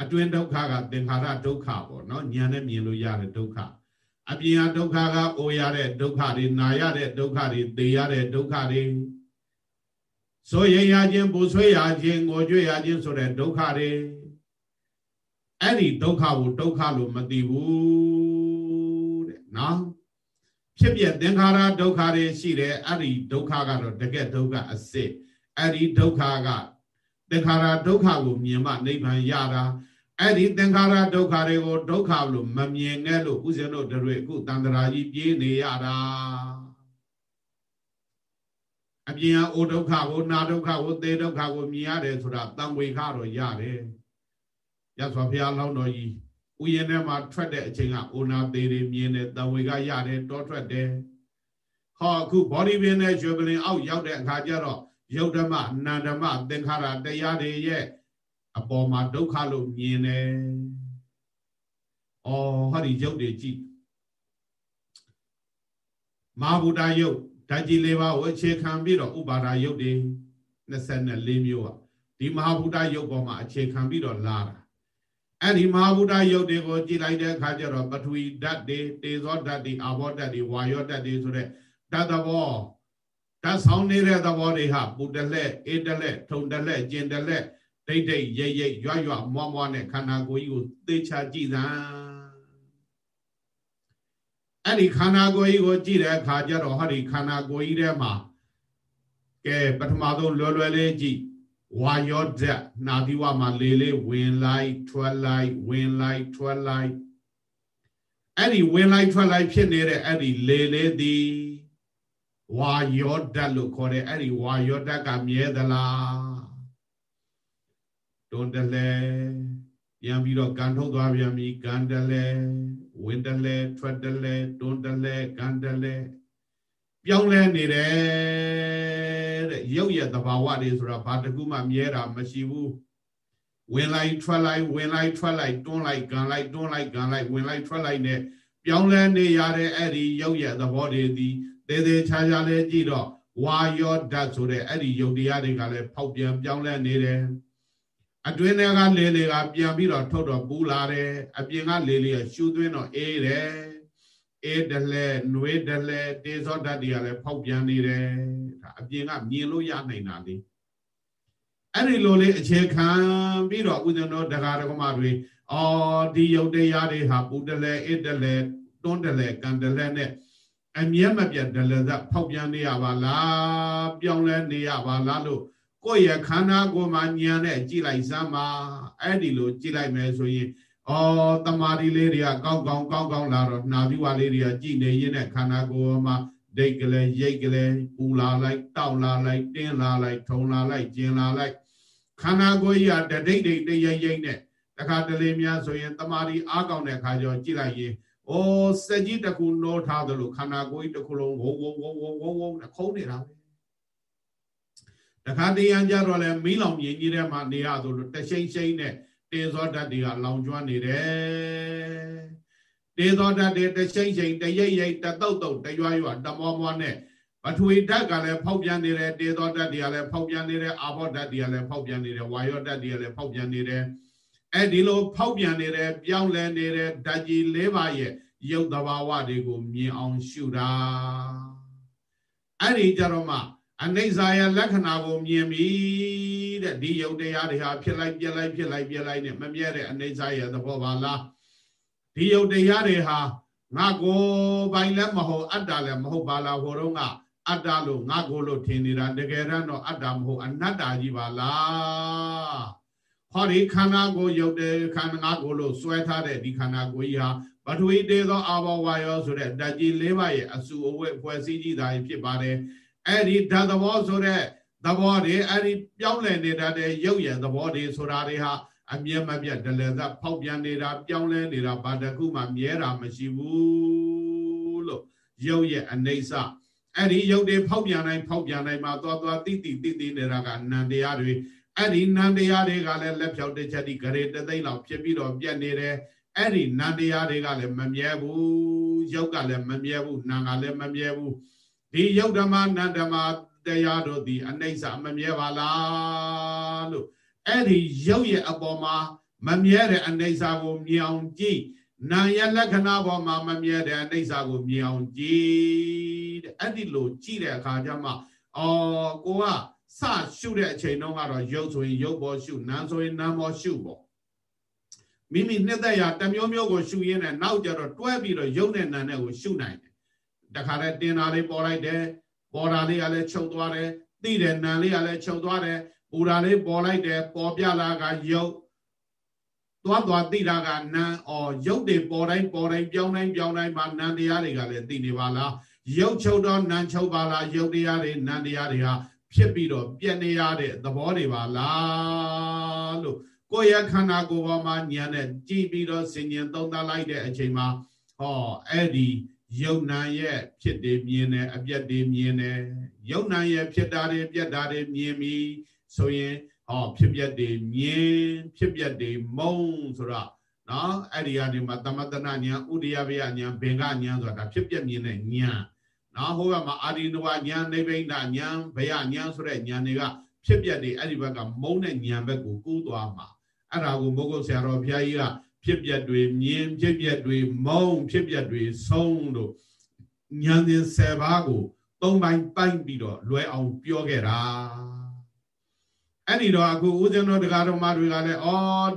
အတွင်းဒုက္ခကသင်္ခါရဒုက္ခပေါ့နော်ဉာဏ်နဲ့မြင်လို့ရတဲ့ဒုက္ခအပြင်ကဒုက္ခကအိုရတဲ့ဒုက္ခတွေနာရတဲ့ဒုက္ခတွေသိရတဲ့ဒုက္ခတွေ ဆိုရင်ရခြင်းပူဆွေးရခြင်းငိုကြွေးရခြင်းဆိုတဲ့ဒုက္ခတွေအဲ့ဒီဒုက္ခကိုဒုက္ခလို့မသိဘူးတဲ့နော်ဖြစ်ပြသင်္ခါရဒုက္ခတွေရှိတယ်အဲ့ဒီဒုက္ခကတော့တကယ်ဒုက္ခအစစ်အဲ့ဒီဒုက္ခကသင်္ခါရဒုက္ခကိုမြင်မှနိဗ္ဗာန်ရတာအဲ့ဒီသင်္ခါရဒုက္ခတွေကိုဒုက္ခလို့မမြင်ခဲ့လို့ဥစဉ်တို့တွေအခုတန်ត្រာကြီးပြေးနေရတာ အပြင်အိုဒုက္ခကိုနာဒုက္ခကိုသေဒုက္ခကိုမြင်ရတယ်ဆိုတာတံဝေခတော့ရတယ်ရသော်ဘုရားလောင်းတော်ကြီးဥယျာဉ်ထဲမှာထွက်တဲ့အချိန်ကအိုနာသေးတွေမြင်တယ်တံဝေခရတယ်တောထွက်တယ်ဟောအခုဘောဒီပင်နဲ့ရွှေပလင်အောက်ရောက်တဲ့အခါကျတော့ယုတ်ဓမ္မနန္ဓမ္မသင်္ခါရတရားတွေရဲ့အပေါ်မှာဒုက္ခလို့မြင်တယ်။အော်ဟောဒီယုတ်တွေကြည့်မဟာဗုဒ္ဓယုတ် ဓာတ်ကြီးလေးပါးကိုအခြေခံပြီးတော့ဥပါဒာယုတ်တွေ24မျိုးอ่ะဒီမဟာဗုဒ္ဓယုတ်ပေါ်မှာအခြေခံပြီးတော့လာတာအဲ့ဒီမဟာဗုဒ္ဓယုတ်တွေကိုကြည်လိုက်တဲ့အခါကျတော့ပထဝီဓာတ်တွေတေဇောဓာတ်တွေအာဘောဓာတ်တွေဝါယောဓာတ်တွေဆိုတဲ့ဓာတ်သဘောဓာတ်ဆောင်နေတဲ့သဘောတွေဟာပူတလက်အေးတလက်ထုံတလက်ကျင်တလက်ဒိတ်ဒိတ်ရိတ်ရိတ်ရွရွမွားမွားနဲ့ခန္ဓာကိုယ်ကြီးကိုသေချာကြည့်စမ်း အဲ့ဒီခန္ဓာကိုယ်ကြီးကိုကြည့်တဲ့အခါကျတော့ဟောဒီခန္ဓာကိုယ်ကြီးထဲမှာကဲပထမဆုံးလွယ်လွယ်လေးကြည့်ဝါယောဓာတ်နာသီဝမှာလေလေးဝင်လိုက်ထွက်လိုက်ဝင်လိုက်ထွက်လိုက်အဲ့ဒီဝင်လိုက်ထွက်လိုက်ဖြစ်နေတဲ့အဲ့ဒီလေလေးသည်ဝါယောဓာတ်လို့ခေါ်တဲ့အဲ့ဒီဝါယောဓာတ်ကမြဲသလားတွန်းတလဲ ပြန်ပြီးတော့ကန်ထုတ်သွားပြန်ပြီကန်တလဲဝင်တလဲထွက်တလဲတွန်းတလဲကန်တလဲပြောင်းလဲနေတယ်တဲ့ရုပ်ရဲ့သဘာဝတွေဆိုတာဘာတကူမှမြဲတာမရှိဘူးဝင်လိုက်ထွက်လိုက်ဝင်လိုက်ထွက်လိုက်တွန်းလိုက်ကန်လိုက်တွန်းလိုက်ကန်လိုက်ဝင်လိုက်ထွက်လိုက်နဲ့ပြောင်းလဲနေရတဲ့အဲ့ဒီရုပ်ရဲ့သဘောတွေဒီသေးသေးချာချာလေးကြည့်တော့ဝါယောဓာတ်ဆိုတဲ့အဲ့ဒီယုတ်တရားတွေကလည်းဖောက်ပြန်ပြောင်းလဲနေတယ် အတွင်းထဲကလေလေကပြန်ပြီးတော့ထုတ်တော့ပူလာတယ်အပြင်ကလေလေကရှူသွင်းတော့အေးတယ်အေးတလဲနှွေးတလဲတေဇောဓာတ်တွေကလည်းဖောက်ပြန်နေတယ်ဒါအပြင်ကမြင်လို့ရနိုင်တာလေအဲ့ဒီလိုလေးအခြေခံပြီးတော့ဥဒ္ဒနောဒကာဒကမတွေအော်ဒီယုတ်တရားတွေဟာပူတလဲအေးတလဲတွန်းတလဲကန်တလဲနဲ့အမြဲမပြတ်ဒလဇဖောက်ပြန်နေရပါလားပြောင်းလဲနေရပါလားလို့ ကိုယ့်ရဲ့ခန္ဓာကိုယ်မှာညံနဲ့ကြည်လိုက်စမ်းပါအဲ့ဒီလိုကြည်လိုက်မယ်ဆိုရင်အော်တမာဒီလေးတွေကကောင်းကောင်းကောင်းကောင်းလာတော့နှာပြီးွားလေးတွေကကြည်နေရင်းနဲ့ခန္ဓာကိုယ်မှာဒိတ်ကလေးရိတ်ကလေးပူလာလိုက်တောက်လာလိုက်တင်းလာလိုက်ထုံလာလိုက်ကျင်လာလိုက်ခန္ဓာကိုယ်ကြီးကတဒိတ်ဒိတ်တရိတ်ရိတ်နဲ့တခါတလေများဆိုရင်တမာဒီအားကောင်းတဲ့ခါကျတော့ကြည်လိုက်ရင်ဩစက်ကြီးတစ်ခုနိုးထားသလိုခန္ဓာကိုယ်ကြီးတစ်ခုလုံးဝုံဝုံဝုံဝုံဝုံဝုံနဲ့ခုံးနေတာပဲ တခါတရံကြတော့လဲမီးလောင်မြင်ကြီးထဲမှာနေရသလိုတရှိန်ရှိန်နဲ့တေဇောဓာတ်တွေကလောင်ကျွမ်းနေတယ်တေဇောဓာတ်တွေတရှိန်ရှိန်တရိပ်ရိပ်တတုတ်တုတ်တရွရွတမောမောနဲ့ပထဝီဓာတ်ကလည်းဖောက်ပြန်နေတယ်တေဇောဓာတ်တွေကလည်းဖောက်ပြန်နေတယ်အာဘောဓာတ်တွေကလည်းဖောက်ပြန်နေတယ်ဝါယောဓာတ်တွေကလည်းဖောက်ပြန်နေတယ်အဲ့ဒီလိုဖောက်ပြန်နေတဲ့ပြောင်းလဲနေတဲ့ဓာတ်ကြီး၄ပါးရဲ့ရုပ်သဘာဝတွေကိုမြင်အောင်ရှုတာအဲ့ဒီကြတော့မှ အနိစ္စရဲ့လက္ခဏာကိုမြင်ပြီတဲ့ဒီယုတ်တရားတွေဟာဖြစ်လိုက်ပြက်လိုက်ဖြစ်လိုက်ပြက်လိုက်နဲ့မမြဲတဲ့အနိစ္စရဲ့သဘောပါလားဒီယုတ်တရားတွေဟာငါကိုယ်ပိုင်လည်းမဟုတ်အတ္တလည်းမဟုတ်ပါလားဟိုတော့ကအတ္တလို့ငါကိုလို့ထင်နေတာတကယ်တော့အတ္တမဟုတ်အနတ္တကြီးပါလားဟောဒီခန္ဓာကိုရုပ်တယ်ခန္ဓာငါကိုလို့စွဲထားတဲ့ဒီခန္ဓာကိုကြီးဟာပထဝီတေသောအာဘောဝါယောဆိုတဲ့ဓာတ်ကြီး၄ပါးရဲ့အစုအဝတ်ဖွဲ့စည်းကြီးတာဖြစ်ပါတယ် အဲ့ဒီဓာတ်သဘောဆိုတဲ့သဘောတွေအဲ့ဒီပြောင်းလဲနေတာတဲ့ရုပ်ရဲ့သဘောတွေဆိုတာတွေဟာအမြဲမပြတ်ဒလသက်ဖောက်ပြန်နေတာပြောင်းလဲနေတာဘာတခုမှမြဲတာမရှိဘူးလို့ရုပ်ရဲ့အနေဆအဲ့ဒီရုပ်တွေဖောက်ပြန်နိုင်ဖောက်ပြန်နိုင်မှာသွားသွားတိတိတိတိနေတာကနန္တရားတွေအဲ့ဒီနန္တရားတွေကလည်းလက်ဖြောက်တစ်ချက်ဒီဂရေတသိန်းလောက်ဖြစ်ပြီးတော့ပြတ်နေတယ်အဲ့ဒီနန္တရားတွေကလည်းမမြဲဘူးရုပ်ကလည်းမမြဲဘူးနာကလည်းမမြဲဘူး ဒီယုတ်ဓမ္မနန္ဓမ္မတရားတို့ဒီအနိစ္စမမြဲပါလားလို့အဲ့ဒီရုပ်ရဲ့အပေါ်မှာမမြဲတဲ့အနိစ္စကိုမြင်အောင်ကြည့်နာယလက္ခဏာပေါ်မှာမမြဲတဲ့အနိစ္စကိုမြင်အောင်ကြည့်တဲ့အဲ့ဒီလိုကြည့်တဲ့အခါကျမှအော်ကိုကစရှုတဲ့အချိန်တုန်းကတော့ရုပ်ဆိုရင်ရုပ်ပေါ်ရှုနာမ်ဆိုရင်နာမ်ပေါ်ရှုပေါ့မိမိနှစ်သက်ရာတမျိုးမျိုးကိုရှုရင်းနဲ့နောက်ကျတော့တွဲပြီးတော့ရုပ်နဲ့နာမ်နဲ့ကိုရှုနိုင်တယ် တခါတည်းတင်တာလေးပေါ်လိုက်တယ်ပေါ်တာလေးကလည်းချုပ်သွားတယ်သိတယ်နာမ်လေးကလည်းချုပ်သွားတယ်ပူတာလေးပေါ်လိုက်တယ်ပေါ်ပြလာကရုပ်သွားသွားသိတာကနာမ်အော်ရုပ်တွေပေါ်တိုင်းပေါ်တိုင်းပြောင်းတိုင်းပြောင်းတိုင်းမှာနာမ်တရားတွေကလည်းသိနေပါလားရုပ်ချုပ်တော့နာမ်ချုပ်ပါလားရုပ်တရားတွေနာမ်တရားတွေဟာဖြစ်ပြီးတော့ပြည့်နေရတဲ့သဘောတွေပါလားလို့ကိုယ့်ရဲ့ခန္ဓာကိုယ်ပေါ်မှာဉာဏ်နဲ့ကြည့်ပြီးတော့စဉ်းကျင်သုံးသပ်လိုက်တဲ့အချိန်မှာဟောအဲ့ဒီ ယုံနာရဲ့ဖြစ်တယ်မြင်တယ်အပြက်တွေမြင်တယ်ယုံနာရဲ့ဖြစ်တာတွေပြက်တာတွေမြင်ပြီးဆိုရင်ဟောဖြစ်ပြက်တွေမြင်ဖြစ်ပြက်တွေမုံဆိုတော့နော်အဲ့ဒီကနေမှသမတနာညာဥဒိယဘေယညာဘင်္ဂညာဆိုတာဖြစ်ပြက်မြင်တဲ့ညာနော်ဟိုဘက်မှာအာဒီနဝညာနိဗ္ဗိဒညာဘယညာဆိုတဲ့ညာတွေကဖြစ်ပြက်တွေအဲ့ဒီဘက်ကမုံတဲ့ညာဘက်ကိုကူးသွားမှာအဲ့ဒါကိုမုဂုတ်ဆရာတော်ဘုရားကြီးက ဖြစ်ပြက်တွေမြင်ဖြစ်ပြက်တွေမုံဖြစ်ပြက်တွေဆုံးလို့ဉာဏ်စဉ်10ပါးကိုသုံးပိုင်းပိုင်းပြီးတော့လွယ်အောင်ပြောခဲ့တာအဲ့ဒီတော့အခုဦးဇင်းတော်တရားတော်မတွေကလည်းဩ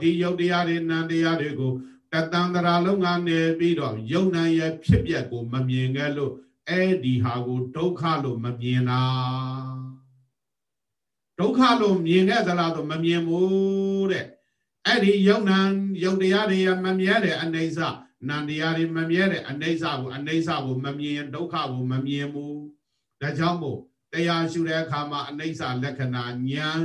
ဒီယုတ်တရားတွေနံတရားတွေကိုတတန်တရာလုံးကနေပြီးတော့ယုံနံရဲ့ဖြစ်ပြက်ကိုမမြင်ခဲ့လို့အဲ့ဒီဟာကိုဒုက္ခလို့မမြင်တာဒုက္ခလို့မြင်ခဲ့သလားဆိုမမြင်ဘူးတဲ့ အဲ့ဒီယုံနံယုတ်တရားတွေမမြဲတဲ့အနေဆနံတရားတွေမမြဲတဲ့အနေဆကိုအနေဆကိုမမြင်ဒုက္ခကိုမမြင်ဘူးဒါကြောင့်မို့တရားရှုတဲ့အခါမှာအနေဆလက္ခဏာဉာဏ်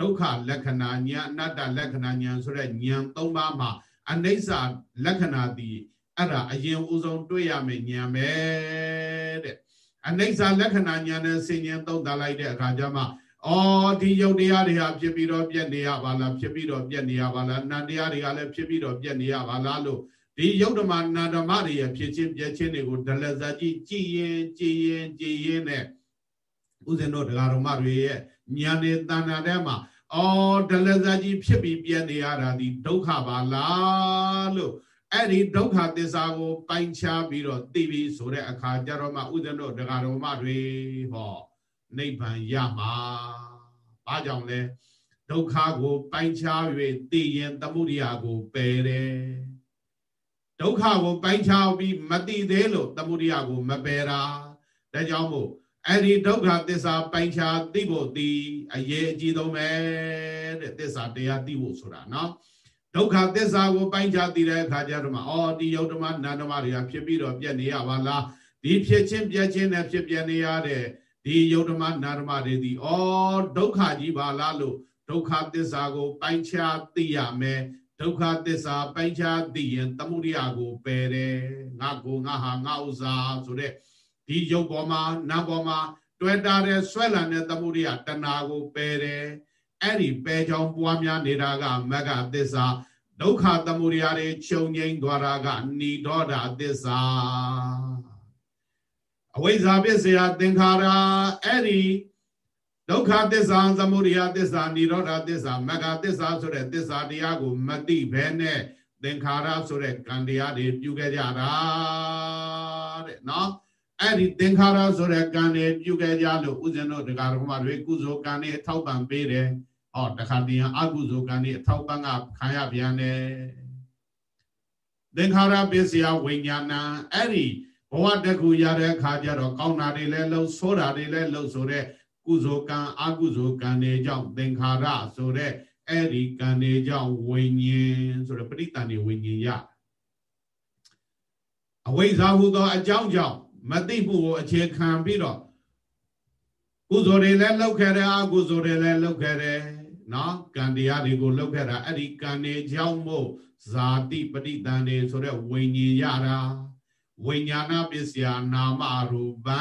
ဒုက္ခလက္ခဏာဉာဏ်အနတ္တလက္ခဏာဉာဏ်ဆိုတဲ့ဉာဏ်၃ပါးမှာအနေဆလက္ခဏာတည်အဲ့ဒါအရင်ဦးဆုံးတွေ့ရမယ့်ဉာဏ်ပဲတဲ့အနိစ္စလက္ခဏာဉာဏ်နဲ့ဆင်ញံသုံးသလိုက်တဲ့အခါကျမှ အော်ဒီယုတ်တရားတွေဟာဖြစ်ပြီးတော့ပြက်နေရပါလားဖြစ်ပြီးတော့ပြက်နေရပါလားနန္တရားတွေကလည်းဖြစ်ပြီးတော့ပြက်နေရပါလားလို့ဒီယုတ်ဓမ္မနန္ဓမ္မတွေရဲ့ဖြစ်ချင်းပြက်ချင်းတွေကိုဒလဇာကြီးကြည်ရင်ကြည်ရင်ကြည်ရင်နဲ့ဥစဉ်တို့တရားတော်မတွေရဲ့ဉာဏ်နဲ့တဏ္ဍာထဲမှာအော်ဒလဇာကြီးဖြစ်ပြီးပြက်နေရတာဒီဒုက္ခပါလားလို့အဲ့ဒီဒုက္ခသစ္စာကို ပိုင်းခြားပြီးတော့သိပြီဆိုတဲ့အခါကျတော့မှဥစဉ်တို့တရားတော်မတွေဟော နိဗ္ဗာန်ရမှာဘာကြောင့်လဲဒုက္ခကိုပိုင်းခြား၍သိရင်သမှုရိယာကိုပယ်တယ်ဒုက္ခကိုပိုင်းခြားပြီးမသိသေးလို့သမှုရိယာကိုမပယ်တာဒါကြောင့်မို့အဲ့ဒီဒုက္ခသစ္စာပိုင်းခြားသိဖို့ဒီအရေးအကြီးဆုံးပဲတဲ့သစ္စာတရားသိဖို့ဆိုတာနော်ဒုက္ခသစ္စာကိုပိုင်းခြားသိတဲ့အခါကျတော့မှအော်ဒီယုတ်ဓမ္မနန္ဓမတွေကဖြစ်ပြီးတော့ပြက်နေရပါလားဒီဖြစ်ချင်းပြက်ချင်းနဲ့ဖြစ်ပြနေရတဲ့ ဒီယုတ်ဓမ္မနာဓမ္မတွေဒီဩဒုက္ခကြီးပါလားလို့ဒုက္ခသစ္စာကို ပိုင်းခြားသိရမယ်ဒုက္ခသစ္စာပိုင်းခြားသိရင်သမုဒိယကိုပယ်တယ်ငါကိုငါဟာငါဥစ္စာဆိုတဲ့ဒီယုတ်ပေါ်မှာနာပေါ်မှာတွေ့တာတဲ့ဆွဲလန်တဲ့သမုဒိယတဏှာကိုပယ်တယ်အဲ့ဒီပယ်ကြောင်ပွားများနေတာကမဂ္ဂသစ္စာဒုက္ခသမုဒိယတွေချုပ်ငိမ့်သွားတာကဏိဒေါဒသစ္စာ အဝိဇ္ဇာပစ္စယသင်္ခါရအဲ့ဒီဒုက္ခသစ္စာသမုဒယသစ္စာនិရောဓသစ္စာမဂ္ဂသစ္စာဆိုတဲ့သစ္စာတရားကိုမသိဘဲနဲ့သင်္ခါရဆိုတဲ့ကံတရားတွေပြုခဲ့ကြတာတဲ့နော်အဲ့ဒီသင်္ခါရဆိုတဲ့ကံတွေပြုခဲ့ကြလို့ဥစဉ်တို့တရားတော်မှာတွေကုသိုလ်ကံတွေအထောက်ပံ့ပေးတယ်ဟောတခါတည်းအကုသိုလ်ကံတွေအထောက်ပံ့ကခံရပြန်တယ်သင်္ခါရပစ္စယဝိညာဏအဲ့ဒီ ဘဝတခုရတဲ့အခါကျတော့ကောင်းတာတွေလည်းလှုပ်ဆိုးတာတွေလည်းလှုပ်ဆိုတဲ့ကုသိုလ်ကံအကုသိုလ်ကံတွေကြောင့်သင်္ခါရဆိုတဲ့အဲ့ဒီကံတွေကြောင့်ဝိညာဉ်ဆိုတဲ့ပဋိသန္ဓေဝိညာဉ်ရအဝိဇ္ဇာဟုသောအကြောင်းကြောင့်မသိမှုကိုအခြေခံပြီးတော့ကုသိုလ်တွေလည်းလုပ်ခဲ့တယ်အကုသိုလ်တွေလည်းလုပ်ခဲ့တယ်နော်ကံတရားတွေကိုလုပ်ခဲ့တာအဲ့ဒီကံတွေကြောင့်မို့ဇာတိပဋိသန္ဓေဆိုတဲ့ဝိညာဉ်ရတာ ဝိညာဏပစ္စယနာမရူပံ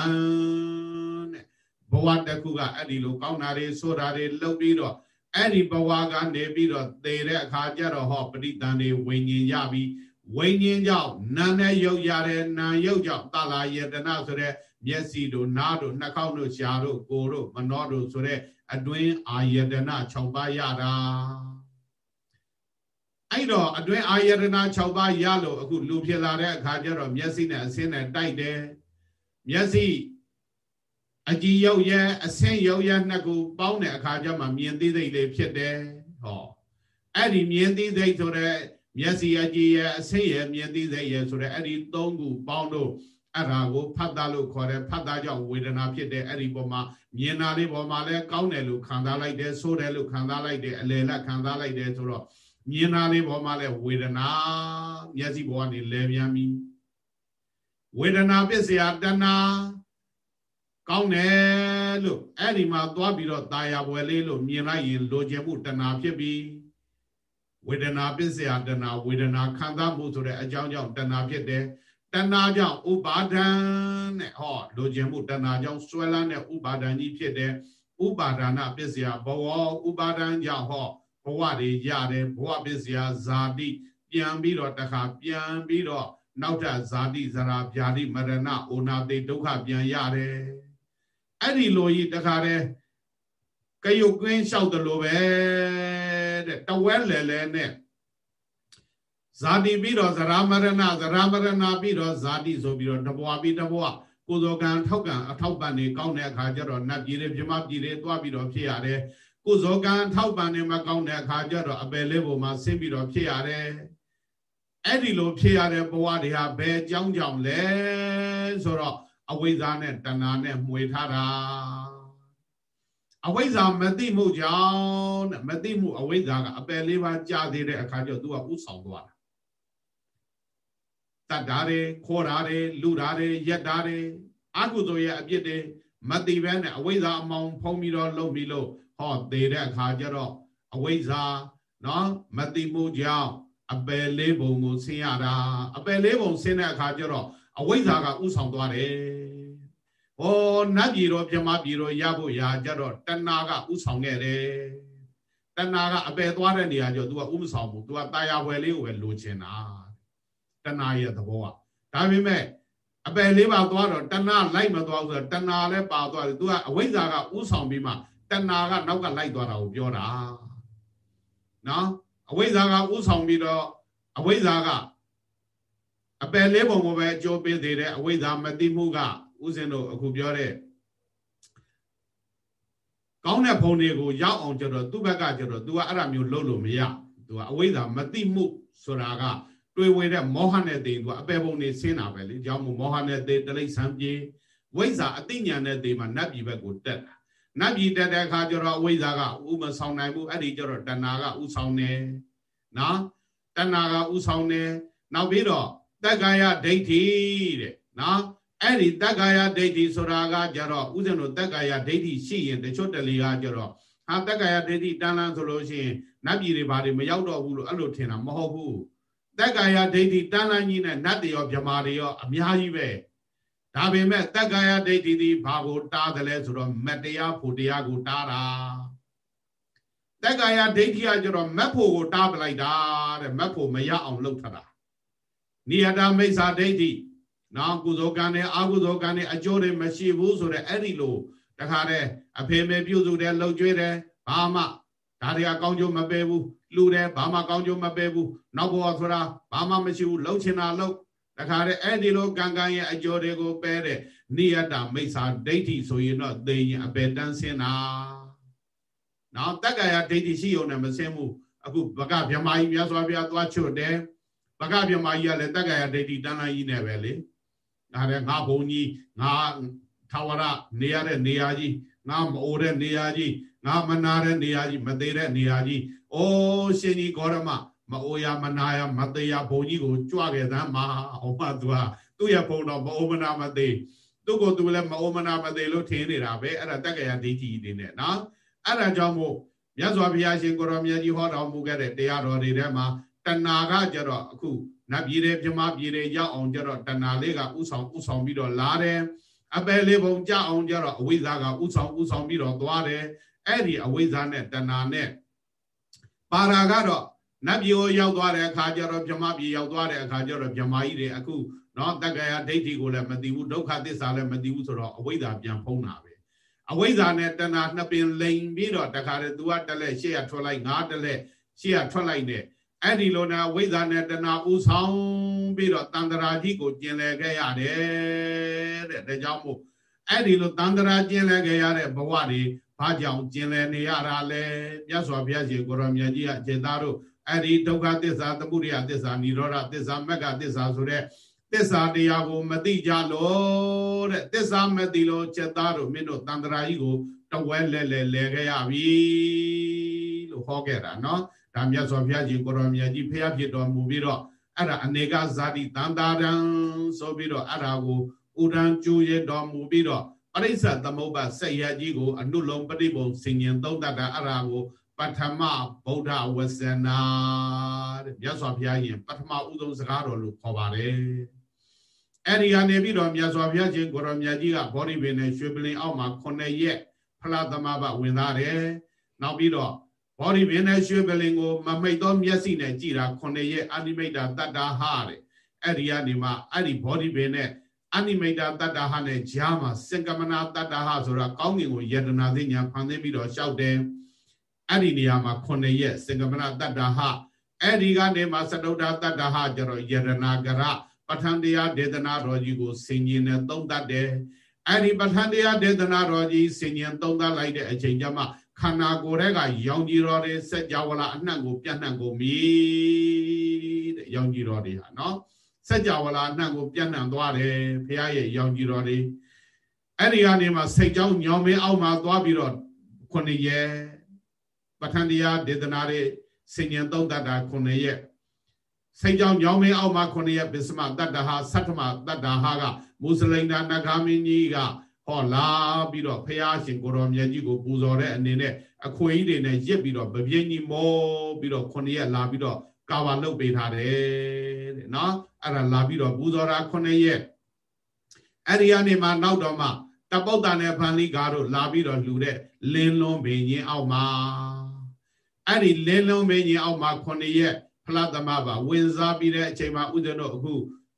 တဲ့ဘဝတစ်ခုကအဲ့ဒီလိုကောင်းတာတွေဆိုတာတွေလုပ်ပြီးတော့အဲ့ဒီဘဝကနေပြီးတော့သေတဲ့အခါကျတော့ဟောပဋိသန္ဓေဝိညာဉ်ရပြီးဝိညာဉ်ကြောင့်နာနဲ့ရုပ်ရတဲ့နာရုပ်ကြောင့်တလာယတနာဆိုတဲ့မျက်စိတို့နားတို့နှာခေါင်းတို့ရှားတို့ကိုယ်တို့မနှောတို့ဆိုတဲ့အတွင်းအာယတနာ6ပါးရတာ အဲ့တော့အတွင်းအာယတနာ6ပါးရလို့အခုလူဖြစ်လာတဲ့အခါကျတော့မျက်စိနဲ့အဆင်းနဲ့တိုက်တယ်မျက်စိအကြည်ရုပ်ရဲ့အဆင်းရုပ်ရဲ့နှစ်ခုပေါင်းတဲ့အခါကျမှမြင်သိသိလေးဖြစ်တယ်ဟောအဲ့ဒီမြင်သိသိဆိုတဲ့မျက်စိအကြည်ရဲ့အဆင်းရဲ့မြင်သိသိရဲ့ဆိုတဲ့အဲ့ဒီသုံးခုပေါင်းလို့အဲ့ဒါကိုဖတ်တာလို့ခေါ်တယ်ဖတ်တာကြောင့်ဝေဒနာဖြစ်တယ်အဲ့ဒီပုံမှာမြင်တာလေးပုံမှာလည်းကောင်းတယ်လို့ခံစားလိုက်တယ်ဆိုးတယ်လို့ခံစားလိုက်တယ်အလယ်လက်ခံစားလိုက်တယ်ဆိုတော့ မြင်တာလေးပေါ်မှာလဲဝေဒနာမျက်စိပေါ်ကနေလဲပြန်ပြီဝေဒနာပစ္စယတဏကောင်းတယ်လို့အဲ့ဒီမှာသွားပြီးတော့ตาရပွဲလေးလို့မြင်လိုက်ရင်လိုချင်မှုတဏဖြစ်ပြီးဝေဒနာပစ္စယတဏဝေဒနာခံစားမှုဆိုတဲ့အကြောင်းကြောင့်တဏဖြစ်တယ်တဏကြောင့်ဥပါဒံနဲ့ဟောလိုချင်မှုတဏကြောင့်ဆွဲလန်းတဲ့ဥပါဒံကြီးဖြစ်တယ်ဥပါဒနာပစ္စယဘဝဥပါဒံကြောင့်ဟော ဘဝတွေရတယ်ဘဝပစ္စယဇာတိပြန်ပြီးတော့တခါပြန်ပြီးတော့နောက်ထပ်ဇာတိဇရာဗျာတိမရဏအိုနာတိဒုက္ခပြန်ရတယ်အဲ့ဒီလိုကြီးတခါတည်းကယုတ်ကွင်းလျှောက်တယ်လို့ပဲတဲ့တဝဲလဲလဲနဲ့ဇာတိပြီးတော့ဇရာမရဏဇရာမရဏပြီးတော့ဇာတိဆိုပြီးတော့တဘွားပြီးတဘွားကိုယ်စောကံထောက်ကံအထောက်ပံ့နေကောင်းတဲ့အခါကျတော့နတ်ပြည်တွေပြမပြည်တွေတွားပြီးတော့ဖြစ်ရတယ် ကိုယ်စောကံထောက်ပံ့နေမကောင်းတဲ့အခါကျတော့အပယ်လေးပုံမှာဆင်းပြီးတော့ဖြစ်ရတယ်အဲ့ဒီလိုဖြစ်ရတဲ့ဘဝတွေဟာဘယ်အကြောင်းကြောင့်လဲဆိုတော့အဝိဇ္ဇာနဲ့တဏှာနဲ့မှွေထားတာအဝိဇ္ဇာမသိမှုကြောင့်မသိမှုအဝိဇ္ဇာကအပယ်လေးပါးကြာသေးတဲ့အခါကျတော့ तू ကဥဆောင်သွားတာတတ်တာတွေခေါ်တာတွေလူတာတွေရက်တာတွေအကုသိုလ်ရဲ့အပြစ်တွေမတိပဲနဲ့အဝိဇ္ဇာအမောင်ဖုံးပြီးတော့လုံပြီးလို့ ဟောသေတဲ့အခါကျတော့အဝိဇ္ဇာနော်မတိမှုကြောင့်အပယ်လေးပုံကိုဆင်းရတာအပယ်လေးပုံဆင်းတဲ့အခါကျတော့အဝိဇ္ဇာကဥဆောင်သွားတယ်ဟောနတ်ပြည်တော်ပြမပြည်တော်ရဖို့ရာကြတော့တဏှာကဥဆောင်ခဲ့တယ်တဏှာကအပယ်သွားတဲ့နေရာကျတော့ तू ကဥမဆောင်ဘူး तू ကတာယာဝယ်လေးကိုပဲလိုချင်တာတဏှာရဲ့သဘောကဒါပေမဲ့အပယ်လေးပါသွားတော့တဏှာလိုက်မသွားဘူးဆိုတော့တဏှာလည်းပါသွားတယ် तू ကအဝိဇ္ဇာကဥဆောင်ပြီးမှ တဏှာကနောက်ကလိုက်သွားတာကိုပြောတာနော်အဝိဇ္ဇာကဥဆောင်ပြီးတော့အဝိဇ္ဇာကအပယ်လေးပုံကိုပဲအကျိုးပေးသေးတယ်အဝိဇ္ဇာမသိမှုကဥစဉ်တို့အခုပြောတဲ့ကောင်းတဲ့ဘုံတွေကိုရောက်အောင်ကြတော့သူ့ဘက်ကကြတော့ तू ကအဲ့ဒါမျိုးလုပ်လို့မရ तू ကအဝိဇ္ဇာမသိမှုဆိုတာကတွေ့ဝေတဲ့မောဟနဲ့သိ तू အပယ်ပုံတွေဆင်းတာပဲလေကြောင့်မောဟနဲ့သိတလိษံပြေဝိဇ္ဇာအသိဉာဏ်နဲ့သိမှနတ်ပြည်ဘက်ကိုတက်တာ နတ်ပြည်တက်တဲ့အခါကျတော့အဝိဇ္ဇာကဥမဆောင်နိုင်ဘူးအဲ့ဒီကျတော့တဏှာကဥဆောင်တယ်နော်တဏှာကဥဆောင်တယ်နောက်ပြီးတော့တက္ကာယဒိဋ္ဌိတဲ့နော်အဲ့ဒီတက္ကာယဒိဋ္ဌိဆိုတာကကြတော့ဥစဉ်တို့တက္ကာယဒိဋ္ဌိရှိရင်တချို့တလေကကြတော့ဟာတက္ကာယဒိဋ္ဌိတန်လန်းဆိုလို့ရှိရင်နတ်ပြည်တွေဘာတွေမရောက်တော့ဘူးလို့အဲ့လိုထင်တာမဟုတ်ဘူးတက္ကာယဒိဋ္ဌိတန်လန်းကြီးနဲ့နတ်တွေရောဗြမာတွေရောအများကြီးပဲ ဒါပေမဲ့တက္ကာယဒိဋ္ဌိဒီဘာကိုတားတယ်လဲဆိုတော့မတရားဖို့တရားကိုတားတာတက္ကာယဒိဋ္ဌိကကျတော့မက်ဖို့ကိုတားပလိုက်တာတဲ့မက်ဖို့မရအောင်လုပ်ထတာနိယတာမိစ္ဆာဒိဋ္ဌိနော်ကုသိုလ်ကံနဲ့အကုသိုလ်ကံနဲ့အကျိုးတွေမရှိဘူးဆိုတဲ့အဲ့ဒီလိုတခါတဲ့အဖေမေပြုစုတယ်လှုပ်ကြွေးတယ်ဘာမှဒါတွေကကောင်းကျိုးမပေးဘူးလှူတယ်ဘာမှကောင်းကျိုးမပေးဘူးနောက်ဘဝဆိုတာဘာမှမရှိဘူးလှုပ်ချင်တာလှုပ် တခါတဲ့အဲ့ဒီလိုကံကံရဲ့အကျိုးတွေကိုပဲတဲ့နိယတမိစ္ဆာဒိဋ္ဌိဆိုရင်တော့သိရင်အပေတန်းစင်းတာနော်တက္ကရာဒိဋ္ဌိရှိုံနဲ့မစင်းဘူးအခုဘကဗြဟ္မာကြီးမြတ်စွာဘုရားသွားချွတ်တယ်ဘကဗြဟ္မာကြီးကလည်းတက္ကရာဒိဋ္ဌိတန်းလိုက်ကြီးနဲ့ပဲလေဒါတဲ့ငါဘုံကြီးငါထာဝရနေရတဲ့နေရာကြီးငါမအိုတဲ့နေရာကြီးငါမနာတဲ့နေရာကြီးမသေးတဲ့နေရာကြီးအိုးရှင်ကြီးဂေါရမ မအိုရမနာရမသေးရဘုံကြီးကိုကြွခဲ့သမ်းမှာဟောမှသူကသူ့ရဲ့ဘုံတော်မအိုမနာမသေးသူ့ကိုသူလည်းမအိုမနာမသေးလို့ထင်နေတာပဲအဲ့ဒါတက္ကရာဒိဋ္ဌိနေနဲ့နော်အဲ့ဒါကြောင့်မို့မြတ်စွာဘုရားရှင်ကိုရောမြတ်ကြီးဟောတော်မူခဲ့တဲ့တရားတော်တွေထဲမှာတဏှာကကြတော့အခုနတ်ပြည်တွေပြမပြည်တွေရောက်အောင်ကြတော့တဏှာလေးကဥဆောင်ဥဆောင်ပြီးတော့လာတယ်အပယ်လေးပုံကြအောင်ကြတော့အဝိဇ္ဇာကဥဆောင်ဥဆောင်ပြီးတော့သွားတယ်အဲ့ဒီအဝိဇ္ဇာနဲ့တဏှာနဲ့ပါရာကတော့ နတ်ပြည်ကိုရောက်သွားတဲ့အခါကျတော့ပြမပြည်ရောက်သွားတဲ့အခါကျတော့ပြမကြီးတွေအခုနော်တက္ကရာဒိဋ္ဌိကိုလည်းမသိဘူးဒုက္ခသစ္စာလည်းမသိဘူးဆိုတော့အဝိဇ္ဇာပြန်ဖုံးတာပဲအဝိဇ္ဇာနဲ့တဏှာနှစ်ပင်လိန်ပြီးတော့တခါတည်း तू ကတက်လက်ရှေ့ကထွက်လိုက်ငါတက်လက်ရှေ့ကထွက်လိုက်နဲ့အဲ့ဒီလိုနဲ့ဝိဇ္ဇာနဲ့တဏှာဥဆောင်ပြီးတော့တန်တရာကြီးကိုကျင်လည်ခဲ့ရတယ်တဲ့ဒါကြောင့်မို့အဲ့ဒီလိုတန်တရာကျင်လည်ခဲ့ရတဲ့ဘဝတွေဘာကြောင့်ကျင်လည်နေရတာလဲမြတ်စွာဘုရားရှင်ကိုရောမြတ်ကြီးအကျေသားတို့ အဲ့ဒီဒုက္ခသစ္စာသမုဒယသစ္စာនិရောဓသစ္စာမဂ္ဂသစ္စာဆိုတဲ့သစ္စာတရားကိုမသိကြလို့တဲ့သစ္စာမသိလို့ချက်သားတို့မင်းတို့တန်တရာကြီးကိုတဝဲလဲလဲလဲခဲ့ရပြီလို့ဟောခဲ့တာနော်ဒါမြတ်စွာဘုရားကြီးကိုရောမြတ်ကြီးဖះဖြစ်တော်မူပြီးတော့အဲ့ဒါအနေကဇာတိတန်တာရံဆိုပြီးတော့အဲ့ဒါကိုဥဒံကျိုးရတော်မူပြီးတော့ပရိစ္ဆသမုပ္ပါဆက်ရကြီးကိုအနုလုံပฏิပုံစင်ញံသုံးတတ်တာအဲ့ဒါကို ပထမဗုဒ္ဓဝဇနာတဲ့မြတ်စွာဘုရားရှင်ပထမဥဆုံးစကားတော်လို့ခေါ်ပါတယ်အဲ့ဒီကနေပြီးတော့မြတ်စွာဘုရားရှင်ကိုရောမြတ်ကြီးကဘောဓိပင်နဲ့ရွှေပလင်အောက်မှာ9ရက်ဖလားသမဘဝင်သားတယ်နောက်ပြီးတော့ဘောဓိပင်နဲ့ရွှေပလင်ကိုမမိတ်သောမျက်စိနဲ့ကြည်တာ9ရက်အနိမိတ်တာတတ္တာဟတဲ့အဲ့ဒီကနေမှအဲ့ဒီဘောဓိပင်နဲ့အနိမိတ်တာတတ္တာဟနဲ့ဂျာမှာစင်ကမနာတတ္တာဟဆိုတာကောင်းကင်ကိုယတနာသိညာဖန်သိပြီးတော့ရှောက်တယ် အဲ့ဒီနေရာမှာ9ရက်စင်ကမနာတတ္တာဟအဲ့ဒီကနေမှသတုဒ္ဓတတ္တာဟကျတော့ယရနာကရပဋ္ဌာန်တရားဒေသနာတော်ကြီးကိုဆင်ញင်နဲ့သုံးတတ်တယ်အဲ့ဒီပဋ္ဌာန်တရားဒေသနာတော်ကြီးဆင်ញင်သုံးသပ်လိုက်တဲ့အချိန်ကျမှခန္ဓာကိုယ်ထဲကရောင်ကြီးတော်တွေစัจ java လာအနှံ့ကိုပြန့်နှံ့ကုန်ပြီတဲ့ရောင်ကြီးတော်တွေဟာနော်စัจ java လာအနှံ့ကိုပြန့်နှံ့သွားတယ်ဖះရဲ့ရောင်ကြီးတော်တွေအဲ့ဒီကနေမှစိတ်ကြောင်းညောင်မင်းအောက်မှာသွားပြီးတော့ခုနှစ်ရက် ပဋ္ဌာန်တရားဒေသနာတွေဆင်ញင်သုံးတတ်တာခုနှစ်ရက်စိတ်ကြောင့်ညောင်းမင်းအောက်မှာခုနှစ်ရက်ပစ္စမတတ္တဟာသတ္တမတတ္တဟာကမုစလိန်ဒါနဂါမင်းကြီးကဟောလာပြီးတော့ဖះရှင်ကိုတော်မြတ်ကြီးကိုပူဇော်တဲ့အနေနဲ့အခွေကြီးတွေနဲ့ရစ်ပြီးတော့ဗပြင်းကြီးမောပြီးတော့ခုနှစ်ရက်လာပြီးတော့ကာဝါလုတ်ပေးထားတယ်တဲ့နော်အဲ့ဒါလာပြီးတော့ပူဇော်တာခုနှစ်ရက်အဲ့ဒီကနေမှနောက်တော့မှတပုတ်တာနဲ့ဖန်လိကားတို့လာပြီးတော့လှူတဲ့လင်းလုံးပင်ရင်အောက်မှာ အဲ့ဒီလင်းလုံးပင်ရင်အောက်မှာခုနှစ်ရက်ဖလားသမဘာဝင်စားပြီးတဲ့အချိန်မှာဥဒ္ဒတို့အခု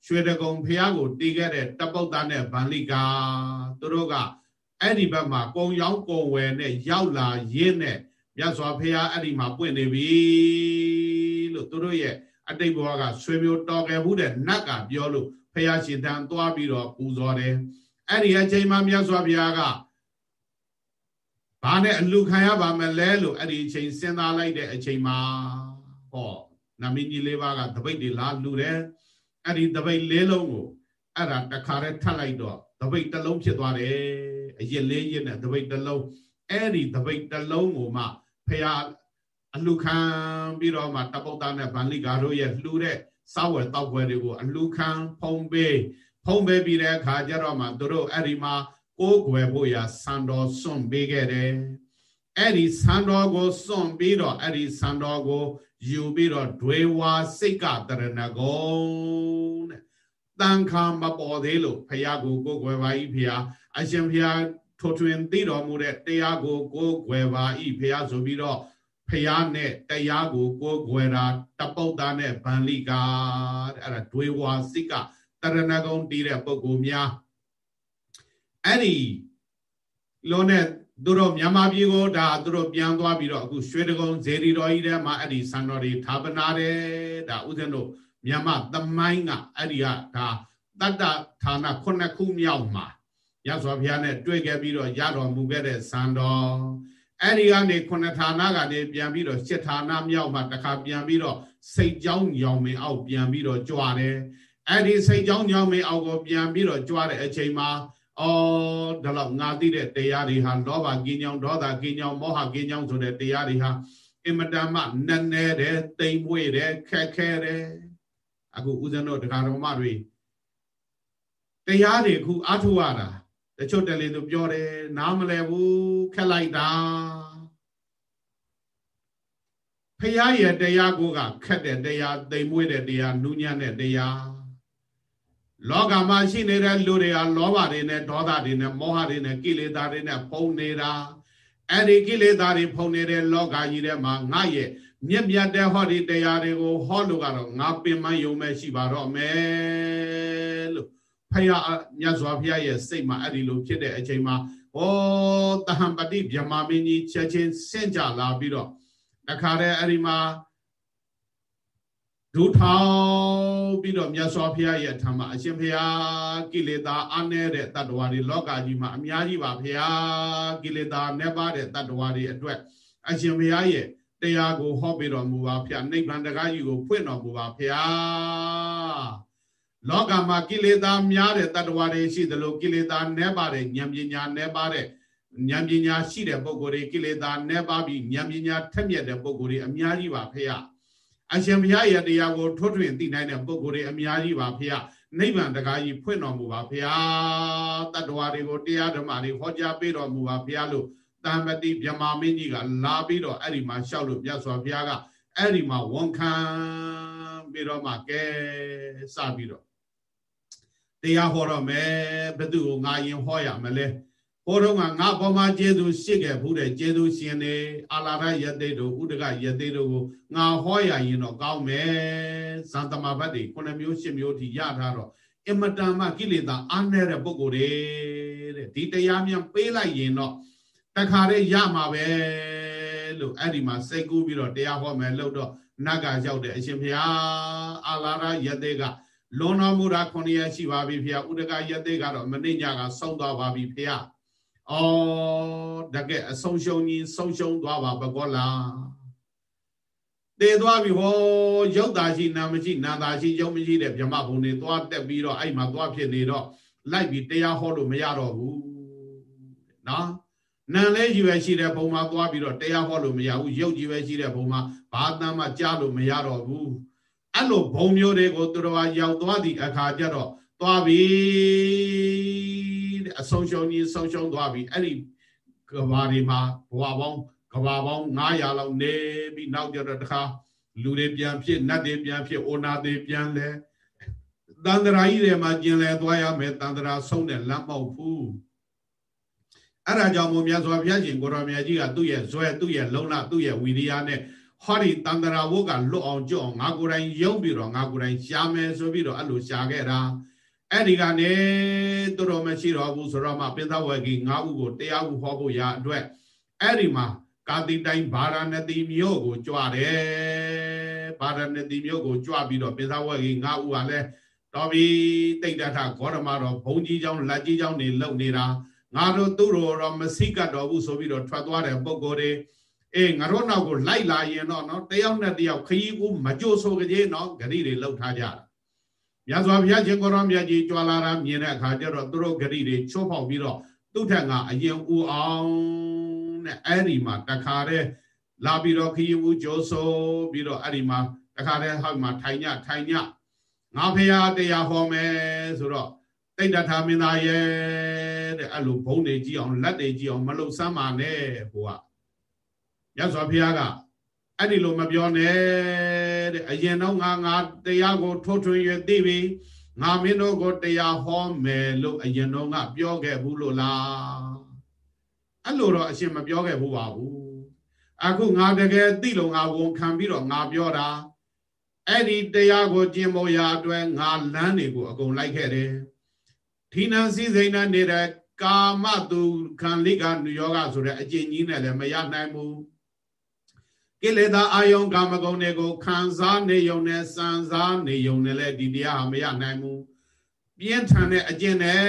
ရွှေတကုံဖះကိုတီးခဲ့တဲ့တပုတ်သားနဲ့ဗန္လိကာသူတို့ကအဲ့ဒီဘက်မှာကုံရောင်းကုံဝယ်နဲ့ရောက်လာရင်းနဲ့မြတ်စွာဘုရားအဲ့ဒီမှာပွင့်နေပြီလို့သူတို့ရဲ့အတိတ်ဘဝကဆွေမျိုးတော်ခဲ့မှုတဲ့နတ်ကပြောလို့ဘုရားရှင်တန်သွားပြီးတော့ပူဇော်တယ်အဲ့ဒီအချိန်မှာမြတ်စွာဘုရားက ဘာနဲ့အလူခံရပါမလဲလို့အဲ့ဒီအချိန်စဉ်းစားလိုက်တဲ့အချိန်မှာဟောနမင်းကြီးလေးပါးကတပိတ်တွေလာလူတယ်အဲ့ဒီတပိတ်လေးလုံးကိုအဲ့ဒါတခါတည်းထပ်လိုက်တော့တပိတ်တစ်လုံးဖြစ်သွားတယ်အရစ်လေးရစ်နဲ့တပိတ်တစ်လုံးအဲ့ဒီတပိတ်တစ်လုံးကိုမှဖះအလှခံပြီးတော့မှတပုတ်သားနဲ့ဗန္လိကာတို့ရဲ့လှူတဲ့စောက်ဝယ်တောက်ဝယ်တွေကိုအလှခံဖုံးပေးဖုံးပေးပြီးတဲ့အခါကျတော့မှတို့အဲ့ဒီမှာ ကိုးကွယ်ဖို့ရာစံတော်စွန့်ပေးခဲ့တယ်အဲ့ဒီစံတော်ကိုစွန့်ပြီးတော့အဲ့ဒီစံတော်ကိုယူပြီးတော့ဒွေဝါစိတ်ကတရဏဂုံတဲ့တန်ခါမပေါ်သေးလို့ဖះကိုကိုယ်ွယ်ပါဤဖះအရှင်ဖះထိုထွင်သိတော်မူတဲ့တရားကိုကိုယ်ွယ်ပါဤဖះဆိုပြီးတော့ဖះနဲ့တရားကိုကိုယ်ွယ်တာတပုတ်သားနဲ့ဗန္လိကာတဲ့အဲ့ဒါဒွေဝါစိတ်ကတရဏဂုံတည်တဲ့ပုဂ္ဂိုလ်များ အဲ့ဒီလုံးနဲ့သူတို့မြန်မာပြည်ကိုဒါသူတို့ပြန်သွားပြီးတော့အခုရွှေတကုံဇေဒီတော်ကြီးထဲမှာအဲ့ဒီစံတော်တွေဌာပနာတယ်ဒါဥစဉ်တို့မြန်မာသမိုင်းကအဲ့ဒီကဒါတတ္တဌာနခုနှစ်ခုမြောက်မှာရသော်ဘုရားနဲ့တွေ့ခဲ့ပြီးတော့ရတော်မူခဲ့တဲ့စံတော်အဲ့ဒီကနေခုနှစ်ဌာနကနေပြန်ပြီးတော့ရှစ်ဌာနမြောက်မှာတစ်ခါပြန်ပြီးတော့စိတ်ကြောင်းညောင်မင်းအောက်ပြန်ပြီးတော့ကြွားတယ်အဲ့ဒီစိတ်ကြောင်းကြောင်းမင်းအောင်ကိုပြန်ပြီးတော့ကြွားတဲ့အချိန်မှာ အော်ဒါတော့ငါသိတဲ့တရားတွေဟာလောဘကင်းကြောင်းဒေါသကင်းကြောင်းမောဟကင်းကြောင်းဆိုတဲ့တရားတွေဟာအင်မတန်မှနက်နဲတယ်တိမ်မွေ့တယ်ခက်ခဲတယ်အခုဦးဇင်းတို့တရားတော်မတွေတရားတွေအခုအထုရတာတချို့တလေသူပြောတယ်နားမလဲဘူးခက်လိုက်တာဖရာရဲ့တရားကိုကခက်တဲ့တရားတိမ်မွေ့တဲ့တရားနူးညံ့တဲ့တရား လောကမှာရှိနေတဲ့လူတွေဟာလောဘတွေနဲ့ဒေါသတွေနဲ့မောဟတွေနဲ့ကိလေသာတွေနဲ့ဖုံနေတာအဲ့ဒီကိလေသာတွေဖုံနေတဲ့လောကကြီးထဲမှာငါရဲ့မြက်မြတ်တဲ့ဟောဒီတရားတွေကိုဟောလို့ကတော့ငါပင်မယုံမဲ့ရှိပါတော့မယ်လို့ဖယားမြတ်စွာဘုရားရဲ့စိတ်မှာအဲ့ဒီလိုဖြစ်တဲ့အချိန်မှာဩတဟံပတိဗြဟ္မာမင်းကြီးချက်ချင်းဆင့်ကြလာပြီးတော့တခါတည်းအဲ့ဒီမှာ ဒုထောင်ပြီးတော့မြတ်စွာဘုရားရဲ့ထံမှာအရှင်ဘုရားကိလေသာအနေတဲ့တတ္တဝါတွေလောကကြီးမှာအများကြီးပါဘုရားကိလေသာနဲ့ပါတဲ့တတ္တဝါတွေအတွက်အရှင်ဘုရားရဲ့တရားကိုဟောပြတော်မူပါဖျားနိဗ္ဗာန်တရားကြီးကိုဖွင့်တော်မူပါဖျားလောကမှာကိလေသာများတဲ့တတ္တဝါတွေရှိသလိုကိလေသာနဲ့ပါတဲ့ဉာဏ်ပညာနဲ့ပါတဲ့ဉာဏ်ပညာရှိတဲ့ပုဂ္ဂိုလ်တွေကိလေသာနဲ့ပါပြီးဉာဏ်ပညာထက်မြက်တဲ့ပုဂ္ဂိုလ်တွေအများကြီးပါဖျား အရှင်ဘုရားရဲ့တရားကိုထွတ်ထွင်သိနိုင်တဲ့ပုဂ္ဂိုလ်တွေအများကြီးပါဖျားနိဗ္ဗာန်တရားကြီးဖွင့်တော်မူပါဖျားတတ္တဝါတွေကိုတရားဓမ္မတွေဟောကြားပေးတော်မူပါဖျားလို့တမ္ပတိမြမမင်းကြီးကလာပြီးတော့အဲ့ဒီမှာရှောက်လို့မြတ်စွာဘုရားကအဲ့ဒီမှာဝန်ခံပြီးတော့မှကဲစပြီးတော့တရားဟောတော့မယ်ဘယ်သူကိုငါရင်ဟောရမလဲ ဟောတော့ငါငါပေါ်မှာကျေသူရှိခဲ့ဘူးတဲ့ကျေသူရှင်နေအာလာရယသိတို့ဥဒကယသိတို့ကိုငါဟောရရင်တော့ကောင်းမယ်ဇန်တမဘတ်တွေ9မျိုး10မျိုးထိရထားတော့အမတန်မှကိလေသာအားနေတဲ့ပုဂ္ဂိုလ်တွေတဲ့ဒီတရားမြန်ပေးလိုက်ရင်တော့တခါတည်းရမှာပဲလို့အဲ့ဒီမှာစိတ်ကူးပြီးတော့တရားဟောမယ်လို့တော့နတ်ကရောက်တဲ့အရှင်ဘုရားအာလာရယသိကလွန်တော်မူတာခုနှစ်ရက်ရှိပါပြီဖေ။ဥဒကယသိကတော့မနေ့ညကဆုံးသွားပါပြီဖေ။ အော်တကယ်အဆုံးရှုံးကြီးဆုံးရှုံးသွားပါဘကောလား။တည်သွားပြီဟောရုပ်သာရှိနာမရှိနာသာရှိရုပ်မရှိတဲ့ဗြဟ္မဘုံတွေသွားတက်ပြီးတော့အဲ့မှာသွားဖြစ်နေတော့လိုက်ပြီးတရားဟောလို့မရတော့ဘူး။နော်။နံလဲကြီးပဲရှိတဲ့ဘုံမှာသွားပြီးတော့တရားဟောလို့မရဘူးရုပ်ကြီးပဲရှိတဲ့ဘုံမှာဘာတမ်းမှကြားလို့မရတော့ဘူးအဲ့လိုဘုံမျိုးတွေကိုသူတော်ရောက်သွားသည့်အခါကျတော့သွားပြီတဲ့ အဆုံးရှုံးကြီးဆုံးရှုံးသွားပြီအဲ့ဒီကဘာတွေမှာဘဝပေါင်းကဘာပေါင်း900လောက်နေပြီးနောက်ကျတော့တခါလူတွေပြန်ဖြစ်နတ်တွေပြန်ဖြစ်အိုနာတွေပြန်လဲတန္တရာကြီးတွေမှာကျင်လဲသွားရမယ်တန္တရာဆုံးတဲ့လမ်းပေါက်ဘူးအဲ့ဒါကြောင့်မို့မြတ်စွာဘုရားရှင်ကိုရောင်မြတ်ကြီးကသူ့ရဲ့ဇွဲသူ့ရဲ့လုံလသူ့ရဲ့ဝီရိယနဲ့ဟောဒီတန္တရာဝုတ်ကလွတ်အောင်ကြွအောင်ငါကိုယ်တိုင်ယုံပြီးတော့ငါကိုယ်တိုင်ရှားမယ်ဆိုပြီးတော့အဲ့လိုရှားခဲ့တာ အဲ့ဒီကနေသူတော်မရှိတော့ဘူးဆိုတော့မှပိသဝဂီ၅ဦးကိုတရားဥဟောဖို့ရအတွက်အဲ့ဒီမှာကာတိတိုင်းဗာရာဏသီမြို့ကိုကြွတယ်ဗာရာဏသီမြို့ကိုကြွပြီးတော့ပိသဝဂီ၅ဦးကလည်းတော်ပြီတိတ်တထဂေါရမတော်ဘုံကြီးเจ้าလက်ကြီးเจ้าနေလုံနေတာငါတို့သူ့တော်တော့မစိကတ်တော်ဘူးဆိုပြီးတော့ထွက်သွားတဲ့ပုံကိုယ်တွေအေးငါတို့နောက်ကိုလိုက်လာရင်တော့နော်တယောက်နဲ့တယောက်ခရီးကိုမကြိုဆိုကြနော်ဂရိတွေလောက်ထားကြတာ မြတ်စွာဘုရားရှင်ကိုရောမြတ်ကြီးကြွာလာတာမြင်တဲ့အခါကျတော့သူတို့ဂရိတွေချိုးဖောက်ပြီးတော့သူ့ထက်ကအရင်ဦးအောင်နဲ့အဲ့ဒီမှာတခါတည်းလာပြီးတော့ခရီးဦးကြိုဆိုပြီးတော့အဲ့ဒီမှာတခါတည်းဟောက်မှာထိုင်ညထိုင်ညငါဖရာတရားဟောမယ်ဆိုတော့တိတ်တထာမင်းသားရဲ့တဲ့အဲ့လိုဘုံတွေကြည့်အောင်လက်တွေကြည့်အောင်မလှုပ်ဆမ်းပါနဲ့ဟိုကမြတ်စွာဘုရားကအဲ့ဒီလိုမပြောနဲ့ တဲ့အရင်တော့ငါငါတရားကိုထိုးထွင်းရသိပြီငါမင်းတို့ကိုတရားဟောမယ်လို့အရင်တော့ကပြောခဲ့ဘူးလို့လားအဲ့လိုတော့အရှင်မပြောခဲ့ဘူးပါဘူးအခုငါတကယ်သိလို့ငါဝန်ခံပြီးတော့ငါပြောတာအဲ့ဒီတရားကိုကျင့်ဖို့ရာအတွက်ငါလမ်းတွေကိုအကုန်လိုက်ခဲ့တယ်ဌိနံစည်းစိမ်နဲ့နေတဲ့ကာမတုခံလိကနုယောဂဆိုတဲ့အကျင့်ကြီးနဲ့လည်းမရနိုင်ဘူး ကိလေသာအာယုံကာမဂုဏ်တွေကိုခံစားနေုံနဲ့စံစားနေုံနဲ့လည်းဒီတရားဟာမရနိုင်ဘူးပြင်းထန်တဲ့အကျင့်နဲ့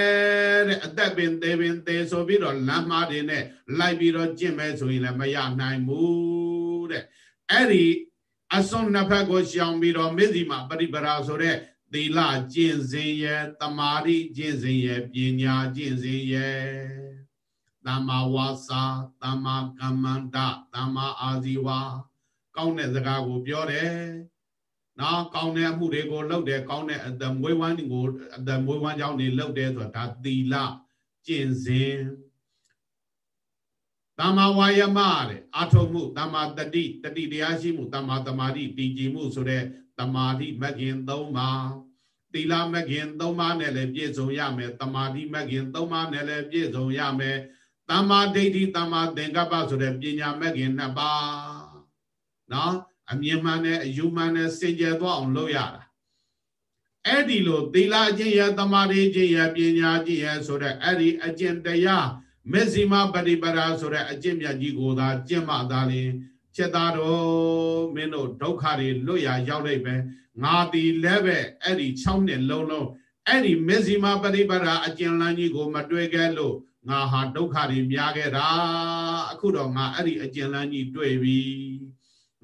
တဲ့အသက်ပင်သေးပင်သေးဆိုပြီးတော့လမ်းမားတွေနဲ့လိုက်ပြီးတော့ကျင့်မဲ့ဆိုရင်လည်းမရနိုင်ဘူးတဲ့အဲ့ဒီအစွန်းနှစ်ဖက်ကိုရှောင်ပြီးတော့မေဇီမာပရိပရာဆိုတဲ့သီလကျင့်စဉ်ရဲ့တမာတိကျင့်စဉ်ရဲ့ပညာကျင့်စဉ်ရဲ့ သမ္မာဝါစာသမ္မာကမ္မန္တသမ္မာအာဇီဝကောင်းတဲ့စကားကိုပြောတယ်နော်ကောင်းတဲ့အမှုတွေကိုလုပ်တယ်ကောင်းတဲ့အတမွေးဝမ်းကိုအတမွေးဝမ်းကြောင်းတွေလုပ်တယ်ဆိုတာဒါသီလကျင့်စဉ်တမ္မာဝါယမတဲ့အာထုံမှုတမ္မာတတိတတိတရားရှိမှုတမ္မာတမာတိတည်ကြည်မှုဆိုတဲ့တမာတိမဂ်ခင်၃ပါးသီလမဂ်ခင်၃ပါးနဲ့လည်းပြည့်စုံရမယ်တမာတိမဂ်ခင်၃ပါးနဲ့လည်းပြည့်စုံရမယ် တမ္မာဒိဋ္ဌိတမ္မာသင်္ကပ္ပဆိုတဲ့ပညာမဂ်ခင်၂ပါးနော်အမြင်မှန်နဲ့အယူမှန်နဲ့စင်ကြယ်သွားအောင်လုပ်ရတာအဲ့ဒီလိုသီလအကျင့်ရတမာတိအကျင့်ရပညာအကျင့်ရဆိုတဲ့အဲ့ဒီအကျင့်တရားမေဇိမပရိပရာဆိုတဲ့အကျင့်မြတ်ကြီးကိုသာကျင့်မှသာလျှင်ချက်သားတော်မင်းတို့ဒုက္ခတွေလွတ်ရာရောက်လိုက်ပဲငါတီလည်းပဲအဲ့ဒီ6နှစ်လုံးလုံးအဲ့ဒီမေဇိမပရိပရာအကျဉ်းလန်းကြီးကိုမတွေ့ခဲ့လို့ ငါဟာဒုက္ခတွေများခဲ့တာအခုတော့ငါအဲ့ဒီအကျဉ်းလန်းကြီးတွေ့ပြီ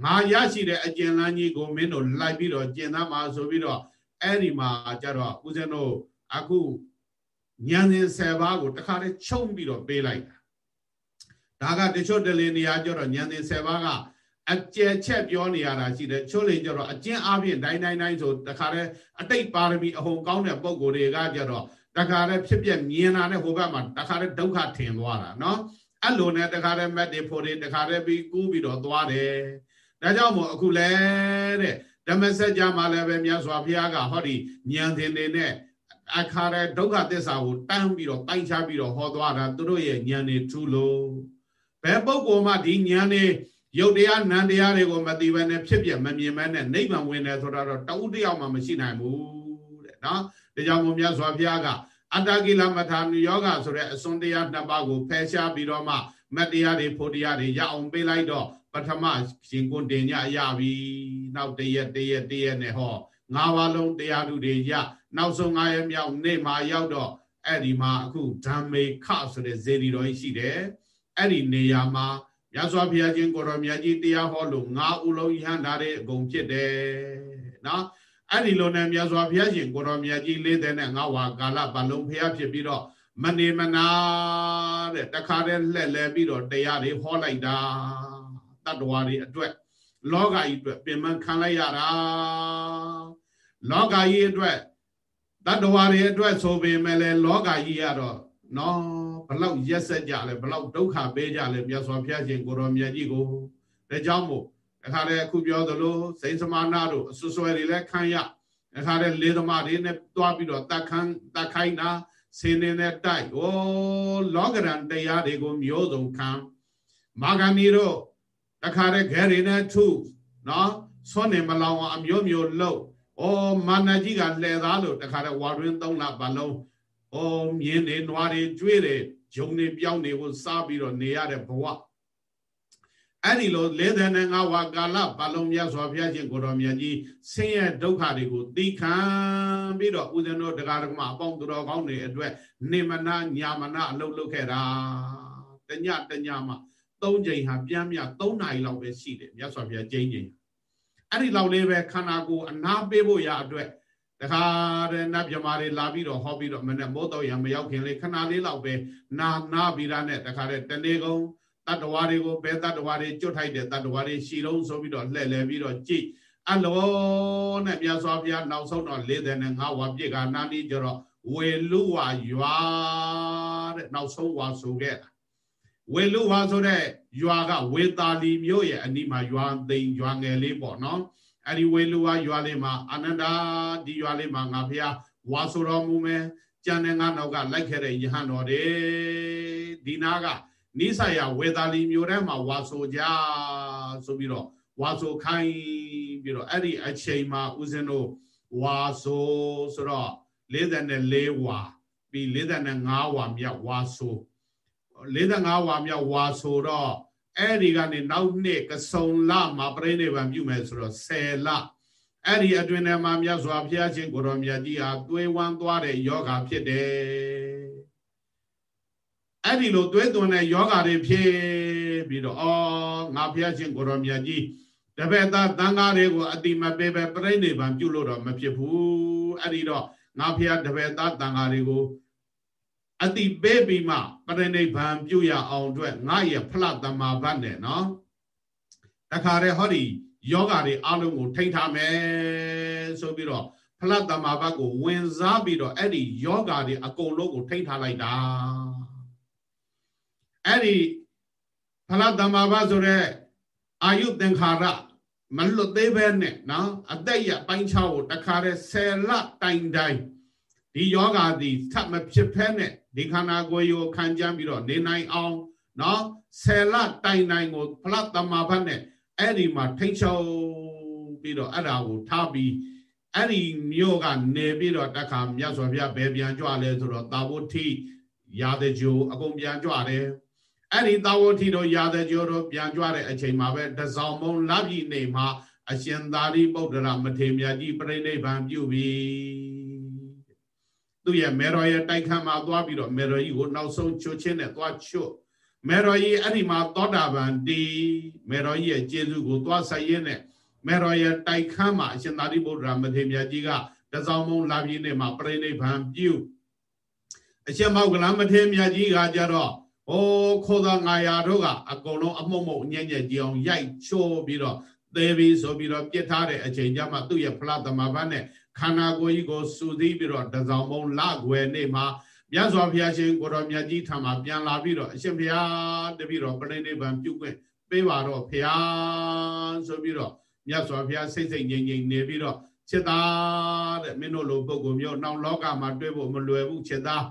ငါရရှိတဲ့အကျဉ်းလန်းကြီးကိုမင်းတို့လိုက်ပြီးတော့ကျင့်သားမှာဆိုပြီးတော့အဲ့ဒီမှာကြတော့ဦးဇင်းတို့အခုဉာဏ်စဉ်10ပါးကိုတခါတည်းချုံပြီးတော့ပေးလိုက်တာဒါကတချို့တလေနေရာကြတော့ဉာဏ်စဉ်10ပါးကအကျယ်ချက်ပြောနေရတာရှိတယ်ချို့လေကြတော့အကျဉ်းအပြင်တိုင်းတိုင်းတိုင်းဆိုတခါတည်းအတိတ်ပါရမီအဟုန်ကောင်းတဲ့ပုံကိုယ်တွေကကြတော့ တခါတည်းဖြစ်ပြမြင်လာတဲ့ဟိုဘက်မှာတခါတည်းဒုက္ခထင်သွားတာနော်အဲ့လိုနဲ့တခါတည်းမက်တွေဖို့တွေတခါတည်းပြီးကူးပြီးတော့သွားတယ်ဒါကြောင့်မို့အခုလဲတဲ့ဓမ္မစကြာမှာလည်းပဲမြတ်စွာဘုရားကဟောဒီဉာဏ်သင်တွေနဲ့အခါရဲဒုက္ခသစ္စာကိုတန်းပြီးတော့တိုင်းချပြီးတော့ဟောသွားတာသူတို့ရဲ့ဉာဏ်တွေထူလို့ဘယ်ပုဂ္ဂိုလ်မှဒီဉာဏ်တွေရုပ်တရားနံတရားတွေကိုမသိဘဲနဲ့ဖြစ်ပြမမြင်ဘဲနဲ့နိဗ္ဗာန်ဝင်တယ်ဆိုတာတော့တဦးတယောက်မှမရှိနိုင်ဘူးတဲ့နော် ဒါကြောင့်မို့မြတ်စွာဘုရားကအတ္တကိလမထာနုယောဂဆိုတဲ့အစွန်းတရားနှစ်ပါးကိုဖယ်ရှားပြီးတော့မှမတ်တရားတွေဖို့တရားတွေရအောင်ပေးလိုက်တော့ပထမရှင်ကွန်တင်ညရပြီနောက်တရက်တရက်တရက်နဲ့ဟောငါးပါးလုံးတရားဓုတွေရနောက်ဆုံးငါးရက်မြောက်နေ့မှာရောက်တော့အဲ့ဒီမှာအခုဓမ္မေခဆိုတဲ့ဇေဒီတော်ကြီးရှိတယ်အဲ့ဒီနေရာမှာမြတ်စွာဘုရားရှင်ကိုရောမြတ်ကြီးတရားဟောလို့ငါးဦးလုံးယဟန်တာတဲ့အကုန်ဖြစ်တယ်နော် အဲ့ဒီလိုနဲ့မြတ်စွာဘုရားရှင်ကိုရောမြတ်ကြီးလေးတဲ့နဲ့ငါးဝါကာလဘလုံးဖျားဖြစ်ပြီးတော့မနေမနာတဲ့တခါတည်းလှက်လဲပြီးတော့တရားတွေဟောလိုက်တာတတ္တဝါတွေအတွက်လောကကြီးအတွက်ပြင်ပန်းခံလိုက်ရတာလောကကြီးအတွက်တတ္တဝါတွေအတွက်ဆိုပေမဲ့လည်းလောကကြီးကတော့နော်ဘလောက်ရက်ဆက်ကြလဲဘလောက်ဒုက္ခပေးကြလဲမြတ်စွာဘုရားရှင်ကိုရောမြတ်ကြီးကိုဒါကြောင့်မို့ အခါတည်းအခုပြောသလိုစိန်စမာနာတို့အဆွဆွဲတွေလည်းခံရအခါတည်းလေးသမားတွေနဲ့တွားပြီးတော့တတ်ခန်းတတ်ခိုင်းတာဆင်းနေတဲ့တိုက်ဩလောကရန်တရားတွေကိုမျိုးစုံခံမာဂဏီတို့တခါတည်းခဲတွေနဲ့ထုနော်ဆွနေမလောင်အောင်အမျိုးမျိုးလှုပ်ဩမာနကြီးကလှဲသားလို့တခါတည်းဝါတွင်သုံးလပတ်လုံးဩမြင်းတွေနွားတွေကျွေးတယ်ဂျုံတွေပြောင်းတွေကိုစားပြီးတော့နေရတဲ့ဘဝ အဲ့ဒီလို45ဝါကာလဘလုံးမြတ်စွာဘုရားရှင်ကိုတော်မြတ်ကြီးဆင်းရဲဒုက္ခတွေကိုသိခံပြီးတော့ဦးဇင်းတို့တရားဓမ္မအပေါင်းသူတော်ကောင်းတွေအတွက်နေမနာညာမနာအလုပ်လုပ်ခဲ့တာတညတညမှ၃ချိန်ဟာပြန်မြ၃နာရီလောက်ပဲရှိတယ်မြတ်စွာဘုရားကျင်းချိန်အဲ့ဒီလောက်လေးပဲခန္ဓာကိုယ်အနာပေးဖို့ရအတွက်တခါတဲ့နတ်မြမာတွေလာပြီးတော့ဟောပြီးတော့မနဲ့မိုးတော့ရမရောက်ခင်လေးခဏလေးလောက်ပဲနာနာပြီးတာနဲ့တခါတဲ့တနေ့ကုန် တတ္တဝါတွေကိုဘယ်တတ္တဝါတွေကျွတ်ထိုက်တဲ့တတ္တဝါတွေရှီလုံးဆိုပြီးတော့လှည့်လည်ပြီးတော့ကြည်အလောနဲ့မြတ်စွာဘုရားနောက်ဆုံးတော့45ဝါပြည့်ကနာနီကြတော့ဝေလူဝါရွာတဲ့နောက်ဆုံးဝါဆိုခဲ့တာဝေလူဝါဆိုတဲ့ရွာကဝေတာလီမြို့ရဲ့အနီးမှာရွာသိမ်ရွာငယ်လေးပေါ့နော်အဲ့ဒီဝေလူဝါရွာလေးမှာအာနန္ဒာဒီရွာလေးမှာငါဘုရားဝါဆိုတော်မူမယ်ကြံတဲ့ငါနောက်ကလိုက်ခဲ့တဲ့ယဟန်တော်တွေဒီနာက နိဆာယဝေသာလီမြို့ထဲမှာဝါဆိုကြဆိုပြီးတော့ဝါဆိုခိုင်းပြီးတော့အဲ့ဒီအချိန်မှာဦးဇင်းတို့ဝါဆိုဆိုတော့44ဝါပြီး45ဝါမြောက်ဝါဆို45ဝါမြောက်ဝါဆိုတော့အဲ့ဒီကနေနောက်နှစ်ကစုံလမှာပြိဋိဘံပြုမယ်ဆိုတော့10လအဲ့ဒီအတွင်ထဲမှာမြတ်စွာဘုရားရှင်ကိုရောမြတ်ကြီးဟာသွေးဝမ်းသွားတဲ့ယောဂဖြစ်တယ် အဲ့ဒီလိုသွေးသွင်းတဲ့ယောဂတွေဖြစ်ပြီးတော့အော်ငါဘုရားရှင်ကိုရောမြတ်ကြီးတပည့်သားတန်ဃာတွေကိုအတိမပေးပဲပြိဋိဘံပြုလို့တော့မဖြစ်ဘူးအဲ့ဒီတော့ငါဖះတပည့်သားတန်ဃာတွေကိုအတိပေးပြီးမှပရိနိဗ္ဗာန်ပြုရအောင်အတွက်ငါရဲ့ဖလတမဘတ်နဲ့နော်တခါတည်းဟောဒီယောဂါတွေအလုံးကိုထိတ်ထားမယ်ဆိုပြီးတော့ဖလတမဘတ်ကိုဝင်စားပြီးတော့အဲ့ဒီယောဂါတွေအကုန်လုံးကိုထိတ်ထားလိုက်တာ အဲ့ဒီဖလတမဘတ်ဆိုတဲ့အာယုသင်္ခါရမလွတ်သေးပဲနဲ့နော်အသက်ရပိုင်းခြားကိုတခါတည်းဆယ်လတိုင်တိုင်းဒီယောဂါသည်ထပ်မဖြစ်ဖဲနဲ့ဒီခန္ဓာကိုယ်ကိုခံကြမ်းပြီးတော့နေနိုင်အောင်နော်ဆယ်လတိုင်တိုင်းကိုဖလတ်တမဘတ်နဲ့အဲ့ဒီမှာထိတ်ချုံပြီးတော့အဲ့ဒါကိုထားပြီးအဲ့ဒီမြို့ကနေပြီးတော့တခါမြတ်စွာဘုရားဘယ်ပြန်ကြွလဲဆိုတော့တာဝတိရာဇဂျိုအကုန်ပြန်ကြွတယ် အဲ့ဒီတာဝတိတို့ရာဇဂျိုတို့ပြန်ကြွတဲ့အချိန်မှာပဲတစောင်းမုံလပြည့်နေမှာအရှင်သာရိပုတ္တရာမထေရမြတ်ကြီးပြိဋိဘံပြုပြီသူ့ရဲ့မေရော်ရဲ့တိုက်ခန်းမှာသွားပြီးတော့မေရော်ကြီးကိုနောက်ဆုံးချွတ်ချင်းနဲ့သွားချွတ်မေရော်ကြီးအဲ့ဒီမှာသောတာပန်ဒီမေရော်ကြီးရဲ့ကျေးဇူးကိုသွားဆိုင်ရင်းနဲ့မေရော်ရဲ့တိုက်ခန်းမှာအရှင်သာရိပုတ္တရာမထေရမြတ်ကြီးကတစောင်းမုံလာပြည့်နဲ့မှာပြိဋိဘံပြုအရှင်မောကလမထေရမြတ်ကြီးကကြတော့ ဟိုခိုးသား900တို့ကအကုန်လုံးအမှုမှုအညံ့ညံ့ကြီးအောင်ရိုက်ချိုးပြီးတော့သေးပြီးဆိုပြီးတော့ပြစ်ထားတဲ့အချိန်ကျမှသူ့ရဲ့ဖလားသမဘာနဲ့ခန္ဓာကိုယ်ကြီးကိုစူသီးပြီးတော့တဆောင်မုံလကွယ်နေမှာမြတ်စွာဘုရားရှင်ကိုတော်မြတ်ကြီးထံမှာပြန်လာပြီးတော့အရှင်ဘုရားတပည့်တော်ပြိဋိဘံပြုခွင့်ပေးပါတော့ဘုရားဆိုပြီးတော့မြတ်စွာဘုရားစိတ်စိတ်ငြိမ်ငြိမ်နေပြီးတော့ချက်သားတဲ့မင်းတို့လိုပုံကုမျိုးနှောင်လောကမှာတွေ့ဖို့မလွယ်ဘူးချက်သား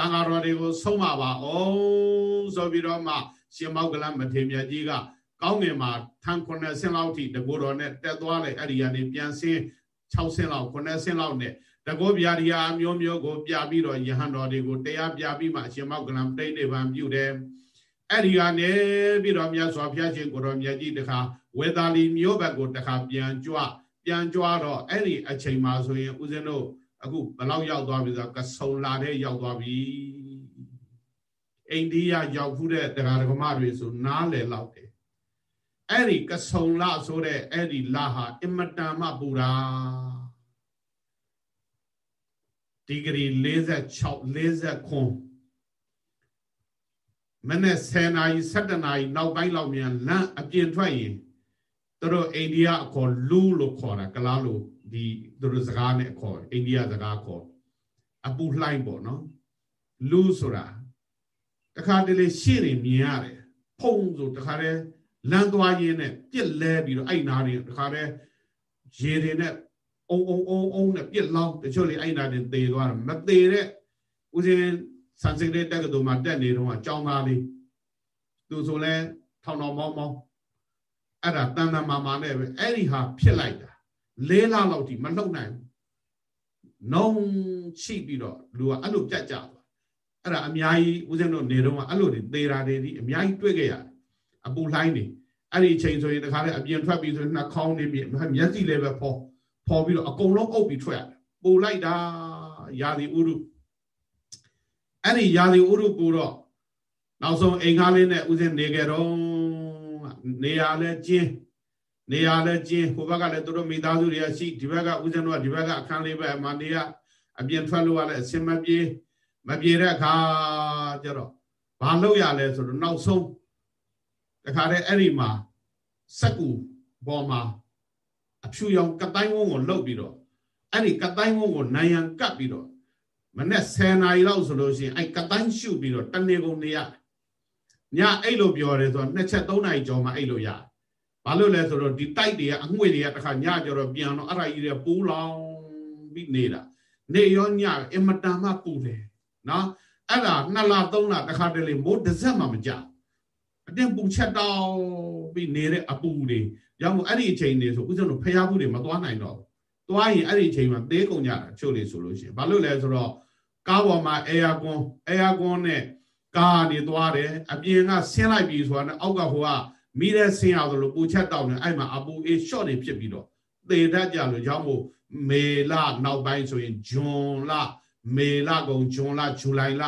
တန်ဃာတော်တွေကိုဆုံးမပါအောင်ဆိုပြီးတော့မှရှင်မောက္ကလမထေရမြတ်ကြီးကကောင်းငင်မှာထန်ခုနှစ်ဆင်းလောက်ထိတကူတော်နဲ့တက်သွားလိုက်အဲ့ဒီကနေပြန်ဆင်း6ဆင်းလောက်9ဆင်းလောက်နဲ့တကောဗျာဒီယာမျိုးမျိုးကိုပြပြီးတော့ယဟန်တော်တွေကိုတရားပြပြီးမှအရှင်မောက္ကလံပြိဋိဘံပြုတယ်အဲ့ဒီကနေပြီးတော့မြတ်စွာဘုရားရှင်ကိုတော်မြတ်ကြီးတခါဝေသာလီမျိုးဘက်ကိုတခါပြန်ကြွပြန်ကြွတော့အဲ့ဒီအချိန်မှာဆိုရင်ဦးဇင်းတို့ အခုဘလောက်ရောက်သွားပြီဆိုတော့ကဆုံလာတဲ့ရောက်သွားပြီအိန္ဒိယရောက်ခုတဲ့တရားဓမ္မတွေဆိုနားလည်လောက်တယ်အဲ့ဒီကဆုံလဆိုတဲ့အဲ့ဒီလဟာအင်မတန်မှပူတာဒီဂရီ46 49မနေ့10နာရီ17နာရီနောက်ပိုင်းလောက်မြန်လမ်းအပြင်ထွက်ရင် တို့အိန္ဒိယအခေါ်လူလို့ခေါ်တာကလားလို့ဒီတို့စကားနဲ့ခေါ်အိန္ဒိယစကားခေါ်အပူလှိုင်းပေါ့နော်လူဆိုတာတခါတလေရှေ့နေမြင်ရတယ်ဖုံဆိုတခါတည်းလမ်းသွားရင်းနဲ့ပြစ်လဲပြီးတော့အဲ့နာတွေတခါတည်းရေတွေနဲ့အုံအုံအုံအုံနဲ့ပြစ်လောင်းတချို့လေအဲ့နာတွေသေသွားတယ်မသေတဲ့ဦးဇင်းဆန်စိတ်တဲ့တက္ကသိုလ်မှာတက်နေတော့အကြောင်းသားလေးသူဆိုလဲထောင်တော်မောင်းမောင်း အဲ့ဒါတန်တန်မာမာနဲ့ပဲအဲ့ဒီဟာဖြစ်လိုက်တာလေးလလောက်ထိမလှုပ်နိုင်ဘူးနှုံချိပြီးတော့လူကအဲ့လိုပြတ်ကြသွားအဲ့ဒါအများကြီးဦးဇင်းတို့နေတော့အဲ့လိုတွေသေတာတွေဒီအများကြီးတွေ့ခဲ့ရတယ်အပူလှိုင်းနေအဲ့ဒီအချိန်ဆိုရင်တခါလေအပြင်ထွက်ပြီးဆိုနှာခေါင်းနေပြီမျက်စိလည်းပဲဖော်ဖော်ပြီးတော့အကုန်လုံးအုပ်ပြီးထွက်ရတယ်ပူလိုက်တာရာသီဥတုအဲ့ဒီရာသီဥတုပူတော့နောက်ဆုံးအိမ်ကားလေးနဲ့ဦးစင်းနေကြတော့ နေရာလဲကျင်းနေရာလဲကျင်းဟိုဘက်ကလည်းတို့မိသားစုတွေကရှိဒီဘက်ကဦးစင်းတို့ကဒီဘက်ကအခန်းလေးပဲမှာနေရအပြင်ထွက်လို့ရလဲအစင်မပြေမပြေတဲ့အခါကျတော့ဘာလုပ်ရလဲဆိုတော့နောက်ဆုံးတခါတည်းအဲ့ဒီမှာစက်ကူပေါ်မှာအဖြူရောင်ကတိုင်းဝုံးကိုလှုပ်ပြီးတော့အဲ့ဒီကတိုင်းဝုံးကိုနိုင်ရန်ကပ်ပြီးတော့မနေ့10နာရီလောက်ဆိုလို့ရှိရင်အဲ့ကတိုင်းရှုပြီးတော့တနေကုန်နေရ ညအဲ့လိုပြောတယ်ဆိုတော့နှစ်ချက်သုံးနာရီကျော်မှအဲ့လိုရဘာလို့လဲဆိုတော့ဒီတိုက်တွေကအငွေ့တွေကတခါညကျတော့ပြန်တော့အဲ့ဒါကြီးတွေပူလောင်ပြီးနေတာနေရောညအင်မတန်မှပူတယ်နော်အဲ့ဒါနှစ်လသုံးလတခါတလေမိုးတစ်စက်မှမကြအတင်းပူချက်တောင်းပြီးနေတဲ့အပူတွေရောက်မို့အဲ့ဒီအချိန်တွေဆိုဥစဉ်တို့ဖျားဘူးတွေမသွားနိုင်တော့ဘူးသွားရင်အဲ့ဒီအချိန်မှာသေးကုန်ကြတာချို့လေဆိုလို့ရှိရင်ဘာလို့လဲဆိုတော့ကားပေါ်မှာအေယာကွန်အေယာကွန်နဲ့ ကားနေသွားတယ်အပြင်ကဆင်းလိုက်ပြီဆိုတာနဲ့အောက်ကဟိုကမိတဲ့ဆင်းရသလိုပူချက်တောက်နေအဲ့မှာအပူအေးရှော့နေဖြစ်ပြီးတော့သေတတ်ကြလို့ကြောင့်မို့မေလနောက်ပိုင်းဆိုရင်ဂျွန်လမေလကုန်ဂျွန်လဇူလိုင်လ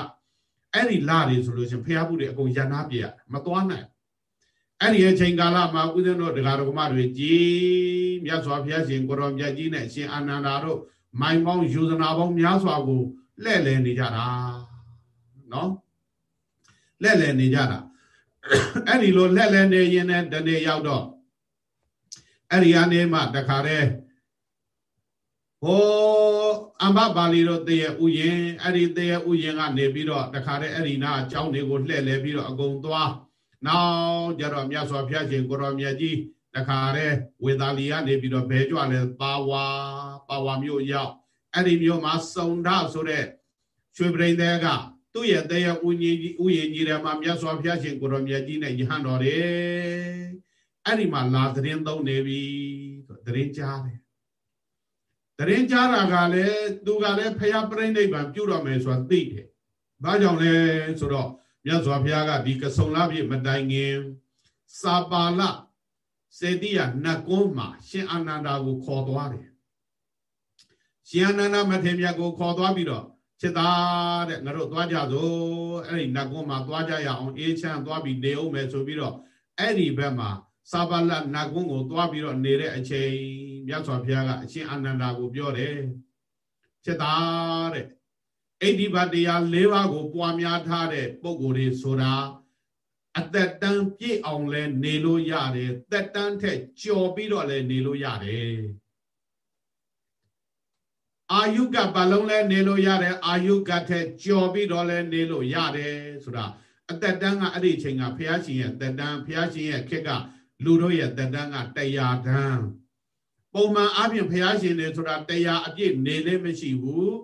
အဲ့ဒီလတွေဆိုလို့ရှင်ဖျားဘူးတွေအကုန်ရန်နာပြရမသွားနိုင်အဲ့ဒီအချိန်ကာလမှာဦးဇင်းတို့ဒကာဒကမတွေကြီးမြတ်စွာဘုရားရှင်ကိုရောမြတ်ကြီးနဲ့ရှင်အာနန္ဒာတို့မိုင်ပေါင်းယူဇနာပေါင်းများစွာကိုလှဲ့လဲနေကြတာနော် လှဲ့လဲနေကြတာအဲ့ဒီလိုလှဲ့လဲနေရင်လည်းတနေ့ရောက်တော့အဲ့ဒီအနေမှတခါတည်းဟောအမ္ဘပါဠိတော်တရေဥယင်အဲ့ဒီတရေဥယင်ကနေပြီးတော့တခါတည်းအဲ့ဒီနာအကြောင်းတွေကိုလှည့်လဲပြီးတော့အကုန်သွားနောက်ကြတော့မြတ်စွာဘုရားရှင်ကိုရောမြတ်ကြီးတခါတည်းဝေသာလီကနေပြီးတော့ဘဲကြွလဲပါဝါပါဝါမြို့ရောက်အဲ့ဒီမြို့မှာစုံဒဆိုတဲ့ရွှေပရိန်တဲ့က သူ့ရဲ့တရေဥယင်ကြီးဥယင်ကြီးထဲမှာမြတ်စွာဘုရားရှင်ကိုရောမြတ်ကြီးနဲ့ယဟန်တော်တယ်အဲ့ဒီမှာလာသတင်းသုံးနေပြီသတင်းကြားတယ်တရင်ကြားတာကလည်းသူကလည်းဖျားပြိဋိဘံပြုတော်မယ်ဆိုတာသိတယ်။ဘာကြောင့်လဲဆိုတော့မြတ်စွာဘုရားကဒီကဆုံလာပြည့်မတိုင်ခင်စာပါလစေတိယနတ်ကုန်းမှာရှင်အာနန္ဒာကိုခေါ်သွားတယ်။ရှင်အာနန္ဒမထေရမြတ်ကိုခေါ်သွားပြီးတော့ ချစ်သားတဲ့ငါတို့သွားကြစို့အဲ့ဒီနတ်ကုန်းမှာသွားကြရအောင်အေးချမ်းသွားပြီးနေအောင်မယ်ဆိုပြီးတော့အဲ့ဒီဘက်မှာစာပါလနတ်ကုန်းကိုသွားပြီးတော့နေတဲ့အချိန်မြတ်စွာဘုရားကအရှင်အာနန္ဒာကိုပြောတယ်ချက်သားတဲ့အိဋ္ဌိဘတရား၄ပါးကိုပွားများထားတဲ့ပုံကိုယ်တွေဆိုတာအသက်တန်းပြည့်အောင်လဲနေလို့ရတယ်သက်တန်းထက်ကြော်ပြီးတော့လဲနေလို့ရတယ် အာယုကဘလုံးလဲနေလို့ရတယ်အာယုကထက်ကြော်ပြီးတော့လဲနေလို့ရတယ်ဆိုတာအသက်တန်းကအဲ့ဒီချိန်ကဘုရားရှင်ရဲ့သက်တန်းဘုရားရှင်ရဲ့ခက်ကလူတို့ရဲ့သက်တန်းကတရားတန်းပုံမှန်အပြင်ဘုရားရှင်တွေဆိုတာတရားအပြည့်နေလည်းမရှိဘူး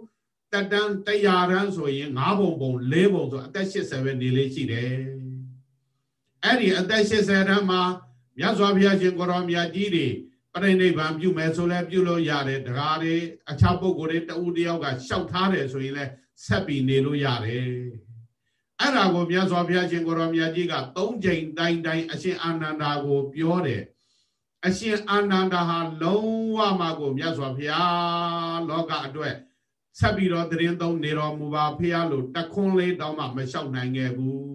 တက်တန်းတရားတန်းဆိုရင်၅ပုံပုံ၄ပုံဆိုအသက်80ပဲနေလေးရှိတယ်အဲ့ဒီအသက်80တန်းမှာမြတ်စွာဘုရားရှင်ကိုရောမြတ်ကြီးတွေ ပြိဋိဘံပြုမယ်ဆိုလဲပြုလို့ရတယ်ဒကာတွေအခြားပုဂ္ဂိုလ်တွေတဦးတယောက်ကရှောက်ထားတယ်ဆိုရင်လဲဆက်ပြီးနေလို့ရတယ်အဲ့ဒါကိုမြတ်စွာဘုရားရှင်ကိုရောမြတ်ကြီးက၃ချိန်တိုင်းတိုင်းအရှင်အာနန္ဒာကိုပြောတယ်အရှင်အာနန္ဒာဟာလုံးဝမှကိုမြတ်စွာဘုရားလောကအတွက်ဆက်ပြီးတော့တရင်သုံးနေတော်မူပါဖះလို့တခွန်းလေးတောင်မှမလျှောက်နိုင်ခဲ့ဘူး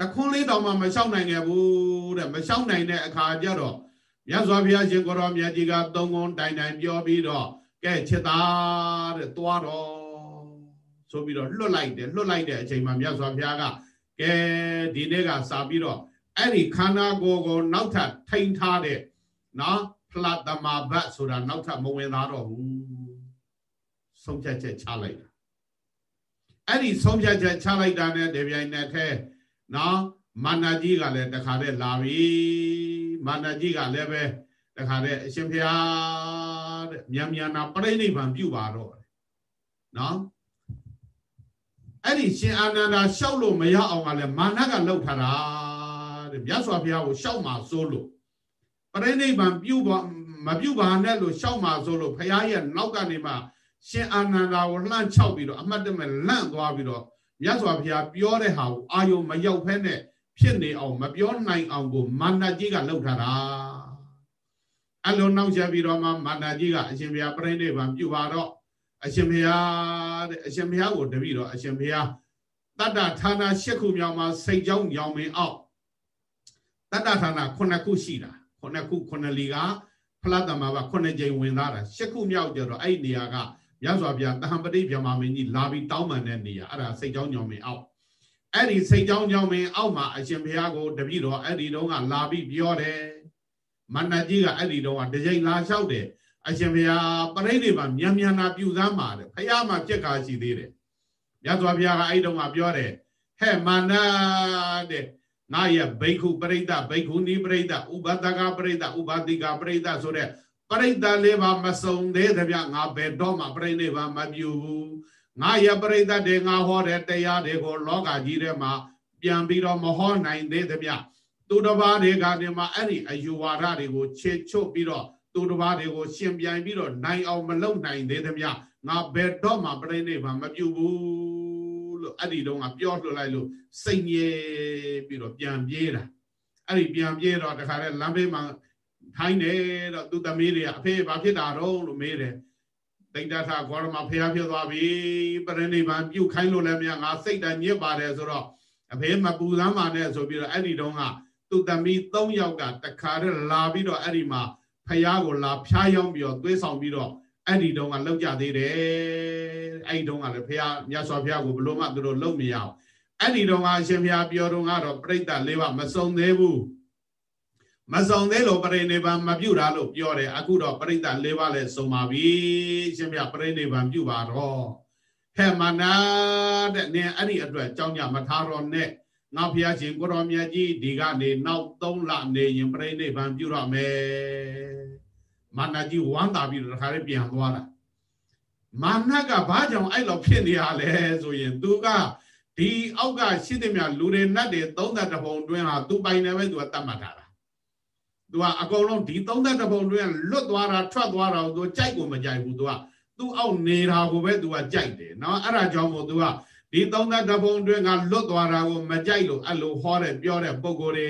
တခွန်းလေးတောင်မှမလျှောက်နိုင်ခဲ့ဘူးတဲ့မလျှောက်နိုင်တဲ့အခါကျတော့မြတ်စွာဘုရားရှင်ကိုရောမြတ်ကြီးကသုံးကုန်းတိုင်တိုင်ပြောပြီးတော့ကဲချစ်သားတဲ့သွားတော့ဆိုပြီးတော့လွတ်လိုက်တယ်လွတ်လိုက်တဲ့အချိန်မှာမြတ်စွာဘုရားကကဲဒီနေ့ကစာပြီးတော့အဲ့ဒီခန္ဓာကိုယ်ကိုနောက်ထပ်ထိန်ထားတဲ့နော်ဖလတမဘတ်ဆိုတာနောက်ထပ်မဝင်သားတော့ဘူးဆုံးဖြတ်ချက်ချလိုက်တာအဲ့ဒီဆုံးဖြတ်ချက်ချလိုက်တာနဲ့ဒီပြိုင်နက်ထဲ နော်မာနကြီးကလည်းတခါတည်းလာပြီမာနကြီးကလည်းပဲတခါတည်းအရှင်ဘုရားတဲ့မြန်မြန်နာပြိဋိဘံပြုပါတော့နော်အဲ့ဒီရှင်အာနန္ဒာရှောက်လို့မရအောင်ကလည်းမာနကလှုပ်ထားတာတဲ့မြတ်စွာဘုရားကိုရှောက်မှာစိုးလို့ပရိနိဗ္ဗာန်ပြုပါမပြုပါနဲ့လို့ရှောက်မှာစိုးလို့ဘုရားရဲ့နောက်ကနေမှရှင်အာနန္ဒာကိုလှမ်းချောက်ပြီးတော့အမှတ်တမဲ့လန့်သွားပြီးတော့ မြတ်စွာဘုရားပြောတဲ့ဟာကိုအာယုံမရောက်ဖဲနဲ့ဖြစ်နေအောင်မပြောနိုင်အောင်ကိုမာနကြီးကလှုပ်ထားတာအလုံးနောက်ချက်ပြီးတော့မှမာနကြီးကအရှင်ဘုရားပြိဋိဘံပြုပါတော့အရှင်ဘုရားတဲ့အရှင်ဘုရားကိုတပည့်တော့အရှင်ဘုရားတတ္တဌာန၈ခုမြောက်မှာစိတ်ကြောင်းညောင်မင်းအောက်တတ္တဌာန9ခုရှိတာ9ခု9လီကဖလားတမဘာ9ကြိမ်ဝင်သားတာ၈ခုမြောက်ကျတော့အဲ့ဒီနေရာက မြတ်စွာဘုရားတဟံပတိဗြဟ္မာမင်းကြီးလာပြီးတောင်းပန်တဲ့နေရာအဲ့ဒါစိတ်ကြောင်းညောင်မင်းအောက်အဲ့ဒီစိတ်ကြောင်းညောင်မင်းအောက်မှာအရှင်ဘုရားကိုတပည့်တော်အဲ့ဒီတုန်းကလာပြီးပြောတယ်မန္တကြီးကအဲ့ဒီတုန်းကတကြိမ်လာလျှောက်တယ်အရှင်ဘုရားပရိသေမှာမြန်မြန်နာပြူစမ်းပါတယ်ဖះမှာပြက်ကာရှိသေးတယ်မြတ်စွာဘုရားကအဲ့တုန်းကပြောတယ်ဟဲ့မာနတဲ့ငါရဲ့ဘိက္ခုပရိသဘိက္ခုနီပရိသဥပဒကပရိသဥပတိကပရိသဆိုတဲ့ ပရိသလေးပါမစုံသေးသဗျငါဘယ်တော့မှပြိဋိဘံမပြူဘူးငါရဲ့ပရိသတွေငါဟောတဲ့တရားတွေကိုလောကကြီးထဲမှာပြန်ပြီးတော့မဟောနိုင်သေးသဗျသူတစ်ပါးတွေကနေမှအဲ့ဒီအယူဝါဒတွေကိုခြေချွတ်ပြီးတော့သူတစ်ပါးတွေကိုရှင်ပြိုင်ပြီးတော့နိုင်အောင်မလုပ်နိုင်သေးသမျှငါဘယ်တော့မှပြိဋိဘံမပြုဘူးလို့အဲ့ဒီတော့ကပြောလွှတ်လိုက်လို့စိတ်ငြိပြီးတော့ပြန်ပြေးတာအဲ့ဒီပြန်ပြေးတော့တခါလဲလမ်းဘေးမှာ ထိုင်းတယ်တော့သူသမီးတွေကအဖေဘာဖြစ်တာတော့လို့မေးတယ်တိတ်တထခေါရမဖះဖြစ်သွားပြီပရိနိဗ္ဗာန်ပြုတ်ခိုင်းလို့လည်းမရငါစိတ်တညစ်ပါတယ်ဆိုတော့အဖေမပူစမ်းပါနဲ့ဆိုပြီးတော့အဲ့ဒီတုန်းကသူသမီး၃ယောက်ကတခါတည်းလာပြီးတော့အဲ့ဒီမှာဖယားကိုလာဖျားယောင်းပြီးတော့သွေးဆောင်ပြီးတော့အဲ့ဒီတုန်းကလောက်ကြသေးတယ်အဲ့ဒီတုန်းကလည်းဖယားမြတ်စွာဘုရားကိုဘလို့မှသူတို့လုံမရအောင်အဲ့ဒီတုန်းကအရှင်ဘုရားပြောတော့ကတော့ပြိတ္တလေးပါမစုံသေးဘူး မစုံသေးလို့ပရိနိဗ္ဗာန်မပြုတာလို့ပြောတယ်အခုတော့ပြိတ္တလေးပါလည်းစုံပါပြီရှင်ဘုရားပြိနိဗ္ဗာန်ပြုပါတော့ဟဲ့မနာတဲ့နင်အဲ့ဒီအတွက်ကြောင်းကြမထားတော့နဲ့ငါဖျားရှင်ကိုတော်မြတ်ကြီးဒီကနေနောက်3လနေရင်ပြိဋိဘံပြုရမယ်မာနကြီးဝမ်းသာပြီးတော့တခါလေးပြန်သွားတာမာနကဘာကြောင့်အဲ့လိုဖြစ်နေရလဲဆိုရင်သူကဒီအောက်ကရှိသမျှလူတွေနတ်တွေ30ပုံတွင်းဟာသူပိုင်တယ်ပဲသူကတတ်မှတ်ထားတာ သူကအကုန်လုံးဒီ30ပုံတွင်းလွတ်သွားတာထွက်သွားတာကိုသူကြိုက်ကိုမကြိုက်ဘူးသူကသူ့အောက်နေတာကိုပဲသူကကြိုက်တယ်နော်အဲ့ဒါကြောင့်မို့သူကဒီသုံးသက်တပုံတွင်ကလွတ်သွားတာကိုမကြိုက်လို့အဲ့လိုဟောတဲ့ပြောတဲ့ပုံကိုယ်တွေ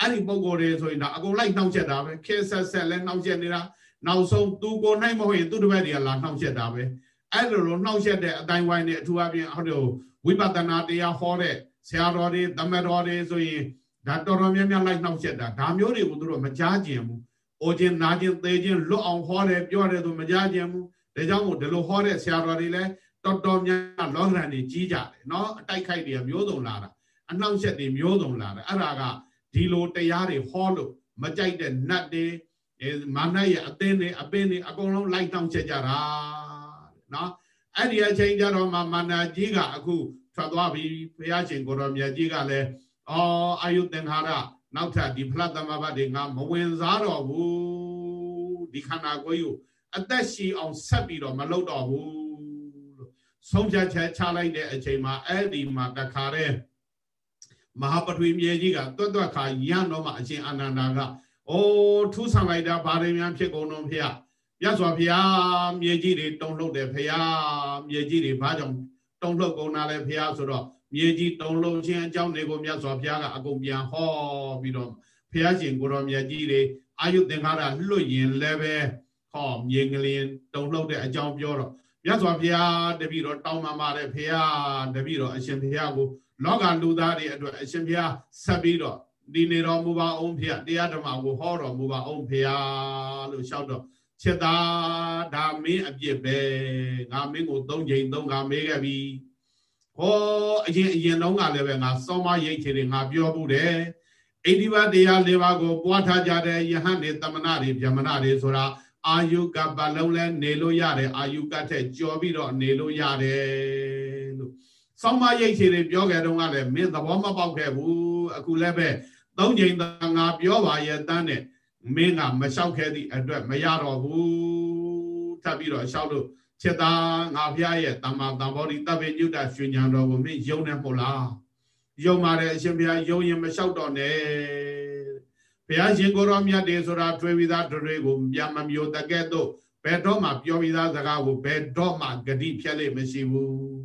အဲ့ဒီပုံကိုယ်တွေဆိုရင်တော့အကုန်လိုက်နှောင့်ချက်တာပဲခဲဆက်ဆက်လဲနှောင့်ချက်နေတာနောက်ဆုံးသူကိုနိုင်မဟုတ်ရင်သူ့တပည့်တွေကလာနှောင့်ချက်တာပဲအဲ့လိုလိုနှောင့်ချက်တဲ့အတိုင်းဝိုင်းနဲ့အထူးအပြင်ဟောတယ်ဝိပဿနာတရားဟောတဲ့ဆရာတော်တွေသမတော်တွေဆိုရင် ဒါတော်တော်များများလိုက်နှောင့်ချက်တာဒါမျိုးတွေကိုသူတို့မကြားကျင်ဘူး။အိုခြင်းနာခြင်းသေခြင်းလွတ်အောင်ဟောတယ်ပြောတယ်သူမကြားကျင်ဘူး။ဒါကြောင့်မို့ဒီလိုဟောတဲ့ဆရာတော်တွေလည်းတော်တော်များလောကရန်တွေကြီးကြတယ်နော်အတိုက်ခိုက်တွေမျိုးစုံလာတာအနှောင့်အယှက်တွေမျိုးစုံလာတာအဲ့ဒါကဒီလိုတရားတွေဟောလို့မကြိုက်တဲ့နတ်တွေမာနရဲ့အသင်းတွေအပင်းတွေအကုန်လုံးလိုက်တောင်းချက်ကြတာနော်အဲ့ဒီအချိန်ကျတော့မှမာနကြီးကအခုထွက်သွားပြီဘုရားရှင်ကိုရောမြတ်ကြီးကလည်း အော်အာယုသင်္ခါရနောက်ထပ်ဒီဖလတ်သမဘတ်တွေငါမဝင်စားတော့ဘူးဒီခန္ဓာကိုယ်ကိုအသက်ရှည်အောင်ဆက်ပြီးတော့မလုပ်တော့ဘူးဆုံးဖြတ်ချက်ချလိုက်တဲ့အချိန်မှာအဲ့ဒီမှာတခါတည်းမဟာပထဝီမြေကြီးကတွတ်တွတ်ခါရန်တော့မှအရှင်အာနန္ဒာကအိုးထူးဆောင်လိုက်တာဘာတွေများဖြစ်ကုန်တော့ဖေရမြတ်စွာဘုရားမြေကြီးတွေတုံလှုပ်တယ်ဖေရမြေကြီးတွေဘာကြောင့်တုံလှုပ်ကုန်တာလဲဖေရဆိုတော့ မြေကြီးတုံလှုပ်ခြင်းအကြောင်းတွေကိုမြတ်စွာဘုရားကအကုန်ပြန်ဟောပြီးတော့ဖះရှင်ကိုတော်မြတ်ကြီးတွေအာယုသင်္ခါရလွတ်ရင်လည်းပဲဟောမြေငလင်တုံလှုပ်တဲ့အကြောင်းပြောတော့မြတ်စွာဘုရားတပည့်တော်တောင်းပန်ပါတယ်ဖေယတပည့်တော်အရှင်ဘုရားကိုလောကလူသားတွေအတွက်အရှင်ဘုရားဆက်ပြီးတော့ဒီနေတော်မူပါအောင်ဖေယတရားဓမ္မကိုဟောတော်မူပါအောင်ဖေယလို့လျှောက်တော့ချစ်သားဒါမင်းအပြစ်ပဲငါမင်းကိုသုံးချိန်သုံးခါမေးခဲ့ပြီ ဟောအရင်အရင်တော့ကလည်းပဲငါစောမရိတ်ချေတွေငါပြောဘူးတယ်အိဒီဘတရား၄ပါးကိုပွားထားကြတဲ့ယဟန်တွေတမနာတွေဗျမနာတွေဆိုတာအာယုကပလုံးလဲနေလို့ရတယ်အာယုကထက်ကြော်ပြီးတော့နေလို့ရတယ်လို့စောင်းမရိတ်ချေတွေပြောခဲ့တော့ကလည်းမင်းသဘောမပေါက်ခဲ့ဘူးအခုလည်းပဲသုံးချိန်သာငါပြောပါရဲ့တန်းနဲ့မင်းကမလျှောက်ခဲ့သည့်အတွက်မရတော့ဘူးထပ်ပြီးတော့လျှောက်လို့ ချက်သားငါဖျားရဲ့တမ္မာတံဘောဓိတပ်ပိညုတရွှေညာတော်ကိုမင်းယုံနေမို့လားယုံပါတယ်အရှင်ဘုရားယုံရင်မလျှောက်တော့နဲ့ဘုရားရှင်ကိုရောမြတ်တွေဆိုတာထွေပြီးသားတွေကိုပြန်မမျိုးတကဲ့သို့ဘယ်တော့မှပြောပြီးသားစကားကိုဘယ်တော့မှဂတိဖြတ်လိမ့်မရှိဘူး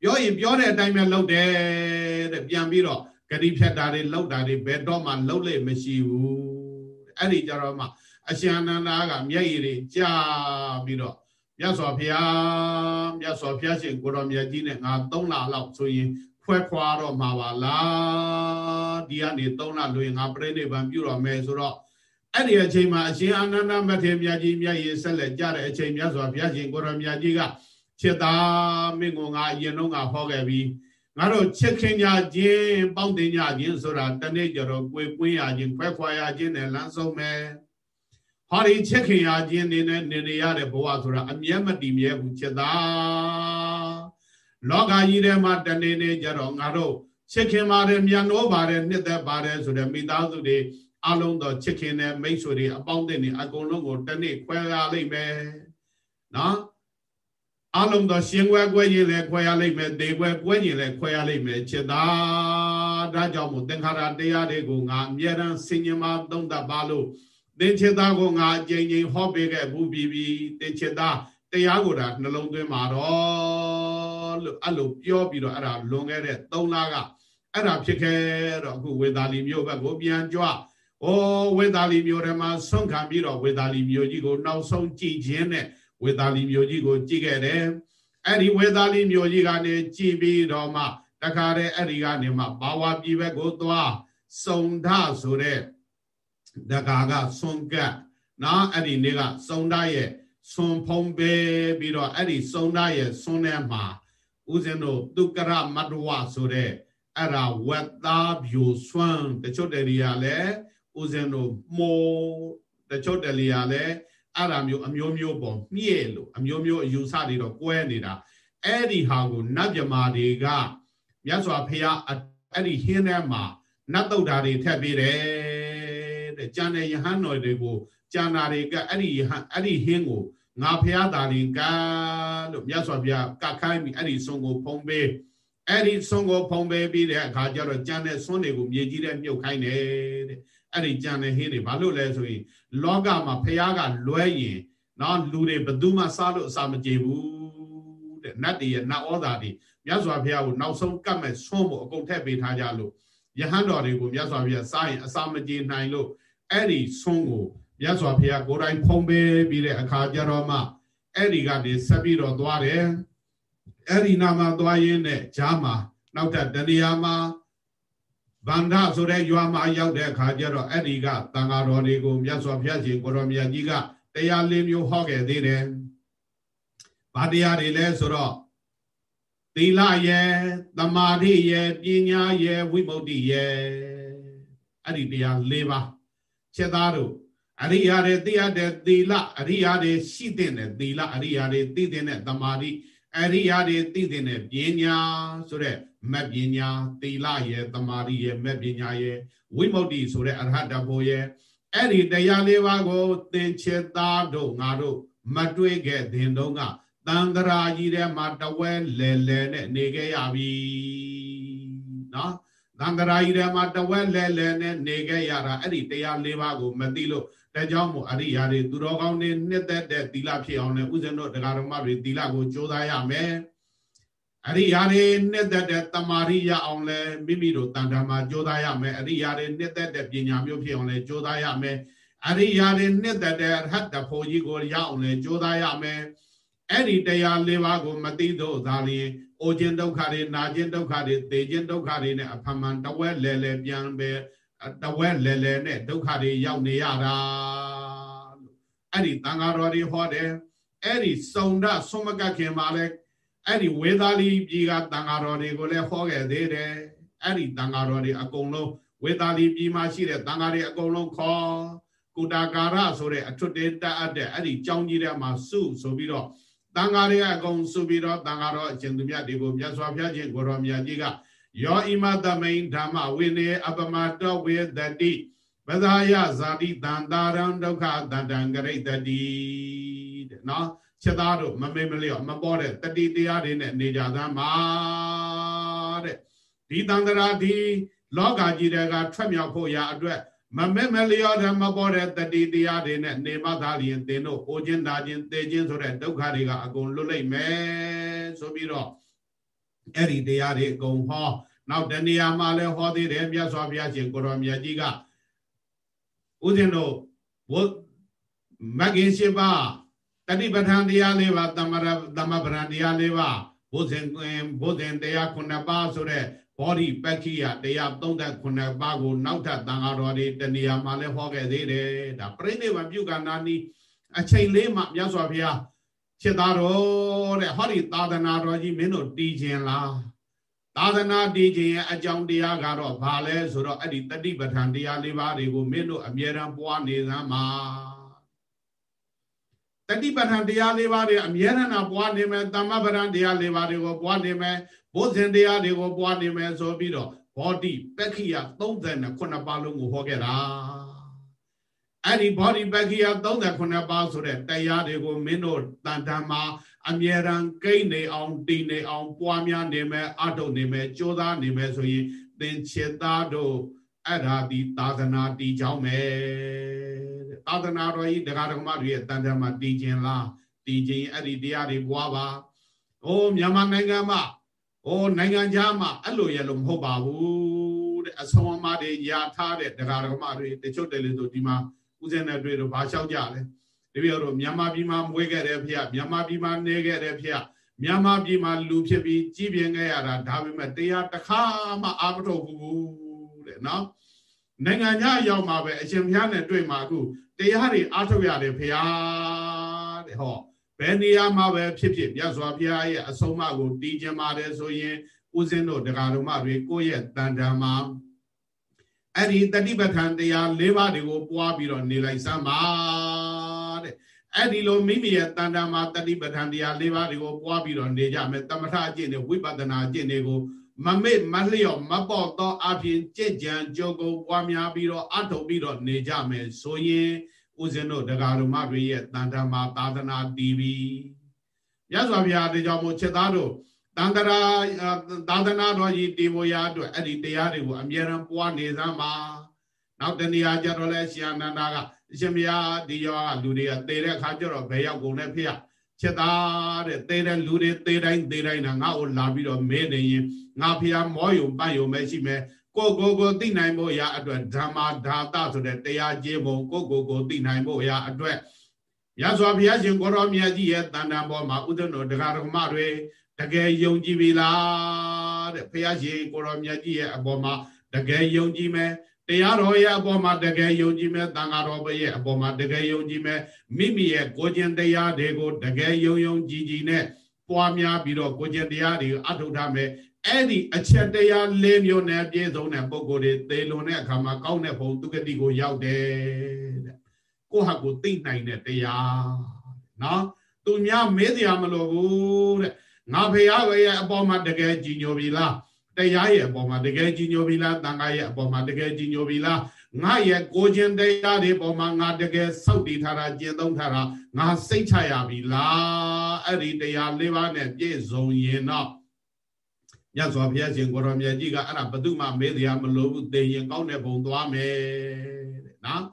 ပြောရင်ပြောတဲ့အတိုင်းပဲလုပ်တယ်တဲ့ပြန်ပြီးတော့ဂတိဖြတ်တာတွေလုပ်တာတွေဘယ်တော့မှလုပ်လိမ့်မရှိဘူးအဲ့ဒီကြတော့မှအရှင်အနန္ဒာကမျက်ရည်တွေကြာပြီးတော့ မြတ်စွာဘုရားမြတ်စွာဘုရားရှင်ကိုရောမြတ်ကြီးနဲ့ငါ၃လလောက်ဆိုရင်ခွဲခွာတော့မှာပါလားဒီကနေ၃လလွင်ငါပြိဋိဘံပြုတော့မယ်ဆိုတော့အဲ့ဒီအချိန်မှာအရှင်အာနန္ဒမထေရမြတ်ကြီးမြတ်ရေဆက်လက်ကြတဲ့အချိန်မြတ်စွာဘုရားရှင်ကိုရမြတ်ကြီးကချစ်သားမင်းကိုငါအရင်တော့ငါဟောခဲ့ပြီးငါတို့ချစ်ခင်ကြခြင်းပေါင်းတင်ကြခြင်းဆိုတာတနေ့ကျတော့ကိုယ်ပွင့်ရခြင်းခွဲခွာရခြင်းနဲ့လမ်းဆုံးမယ် ဟောဒီချစ်ခင်ရခြင်းနေနဲ့နေရတဲ့ဘဝဆိုတာအမျက်မတည်မြဲဘူးချစ်သားလောကကြီးထဲမှာတနေနေကြတော့ငါတို့ချစ်ခင်ပါတယ်မြန်လို့ပါတယ်နှစ်သက်ပါတယ်ဆိုတဲ့မိသားစုတွေအလုံးသောချစ်ခင်တဲ့မိတ်ဆွေတွေအပေါင်းအသင်းတွေအကုန်လုံးကိုတနေ့ခွဲရလိမ့်မယ်နော်အလုံးသောရှင်ခွဲခွဲရင်လည်းခွဲရလိမ့်မယ်ဒေခွဲခွဲရင်လည်းခွဲရလိမ့်မယ်ချစ်သားဒါကြောင့်မို့သင်္ခါရတရားတွေကိုငါအမြဲတမ်းဆင်ញင်မသုံးသပ်ပါလို့ သင်ချစ်သားကိုငါအကြိမ်ကြိမ်ဟောပေးခဲ့ဘူးပြီးပြီးသင်ချစ်သားတရားကိုဒါနှလုံးသွင်းမှာတော့လို့အဲ့လိုပြောပြီးတော့အဲ့ဒါလွန်ခဲ့တဲ့3လကအဲ့ဒါဖြစ်ခဲ့တော့အခုဝေသာလီမြို့ဘက်ကိုပြန်ကြွဩဝေသာလီမြို့ထဲမှာဆုံးခံပြီးတော့ဝေသာလီမြို့ကြီးကိုနောက်ဆုံးကြည်ခြင်းနဲ့ဝေသာလီမြို့ကြီးကိုကြည်ခဲ့တယ်အဲ့ဒီဝေသာလီမြို့ကြီးကနေကြည်ပြီးတော့မှတခါတည်းအဲ့ဒီကနေမှဘာဝပြည်ဘက်ကိုသွားစုံဓဆိုတဲ့ တကာကဆွန်ကတ်နော်အဲ့ဒီနေ့ကစုံတရဲ့ဆွန်ဖုံးပေးပြီးတော့အဲ့ဒီစုံတရဲ့ဆွန်ထဲမှာဦးဇင်းတို့တုကရမတ္တဝဆိုတဲ့အဲ့ဒါဝက်သားဖြူဆွမ်းတချို့တရီကလည်းဦးဇင်းတို့မိုးတချို့တရီကလည်းအဲ့ဒါမျိုးအမျိုးမျိုးပေါ်မြည့်လို့အမျိုးမျိုးအယူဆတွေတော့ကွဲနေတာအဲ့ဒီဟာကိုနတ်မြမာတွေကမြတ်စွာဘုရားအဲ့ဒီဟင်းထဲမှာနတ်တုတ်ဓာတွေထက်ပြီးတယ် တဲ့ကျန်တဲ့ယဟန်တော်တွေကိုကျန်တာတွေကအဲ့ဒီယဟန်အဲ့ဒီဟင်းကိုငါဖះသားရင်ကလို့မြတ်စွာဘုရားကခိုင်းပြီးအဲ့ဒီဆုံးကိုဖုံးပေးအဲ့ဒီဆုံးကိုဖုံးပေးပြီးတဲ့အခါကျတော့ကျန်တဲ့ဆွန်းတွေကိုမြေကြီးထဲမြုပ်ခိုင်းတယ်တဲ့အဲ့ဒီကြံတဲ့ဟင်းတွေဘာလို့လဲဆိုရင်လောကမှာဖះကလွဲရင်နော်လူတွေဘယ်သူမှစားလို့အစာမကြေဘူးတဲ့နတ်တွေရဲ့နတ်ဩဇာတွေမြတ်စွာဘုရားကိုနောက်ဆုံးကတ်မဲ့ဆွန်းဖို့အကုန်ထည့်ပေးထားကြလို့ယဟန်တော်တွေကိုမြတ်စွာဘုရားစားရင်အစာမကြေနိုင်လို့ အဲ့ဒီဆွန်းကိုမြတ်စွာဘုရားကိုယ်တိုင်ဖုံးပေးပြီးတဲ့အခါကျတော့မှအဲ့ဒီကနေဆက်ပြီးတော့သွားတယ်အဲ့ဒီနာမှာသွားရင်းနဲ့ဂျားမှာနောက်ထပ်တဏှာမှာဗန္ဒဆိုတဲ့ရွာမှာရောက်တဲ့အခါကျတော့အဲ့ဒီကတန်ဃာတော်တွေကိုမြတ်စွာဘုရားရှင်ကိုရောမြတ်ကြီးကတရားလေးမျိုးဟောခဲ့သေးတယ်။ဘာတရားတွေလဲဆိုတော့သီလရဲ့သမာဓိရဲ့ပညာရဲ့ဝိမု ക്തി ရဲ့အဲ့ဒီတရား၄ပါး ချက်သားတို့အရိယာတွေသိရတဲ့သီလအရိယာတွေရှိတဲ့သီလအရိယာတွေသိတဲ့သမာဓိအရိယာတွေသိတဲ့ပညာဆိုတဲ့မက်ပညာသီလရဲ့တမာရီရဲ့မက်ပညာရဲ့ဝိမု ക്തി ဆိုတဲ့အရဟတဖို့ရဲ့အဲ့ဒီတရားလေးပါးကိုသင်္ချေသားတို့ငါတို့မတွေ့ခဲ့တဲ့တုန်းကတန်တရာကြီးထဲမှာတဝဲလဲလဲနဲ့နေခဲ့ရပြီနော်တန် တရာကြီးထဲမှာတဝဲလဲလဲနဲ့နေခဲ့ရတာအဲ့ဒီတရားလေးပါးကိုမသိလို့ဒါကြောင့်မို့အရိယာတွေသူတော်ကောင်းတွေနှစ်သက်တဲ့သီလဖြစ်အောင်လည်းဥစဉ်တို့တရားတော်မတွေသီလကိုကြိုးစားရမယ်အရိယာတွေနှစ်သက်တဲ့တမာရိရအောင်လဲမိမိတို့တန်တမာကြိုးစားရမယ်အရိယာတွေနှစ်သက်တဲ့ပညာမျိုးဖြစ်အောင်လဲကြိုးစားရမယ်အရိယာတွေနှစ်သက်တဲ့ရဟတ်တဖို့ကြီးကိုရအောင်လဲကြိုးစားရမယ်အဲ့ဒီတရားလေးပါးကိုမသိတော့သာလျင် အိုခြင်းဒုက္ခတွေနာခြင်းဒုက္ခတွေသေခြင်းဒုက္ခတွေနဲ့အဖမှန်တဝဲလဲလဲပြန်ပဲတဝဲလဲလဲနဲ့ဒုက္ခတွေရောက်နေရတာလို့အဲ့ဒီတန်ဃာတော်တွေဟောတယ်အဲ့ဒီစုံဒဆွမကခင်မှာလဲအဲ့ဒီဝေသာလီပြည်ကတန်ဃာတော်တွေကိုလည်းဟောခဲ့သေးတယ်အဲ့ဒီတန်ဃာတော်တွေအကုန်လုံးဝေသာလီပြည်မှာရှိတဲ့တန်ဃာတွေအကုန်လုံးခေါ်ကုတာကာရဆိုတဲ့အထွတ်တေတတ်အပ်တဲ့အဲ့ဒီကြောင်းကြီးထဲမှာစုဆိုပြီးတော့ တန်ဃာတွေအကုန်စုပြီးတော့တန်ဃာတော်အရှင်သူမြတ်တွေကိုမြတ်စွာဘုရားရှင်ကိုရောမြတ်ကြီးကယောဣမသမိန်ဓမ္မဝိနေအပမတောဝေတတိပဇာယဇာတိတန်တာရံဒုက္ခတန္တံဂရိတတိတဲ့နော်ချက်သားတို့မမေ့မလျော့မပေါ်တဲ့တတိတရားတွေနဲ့နေကြသမ်းပါတဲ့ဒီတန္တရာဒီလောကကြီးတွေကထွက်မြောက်ဖို့ရာအတွက် မမေ့မလျော့တဲ့မပေါ်တဲ့တတိတရားတွေနဲ့နေမသားလျင်သင်တို့အိုခြင်းနာခြင်းသေခြင်းဆိုတဲ့ဒုက္ခတွေကအကုန်လွတ်လိမ့်မယ်ဆိုပြီးတော့အဲ့ဒီတရားတွေအကုန်ဟော နောက်တဏှာမှာလည်းဟောသေးတယ်မြတ်စွာဘုရားရှင်ကိုရောမြတ်ကြီးကဥစဉ်တို့ဘုမဂ္ဂင်ရှိပါတတိပဋ္ဌာန်တရားလေးပါသမရသမပဋ္ဌာန်တရားလေးပါဘုဇင်ဘုဇင်တရားခုနှစ်ပါးဆိုတဲ့ ဘောဓိပက္ခိယတရား39ပါးကိုနောက်ထပ်တန်ဃာတော်တွေတဏှာမှာလည်းဟောခဲ့သေးတယ်ဒါပြိဋိဘံပြုကနာနီအချိန်လေးမှမြတ်စွာဘုရားဖြစ်သားတော်တဲ့ဟောဒီသာသနာတော်ကြီးမင်းတို့တည်ခြင်းလားသာသနာတည်ခြင်းရဲ့အကြောင်းတရားကတော့ဘာလဲဆိုတော့အဲ့ဒီတတိပဋ္ဌာန်တရားလေးပါးတွေကိုမင်းတို့အမြဲတမ်းပွားနေသမ်းပါတတိပဋ္ဌာန်တရားလေးပါးတွေအမြဲတမ်းပွားနေမယ်တမ္မပဋ္ဌာန်တရားလေးပါးတွေကိုပွားနေမယ် ဘုဇင်တရားတွေကိုပွားနေမယ်ဆိုပြီးတော့ဘောဓိပက္ခိယ39ပါးလုံးကိုဟောခဲ့တာအဲ့ဒီဘောဓိပက္ခိယ39ပါးဆိုတဲ့တရားတွေကိုမင်းတို့တန်တမ်းမှာအမြဲတမ်းကိန်းနေအောင်တည်နေအောင် ပွားများနေမယ်အထုတ်နေမယ်ကြိုးစားနေမယ်ဆိုရင်သင်ချေသားတို့အဲ့ဒါဒီသာသနာတည်ကြောင်းမယ်သာသနာတော်ကြီးတရားဓမ္မတွေရဲ့တန်တမ်းမှာတည်ခြင်းလားတည်ခြင်းအဲ့ဒီတရားတွေပွားပါ။အိုးမြန်မာနိုင်ငံမှာ အိုးနိုင်ငံခြားမှာအဲ့လိုရလို့မဟုတ်ပါဘူးတဲ့အဆုံးအမတွေယာထားတဲ့တရားဓမ္မတွေတချို့တယ်လို့ဆိုဒီမှာဥစဉ်နဲ့တွေ့တော့ဘာလျှောက်ကြလဲ။တပည့်တော်မြန်မာပြည်မှာမွေးခဲ့တဲ့ဖေမြန်မာပြည်မှာနေခဲ့တဲ့ဖေမြန်မာပြည်မှာလူဖြစ်ပြီးကြီးပြင်းခဲ့ရတာဒါပေမဲ့တရားတစ်ခါမှအာမထုတ်ဘူးတဲ့နော်နိုင်ငံခြားရောက်မှာပဲအရှင်ဘုရားနဲ့တွေ့မှာအခုတရားတွေအားထုတ်ရတယ်ဘုရားတဲ့ဟော ဘယ်နေရာမှာပဲဖြစ်ဖြစ်မြတ်စွာဘုရားရဲ့အဆုံးအမကိုတည်ကျင်ပါတယ်ဆိုရင်ဦးဇင်းတို့တရားတော်မတွေကိုယ့်ရဲ့တန်တန်မှာအဲ့ဒီတတိပဋ္ဌာန်တရား၄ပါးတွေကိုပွားပြီးတော့နေလိုက်စမ်းပါတဲ့အဲ့ဒီလိုမိမိရဲ့တန်တန်မှာတတိပဋ္ဌာန်တရား၄ပါးတွေကိုပွားပြီးတော့နေကြမယ်တမထအကျင့်တွေဝိပဿနာအကျင့်တွေကိုမမေ့မလျော့မပေါ့သောအပြင်ကြည်ကြံကြိုးကိုပွားများပြီးတော့အထုတ်ပြီးတော့နေကြမယ်ဆိုရင် ဦးဇင်းတို့တရားတော်မတွေရဲ့တန်တန်မှာသာသနာတည်ပြီမြတ်စွာဘုရားတရားမို့ချက်သားတို့တန္တရာသာသနာတော်ကြီးတေဝရာအတွက်အဲ့ဒီတရားတွေကိုအမြဲတမ်းပွားနေစမ်းပါနောက်တနည်းအားကြတော့လဲရှင်အနန္ဒာကအရှင်ဘုရားဒီရောကလူတွေကသေတဲ့အခါကျတော့ဘယ်ရောက်ကုန်လဲဖေရချက်သားတဲ့သေတဲ့လူတွေသေတိုင်းသေတိုင်းငါ့ကိုလာပြီးတော့မဲနေရင်ငါဖေရမောယုံပတ်ယုံပဲရှိမယ် ကိုကိုကိုသိနိုင်ဖို့ရာအတွက်ဓမ္မာဓာတဆိုတဲ့တရားကျေပုံကိုကိုကိုသိနိုင်ဖို့ရာအတွက်ရသော်ဘုရားရှင်ကိုရောမြတ်ကြီးရဲ့တန်တန်ပေါ်မှာဥဒ္ဒနောတရားဓမ္မတွေတကယ်ယုံကြည်ပြီလားတဲ့ဘုရားရှင်ကိုရောမြတ်ကြီးရဲ့အပေါ်မှာတကယ်ယုံကြည်မယ်တရားတော်ရဲ့အပေါ်မှာတကယ်ယုံကြည်မယ်တန်ဃာတော်ရဲ့အပေါ်မှာတကယ်ယုံကြည်မယ်မိမိရဲ့ကိုကျင်တရားတွေကိုတကယ်ယုံယုံကြည်ကြည်နဲ့ပွားများပြီးတော့ကိုကျင်တရားတွေအထုတ်ထားမယ် အဲ့ဒီအချက်တရား၄မျိုးနဲ့ပြည့်စုံတဲ့ပုဂ္ဂိုလ်တွေသေလွန်တဲ့အခါမှာကောင်းတဲ့ဘုံသူကတိကိုရောက်တယ်တဲ့ကိုဟာကိုသိနိုင်တဲ့တရားနော်သူများမေးစရာမလိုဘူးတဲ့ငါဖရာရဲ့အပေါ်မှာတကယ်ကြည်ညိုပြီလားတရားရဲ့အပေါ်မှာတကယ်ကြည်ညိုပြီလားတန်ခါရဲ့အပေါ်မှာတကယ်ကြည်ညိုပြီလားငါရဲ့ကိုခြင်းတရားတွေပေါ်မှာငါတကယ်စောက်တည်ထားတာကျင့်သုံးထားတာငါစိတ်ချရပြီလားအဲ့ဒီတရားလေးပါးနဲ့ပြည့်စုံရင်တော့ မြတ်စွာဘုရားရှင်ကိုရောမြတ်ကြီးကအဲ့ဒါဘသူမှမေးတရားမလိုဘူးသိရင်ကောင်းတဲ့ဘုံသွားမယ်တဲ့နော်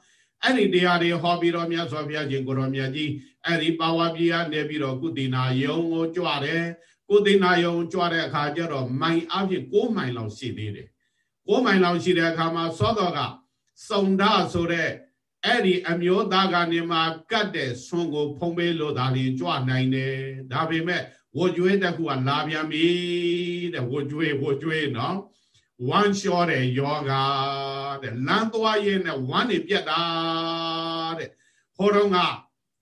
အဲ့ဒီတရားတွေဟောပြီးတော့မြတ်စွာဘုရားရှင်ကိုရောမြတ်ကြီးအဲ့ဒီပါဝါပြည်ကနေပြီးတော့ကုတိနာယုံကိုကြွတယ်ကိုသိနာယုံကြွတဲ့အခါကျတော့မိုင်အဖြစ်6မိုင်လောက်ရှိသေးတယ်6မိုင်လောက်ရှိတဲ့အခါမှာသောတော်ကစုံဓာဆိုတဲ့အဲ့ဒီအမျိုးသားကနေမှကတ်တဲ့ဆွန်ကိုဖုံးပေးလို့ဒါရင်ကြွနိုင်တယ်ဒါပေမဲ့ ဝကြွေးတစ်ခုကလာပြန်ပြီတဲ့ဝကြွေးဝကြွေးနော်ဝမ်းလျှောတဲ့ယောဂတဲ့လမ်းသွားရင်နဲ့ဝမ်းနေပြက်တာတဲ့ဟိုတော့က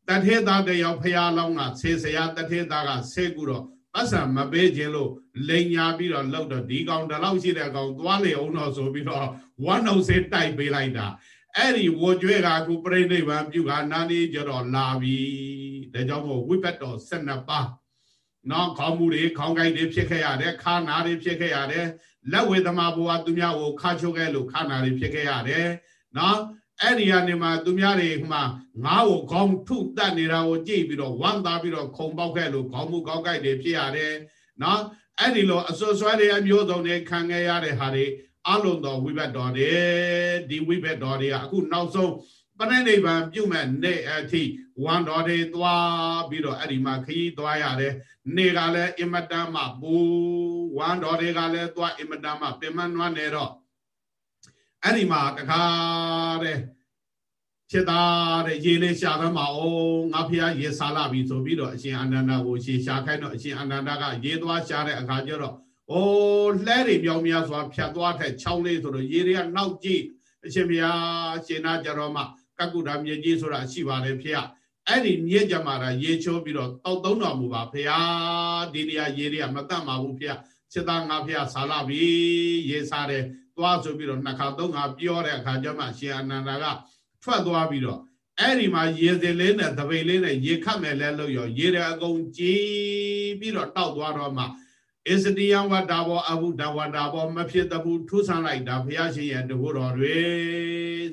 တထေသားတယောက်ဖရာလောင်းကဆေးစရာတထေသားကဆေးကူတော့ပတ်စံမပေးခြင်းလို့လိန်ညာပြီးတော့လှုပ်တော့ဒီကောင်ဒီလောက်ရှိတဲ့ကောင်သွားလေအောင်တော့ဆိုပြီးတော့ဝမ်းနှုတ်ဆေးတိုက်ပေးလိုက်တာအဲ့ဒီဝကြွဲကခုပြိဋိဘံပြုကနာနေကြတော့လာပြီဒါကြောင့်မို့ဝိပတ်တော်12ပါး နော်ခေါင်းမူတွေခေါင်းကိုက်တွေဖြစ်ခဲ့ရတယ်ခါနာတွေဖြစ်ခဲ့ရတယ်လက်ဝေသမဘဝသူများကိုခါချုပ်ခဲ့လို့ခါနာတွေဖြစ်ခဲ့ရတယ်နော်အဲ့ဒီကနေမှသူများတွေမှငါ့ကိုခေါင်းထုတတ်နေတာကိုကြည့်ပြီးတော့ဝမ်းသာပြီးတော့ခုံပေါက်ခဲ့လို့ခေါင်းမူခေါင်းကိုက်တွေဖြစ်ရတယ်နော်အဲ့ဒီလိုအစွဆွဲတွေအမျိုးစုံတွေခံခဲ့ရတဲ့ဟာတွေအလုံးတော်ဝိဘတ်တော်တွေဒီဝိဘတ်တော်တွေကအခုနောက်ဆုံးပဏိနိဗ္ဗာန်ပြုမဲ့နေ့အထိဝမ်းတော်တွေသွားပြီးတော့အဲ့ဒီမှာခရီးသွားရတယ် နေကလည်းအင်မတန်မှပူဝမ်းတော်တွေကလည်းသွားအင်မတန်မှပင်မနွမ်းနေတော့အဲ့ဒီမှာတခါတဲ့ဖြစ်သားတဲ့ရေလေးရှာသမ်းပါအောင်ငါဖះရေစားလာပြီဆိုပြီးတော့အရှင်အနန္ဒာကိုရှေရှာခိုင်းတော့အရှင်အနန္ဒာကရေသွားရှာတဲ့အခါကျတော့အိုးလှဲတွေပြောင်းများစွာဖြတ်သွားတဲ့ချောင်းလေးဆိုတော့ရေတွေကနောက်ကြည့်အရှင်ဘုရားရှင်နာကြတော့မှကကုဓာမြေကြီးဆိုတာရှိပါတယ်ဖေ။ အဲ့ဒီမြစ်ကြမှာတာရေချိုးပြီးတော့တောက်သုံးတော်မူပါဖေ။ဒီနေရာရေတွေကမတတ်ပါဘူးဖေ။စစ်သားငါဖေဆာလာပြီရေစားတယ်သွားဆိုပြီးတော့နှစ်ခါသုံးခါပြောတဲ့အခါကျမှရှင်အနန္ဒာကထွက်သွားပြီးတော့အဲ့ဒီမှာရေစင်လေးနဲ့တပိတ်လေးနဲ့ရေခတ်မယ်လဲလို့ရောရေရအကုန်ကြည်ပြီးတော့တောက်သွားတော့မှအစ္စတိယဝတ္တာဘောအဘုဒ္ဓဝတ္တာဘောမဖြစ်တဘူးထူးဆန်းလိုက်တာဘုရားရှင်ရဲ့တဘုတော်တွေ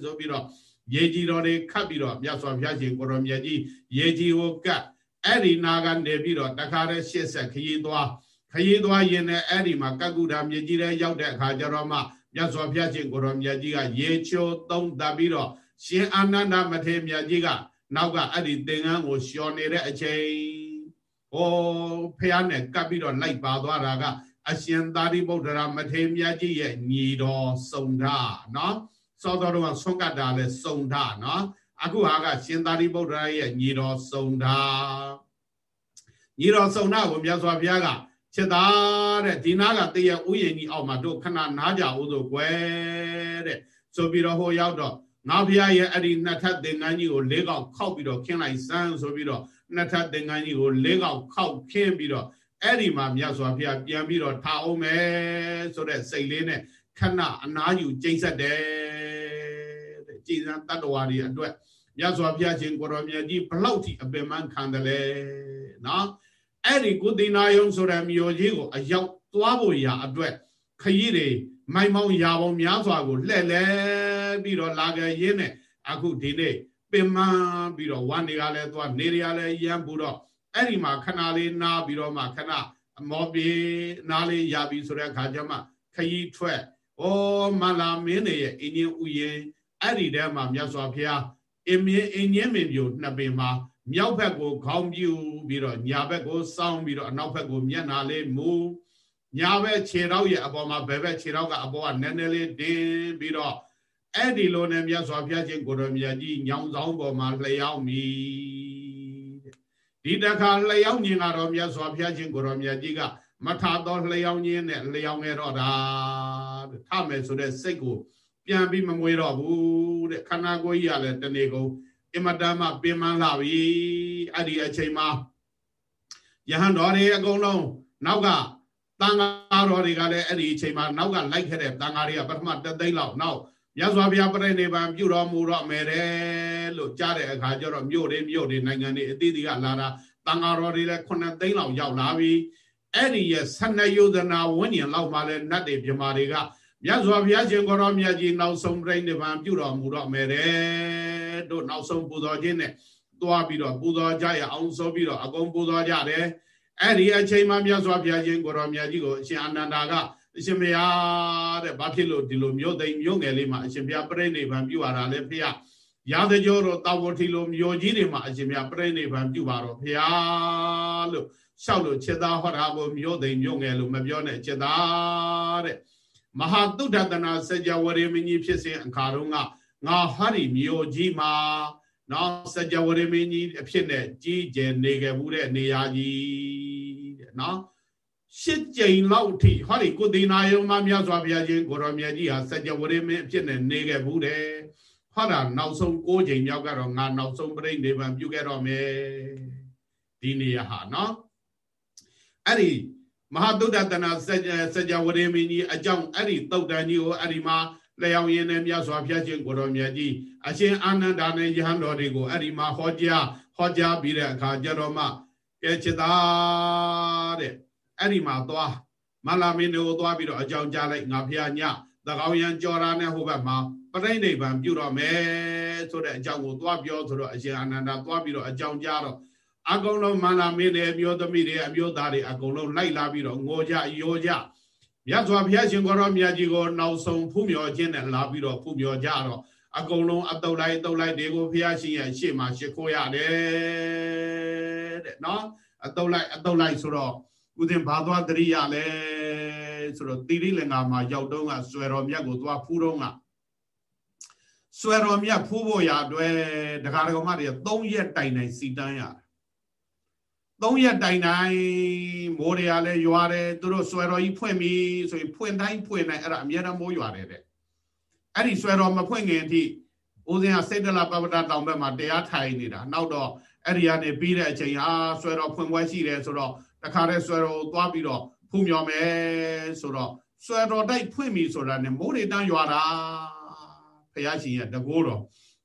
ဆိုပြီးတော့ ရေကြီးတော်တွေခတ်ပြီးတော့မြတ်စွာဘုရားရှင်ကိုရောမြတ်ကြီးရေကြီးကိုကတ်အဲ့ဒီနာကနေပြီးတော့တခါတည်းရှစ်ဆက်ခရီးသွားခရီးသွားရင်လည်းအဲ့ဒီမှာကကုဓာမြေကြီးတဲ့ရောက်တဲ့အခါကျတော့မှမြတ်စွာဘုရားရှင်ကိုရောမြတ်ကြီးကရေချိုးသုံးတပ်ပြီးတော့ရှင်အာနန္ဒမထေရမြတ်ကြီးကနောက်ကအဲ့ဒီသင်္ကန်းကိုလျှော်နေတဲ့အချိန်ဟောဖះနဲ့ကပ်ပြီးတော့လိုက်ပါသွားတာကအရှင်သာရိပုတ္တရာမထေရမြတ်ကြီးရဲ့ညီတော်စုံဓာနော် စောတော်တော့ဆွန့်ကတ်တာလဲစုံဓာနော်အခုဟာကရှင်သာရိပုတ္တရာရဲ့ညီတော်စုံဓာညီတော်စုံဓာကိုမြတ်စွာဘုရားကချက်သားတဲ့ဒီနာကတည့်ရဥယျာဉ်ကြီးအောက်မှာတို့ခဏနားကြဦးဆိုကွယ်တဲ့ဆိုပြီးတော့ဟိုရောက်တော့ငါဖရာရဲ့အဲ့ဒီနှစ်ထပ်သင်္ကန်းကြီးကိုလေးကောက်ခောက်ပြီးတော့ခင်းလိုက်စမ်းဆိုပြီးတော့နှစ်ထပ်သင်္ကန်းကြီးကိုလေးကောက်ခောက်ခင်းပြီးတော့အဲ့ဒီမှာမြတ်စွာဘုရားပြန်ပြီးတော့ထားအောင်မယ်ဆိုတဲ့စိတ်လေးနဲ့ခဏအနာယူကျိတ်ဆက်တယ်တဲ့ ကြည်စံတတ္တဝါတွေအတွက်မြတ်စွာဘုရားရှင်ကိုရောမြတ်ကြီးဘလောက်ထိအပင်ပန်းခံတယ်လဲနော်အဲ့ဒီကုသိနာယုံဆိုတဲ့မြို့ကြီးကိုအရောက်သွားဖို့ရာအတွက်ခရီးတွေမိုင်မောင်ရာပေါင်းများစွာကိုလှဲ့လဲပြီးတော့လာကြရင်းနဲ့အခုဒီနေ့ပင်မပြီးတော့ဝမ်းတွေကလည်းသွားနေတွေကလည်းရမ်းပူတော့အဲ့ဒီမှာခဏလေးနားပြီးတော့မှခဏမောပြေနားလေးရပြီဆိုတဲ့အခါကျမှခရီးထွက်ဩမလာမင်းတွေရဲ့အင်းကြီးဥယျာဉ် အဲ့ဒီထဲမှာမြတ်စွာဘုရားအင်းမြင့်အင်းကြီးမင်းပြိုနှစ်ပင်မှာမြောက်ဘက်ကိုခေါင်းပြူပြီးတော့ညာဘက်ကိုစောင်းပြီးတော့အနောက်ဘက်ကိုမျက်နာလေးမူညာဘက်ခြေထောက်ရဲ့အပေါ်မှာဘယ်ဘက်ခြေထောက်ကအပေါ်ကနည်းနည်းလေးတင်းပြီးတော့အဲ့ဒီလိုနဲ့မြတ်စွာဘုရားရှင်ကိုရမြတ်ကြီးညောင်ဆောင်ပေါ်မှာလျှောက်မိဒီတခါလျှောက်ခြင်းကတော့မြတ်စွာဘုရားရှင်ကိုရမြတ်ကြီးကမထတော့လျှောက်ခြင်းနဲ့လျှောက်နေတော့တာထမယ်ဆိုတဲ့စိတ်ကို ပြန်ပြီးမမွေးတော့ဘူးတဲ့ခန္ဓာကိုယ်ကြီးကလည်းတနေ့ကုန်အမတမ်းမှပင်မလာပြီအဲ့ဒီအချိန်မှာယဟန်တော်တွေအကုန်လုံးနောက်ကတန်ဃာတော်တွေကလည်းအဲ့ဒီအချိန်မှာနောက်ကလိုက်ခဲ့တဲ့တန်ဃာတွေကပထမတသိန်းလောက်နောက်မြတ်စွာဘုရားပြိဋိဘံပြုတော်မူတော့မယ်တဲ့လို့ကြားတဲ့အခါကျတော့မြို့တွေမြို့တွေနိုင်ငံတွေအသီးသီးကလာတာတန်ဃာတော်တွေလည်း9သိန်းလောက်ရောက်လာပြီအဲ့ဒီရဲ့12ယုဒနာဝိညာဉ်လောက်မှလည်းနတ်တွေမြမာတွေက မြတ်စွာဘုရားရှင်ကိုရောမြတ်ကြီးနောက်ဆုံးပြိဋိဘံပြုတော်မူတော့မယ်တဲ့တို့နောက်ဆုံးပူဇော်ခြင်းနဲ့သွားပြီးတော့ပူဇော်ကြရအောင်ဆိုပြီးတော့အကုန်ပူဇော်ကြတယ်အဲ့ဒီအချိန်မှာမြတ်စွာဘုရားရှင်ကိုရောမြတ်ကြီးကိုအရှင်အာနန္ဒာကအရှင်ဘုရားတဲ့ဘာဖြစ်လို့ဒီလိုမြို့သိမ်မြို့ငယ်လေးမှာအရှင်ဘုရားပြိဋိဘံပြုရတာလဲဖေရရာဇကြောတော့တာဝတိလိုမြို့ကြီးတွေမှာအရှင်ဘုရားပြိဋိဘံပြုပါတော့ဖေရလို့လျှောက်လို့ချက်သားဟောတာကိုမြို့သိမ်မြို့ငယ်လို့မပြောနဲ့ချက်သားတဲ့ မဟာတုဒ္ဒတနာစကြဝဠာမင်းကြီးဖြစ်စဉ်အခါတုန်းကငါဟာဒီမြို့ကြီးမှာနော်စကြဝဠာမင်းကြီးအဖြစ်နဲ့ကြီးကျယ်နေခဲ့မှုတဲ့နေရာကြီးတဲ့နော်ရှစ်ကြိမ်လောက်အထိဟောဒီကုသိနာယုံမှာမြတ်စွာဘုရားရှင်ကိုရောမြတ်ကြီးဟာစကြဝဠာမင်းအဖြစ်နဲ့နေခဲ့မှုတဲ့ဟောတာနောက်ဆုံး၉ကြိမ်မြောက်ကတော့ငါနောက်ဆုံးပြိဋိဘံပြုခဲ့တော့မယ်ဒီနေရာဟာနော်အဲ့ဒီ မဟာသုဒ္ဓတနာစကြစကြဝဠာမင်းကြီးအကြောင်းအဲ့ဒီတုတ်တန်ကြီးကိုအဲ့ဒီမှာလျောင်ရင်းနဲ့မြတ်စွာဘုရားရှင်ကိုရောမြတ်ကြီးအရှင်အာနန္ဒာနဲ့ယဟန်တော်တွေကိုအဲ့ဒီမှာဟောကြားဟောကြားပြီးတဲ့အခါကျတော့မှကဲချစ်သားတဲ့အဲ့ဒီမှာသွားမလာမင်းတွေကိုသွားပြီးတော့အကြောင်းကြားလိုက်ငါဖျားညသကောင်းရန်ကြော်ရာနဲ့ဟိုဘက်မှာပရိနိဗ္ဗာန်ပြုတော့မယ်ဆိုတဲ့အကြောင်းကိုသွားပြောဆိုတော့အရှင်အာနန္ဒာသွားပြီးတော့အကြောင်းကြားတော့ အကုန်လုံးမလာမင်းတွေအမျိုးသမီးတွေအမျိုးသားတွေအကုန်လုံးလိုက်လာပြီးတော့ငိုကြရောကြမြတ်စွာဘုရားရှင်ကိုရောမြတ်ကြီးကိုနောက်ဆုံးဖူးမြော်ခြင်းနဲ့လာပြီးတော့ဖူးမြော်ကြတော့အကုန်လုံးအတုတ်လိုက်တုတ်လိုက်တွေကိုဘုရားရှင်ရဲ့ရှေ့မှာရှ िख ိုးရတယ်တဲ့နော်အတုတ်လိုက်အတုတ်လိုက်ဆိုတော့ဥစဉ်ဘာသွားတရိရလဲဆိုတော့တိရိလင်္ကာမှာရောက်တော့ကဆွေတော်မြတ်ကိုသွားဖူးတော့ကဆွေတော်မြတ်ဖူးဖို့ရအတွက်ဒကာဒကမတွေ3ရက်တိုင်တိုင်စီတန်းရတယ် 3ရက်တိုင်တိုင်မိုးတွေကလည်းရွာတယ်သူတို့ဆွဲတော်ကြီးဖွင့်ပြီဆိုရင်ဖွင့်တိုင်းဖွင့်တိုင်းအဲ့ဒါအများအားမိုးရွာတယ်တဲ့အဲ့ဒီဆွဲတော်မဖွင့်ခင်အထိဦးဇင်းကစိတ်တလပပတတောင်ဘက်မှာတရားထိုင်နေတာနောက်တော့အဲ့ဒီကနေပြီးတဲ့အချိန်ဟာဆွဲတော်ဖွင့်ပွဲရှိတယ်ဆိုတော့တခါတည်းဆွဲတော်သွားပြီးတော့ဖူးမြော်မယ်ဆိုတော့ဆွဲတော်တိုက်ဖွင့်ပြီဆိုတာနဲ့မိုးတွေတန်းရွာတာဖះရှင်ရဲ့တကိုးတော်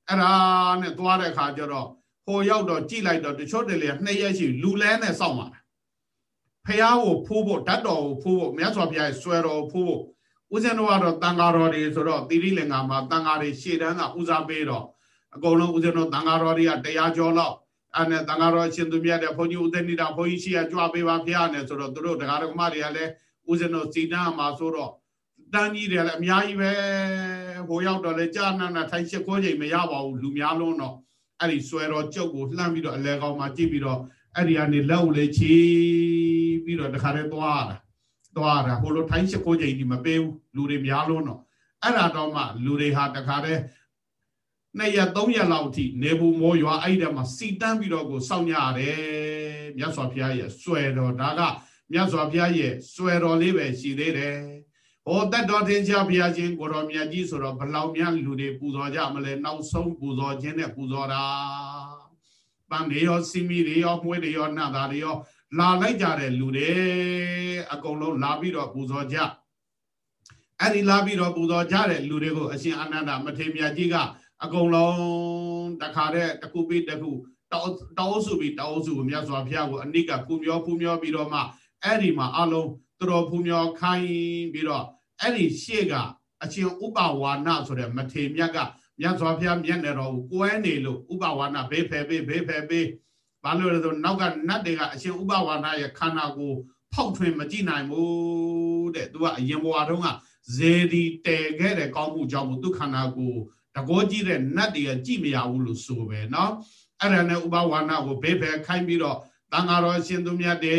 အဲ့ဒါနဲ့သွားတဲ့အခါကျတော့ ဟိုရောက်တော့ကြိလိုက်တော့တချို့တလေနှစ်ရက်ရှိလူလဲနဲ့စောင့်ပါဖះကိုဖိုးဖို့ဓာတ်တော်ကိုဖိုးဖို့မြတ်စွာဘုရားရဲ့ဆွဲတော်ကိုဖိုးဖို့ဦးဇင်းတို့ကတော့တန်ဃာတော်တွေဆိုတော့တိရိလင်္ကာမှာတန်ဃာတွေရှေ့တန်းကဦးစားပေးတော့အကုန်လုံးဦးဇင်းတို့တန်ဃာတော်တွေကတရားကျော်လောက်အဲ့နဲ့တန်ဃာတော်ရှင်သူမြတ်တဲ့ဘုန်းကြီးဦးသိဏိတာဘုန်းကြီးရှိရကြွပေးပါဖះနဲ့ဆိုတော့တို့တရားတော်မတွေကလည်းဦးဇင်းတို့စီတန်းမှာဆိုတော့တန်းကြီးတွေလည်းအများကြီးပဲဟိုရောက်တော့လေကြာနာနာထိုင်ရှိခိုးချိန်မရပါဘူးလူများလုံးတော့ အဲ့ဒီဆွဲတော်ကျုပ်ကိုလှမ်းပြီးတော့အလဲကောင်မှာကြည့်ပြီးတော့အဲ့ဒီကနေလက်ကိုလေချီပြီးတော့တခါတည်းသွားတာသွားတာဟိုလိုထိုင်းရှိခိုးချိန်ဒီမပေးဘူးလူတွေများလုံးတော့အဲ့ဒါတော့မှလူတွေဟာတခါတည်းနှစ်ရက်သုံးရက်လောက်အထိနေဘူးမောရွာအဲ့ဒီမှာစီတန်းပြီးတော့ကိုစောင့်ကြရတယ်မြတ်စွာဘုရားရဲ့ဆွဲတော်ဒါကမြတ်စွာဘုရားရဲ့ဆွဲတော်လေးပဲရှိသေးတယ် ဟောတတ်တော်တင်ရှားဘုရားရှင်ကိုတော်မြတ်ကြီးဆိုတော့ဘလောက်များလူတွေပူဇော်ကြမလဲနောက်ဆုံးပူဇော်ခြင်းနဲ့ပူဇော်တာပန်းတွေရောစီမီတွေရောမွှေးတွေရောနှာသားတွေရောလာလိုက်ကြတဲ့လူတွေအကုန်လုံးလာပြီးတော့ပူဇော်ကြအဲ့ဒီလာပြီးတော့ပူဇော်ကြတဲ့လူတွေကိုအရှင်အနန္ဒမထေရမြတ်ကြီးကအကုန်လုံးတခါတည်းတစ်ခုပြီးတစ်ခုတောတောစုပြီးတောစုကိုမြတ်စွာဘုရားကိုအနိကဖူမျောဖူမျောပြီးတော့မှအဲ့ဒီမှာအလုံး သူတော်ဖူမျောခိုင်းပြီးတော့အဲ့ဒီရှေ့ကအရှင်ဥပဝါနဆိုတဲ့မထေမြတ်ကမြတ်စွာဘုရားမျက်နှာတော်ကိုကွဲနေလို့ဥပဝါနဘေးဖယ်ဘေးဘေးဖယ်ဘေးဘာလို့လဲဆိုနောက်ကနတ်တွေကအရှင်ဥပဝါနရဲ့ခန္ဓာကိုဖောက်ထွင်းမကြည့်နိုင်ဘူးတဲ့သူကအရင်ဘဝတုန်းကဇေဒီတဲခဲ့တဲ့ကောင်းမှုကြောင့်မို့သူခန္ဓာကိုတကောကြည့်တဲ့နတ်တွေကကြည့်မရဘူးလို့ဆိုပဲเนาะအဲ့ဒါနဲ့ဥပဝါနကိုဘေးဖယ်ခိုင်းပြီးတော့ တန်ဃာတော်ရှင်သူမြတ်တွေ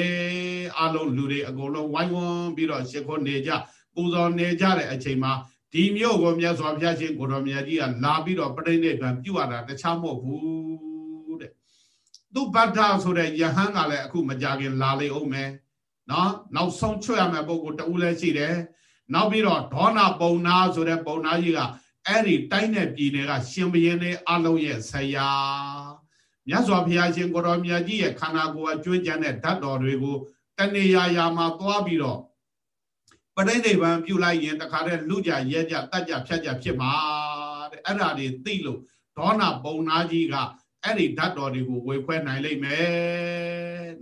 အလုံးလူတွေအကုန်လုံးဝိုင်းဝန်းပြီးတော့ရှ िख ောနေကြပူဇော်နေကြတဲ့အချိန်မှာဒီမြို့ကိုမြတ်စွာဘုရားရှင်ကိုတော်မြတ်ကြီးကလာပြီးတော့ပြိဋိဘံပြုတ်ရတာတခြားမဟုတ်ဘူးတဲ့သူဗဒ္ဓဆိုတဲ့ယဟန်ကလည်းအခုမကြခင်လာလေအောင်မယ်နော်နောက်ဆုံးချွတ်ရမယ့်ပုံကိုတူလည်းရှိတယ်နောက်ပြီးတော့ဒေါနာပုံနာဆိုတဲ့ပုံနာကြီးကအဲ့ဒီတိုင်းတဲ့ပြည်နယ်ကရှင်ဘရင်တွေအလုံးရဲ့ဆရာ မြတ်စွာဘုရားရှင်ကိုတော်မြတ်ကြီးရဲ့ခန္ဓာကိုယ်အကျွမ်းကျန်တဲ့ဓာတ်တော်တွေကိုတဏှာရာမှာသွားပြီးတော့ပဋိနိဗ္ဗာန်ပြုလိုက်ရင်တခါတည်းလူကြရဲကြတတ်ကြဖြတ်ကြဖြစ်မှာတဲ့အဲ့ဒါတွေသိလို့ဒေါနာပုံနာကြီးကအဲ့ဒီဓာတ်တော်တွေကိုဝေခွဲနိုင်လိမ့်မယ်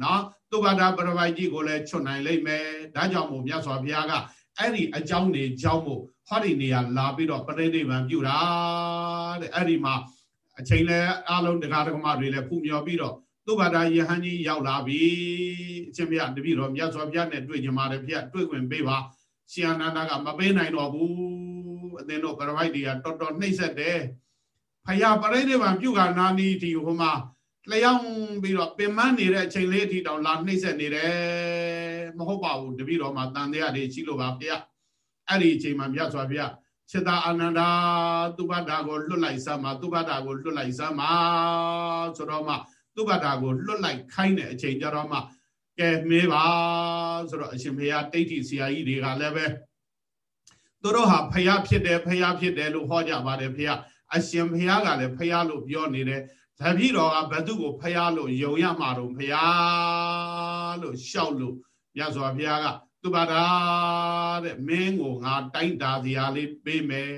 နော်သုဘဒပရပိုက်ကြီးကိုလည်းချွတ်နိုင်လိမ့်မယ်ဒါကြောင့်မို့မြတ်စွာဘုရားကအဲ့ဒီအကြောင်းတွေကြောင့်မို့ဟောဒီနေရာလာပြီးတော့ပဋိနိဗ္ဗာန်ပြုတာတဲ့အဲ့ဒီမှာ အချိန်လဲအားလုံးတရားဓမ္မတွေလည်းဖူမြော်ပြီးတော့သုဘဒယဟန်ကြီးရောက်လာပြီအချင်းမြတ်တပည့်တော်မြတ်စွာဘုရားနဲ့တွေ့ကြမှာတယ်ဖျက်တွေ့ခွင့်ပေးပါရှင်အနန္ဒကမပေးနိုင်တော့ဘူးအသင်တို့ပရဝိုက်တွေကတော်တော်နှိမ့်ဆက်တယ်ဖယားပရိနိဗ္ဗာန်ပြုကနာနီဒီဟိုမှာလျောင်းပြီးတော့ပင်မနေတဲ့အချိန်လေးအထိတောင်လာနှိမ့်ဆက်နေတယ်မဟုတ်ပါဘူးတပည့်တော်မှာတန်တရားတွေရှိလို့ပါဗျာအဲ့ဒီအချိန်မှာမြတ်စွာဘုရား စေတာအာနန္ဒာသူဘတာကိုလွတ်လိုက်စမ်းပါသူဘတာကိုလွတ်လိုက်စမ်းပါဆိုတော့မှသူဘတာကိုလွတ်လိုက်ခိုင်းတဲ့အချိန်ကြတော့မှကဲမေးပါဆိုတော့အရှင်ဘုရားတိဋ္ဌိဆရာကြီးတွေကလည်းပဲသူတို့ဟာဖျားဖြစ်တယ်ဖျားဖြစ်တယ်လို့ဟောကြပါတယ်ဖျားအရှင်ဘုရားကလည်းဖျားလို့ပြောနေတယ်တပည့်တော်ကဘသူကိုဖျားလို့ယုံရမှာတော့ဖျားလို့ရှောက်လို့မြတ်စွာဘုရားက သူပါတာတဲ့မင်းကိုငါတိုက်တာစရာလေးပေးမယ်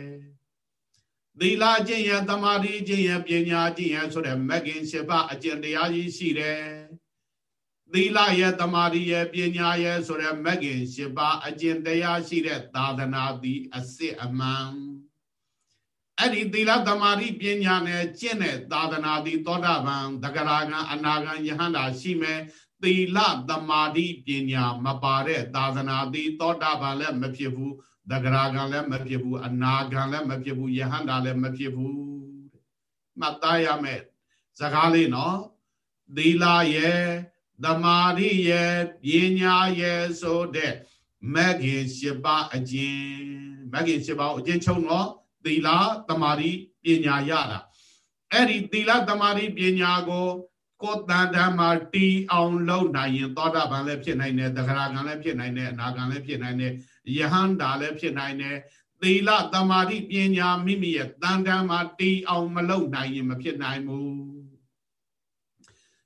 သီလကျင့်ရသမာဓိကျင့်ရပညာကျင့်ရဆိုတဲ့မဂ်ကင်၈ပါးအကျင့်တရားကြီးရှိတယ်သီလရဲ့တမာရီရဲ့ပညာရဲ့ဆိုတဲ့မဂ်ကင်၈ပါးအကျင့်တရားရှိတဲ့သာသနာသည်အစစ်အမှန်အဲ့ဒီသီလတမာရီပညာနဲ့ကျင့်တဲ့သာသနာသည် သောတာပန်တဂရကံအနာဂံယဟန္တာရှိမယ် သီလတမာတိပညာမပါတဲ့သာသနာသည်သောတာပန်လည်းမဖြစ်ဘူးတဂရကံလည်းမဖြစ်ဘူးအနာဂံလည်းမဖြစ်ဘူးယဟန္တာလည်းမဖြစ်ဘူးမှတ်သားရမယ်စကားလေးနော်သီလရဲ့သမာဓိရဲ့ပညာရဲ့ဆိုတဲ့မဂ်ခင်၈ပါးအကျင့်မဂ်ခင်၈ပါးအကျင့်ချုပ်တော့သီလသမာဓိပညာရတာအဲ့ဒီသီလသမာဓိပညာကို ကိုယ်တန်တမ်းမှာတီအောင်လုပ်နိုင်ရင်သောတာပန်လည်းဖြစ်နိုင်တယ်သဂရကံလည်းဖြစ်နိုင်တယ်အနာကံလည်းဖြစ်နိုင်တယ်ယဟန္တာလည်းဖြစ်နိုင်တယ်သီလသမာဓိပညာမိမိရဲ့တန်တမ်းမှာတီအောင်မလုပ်နိုင်ရင်မဖြစ်နိုင်ဘူး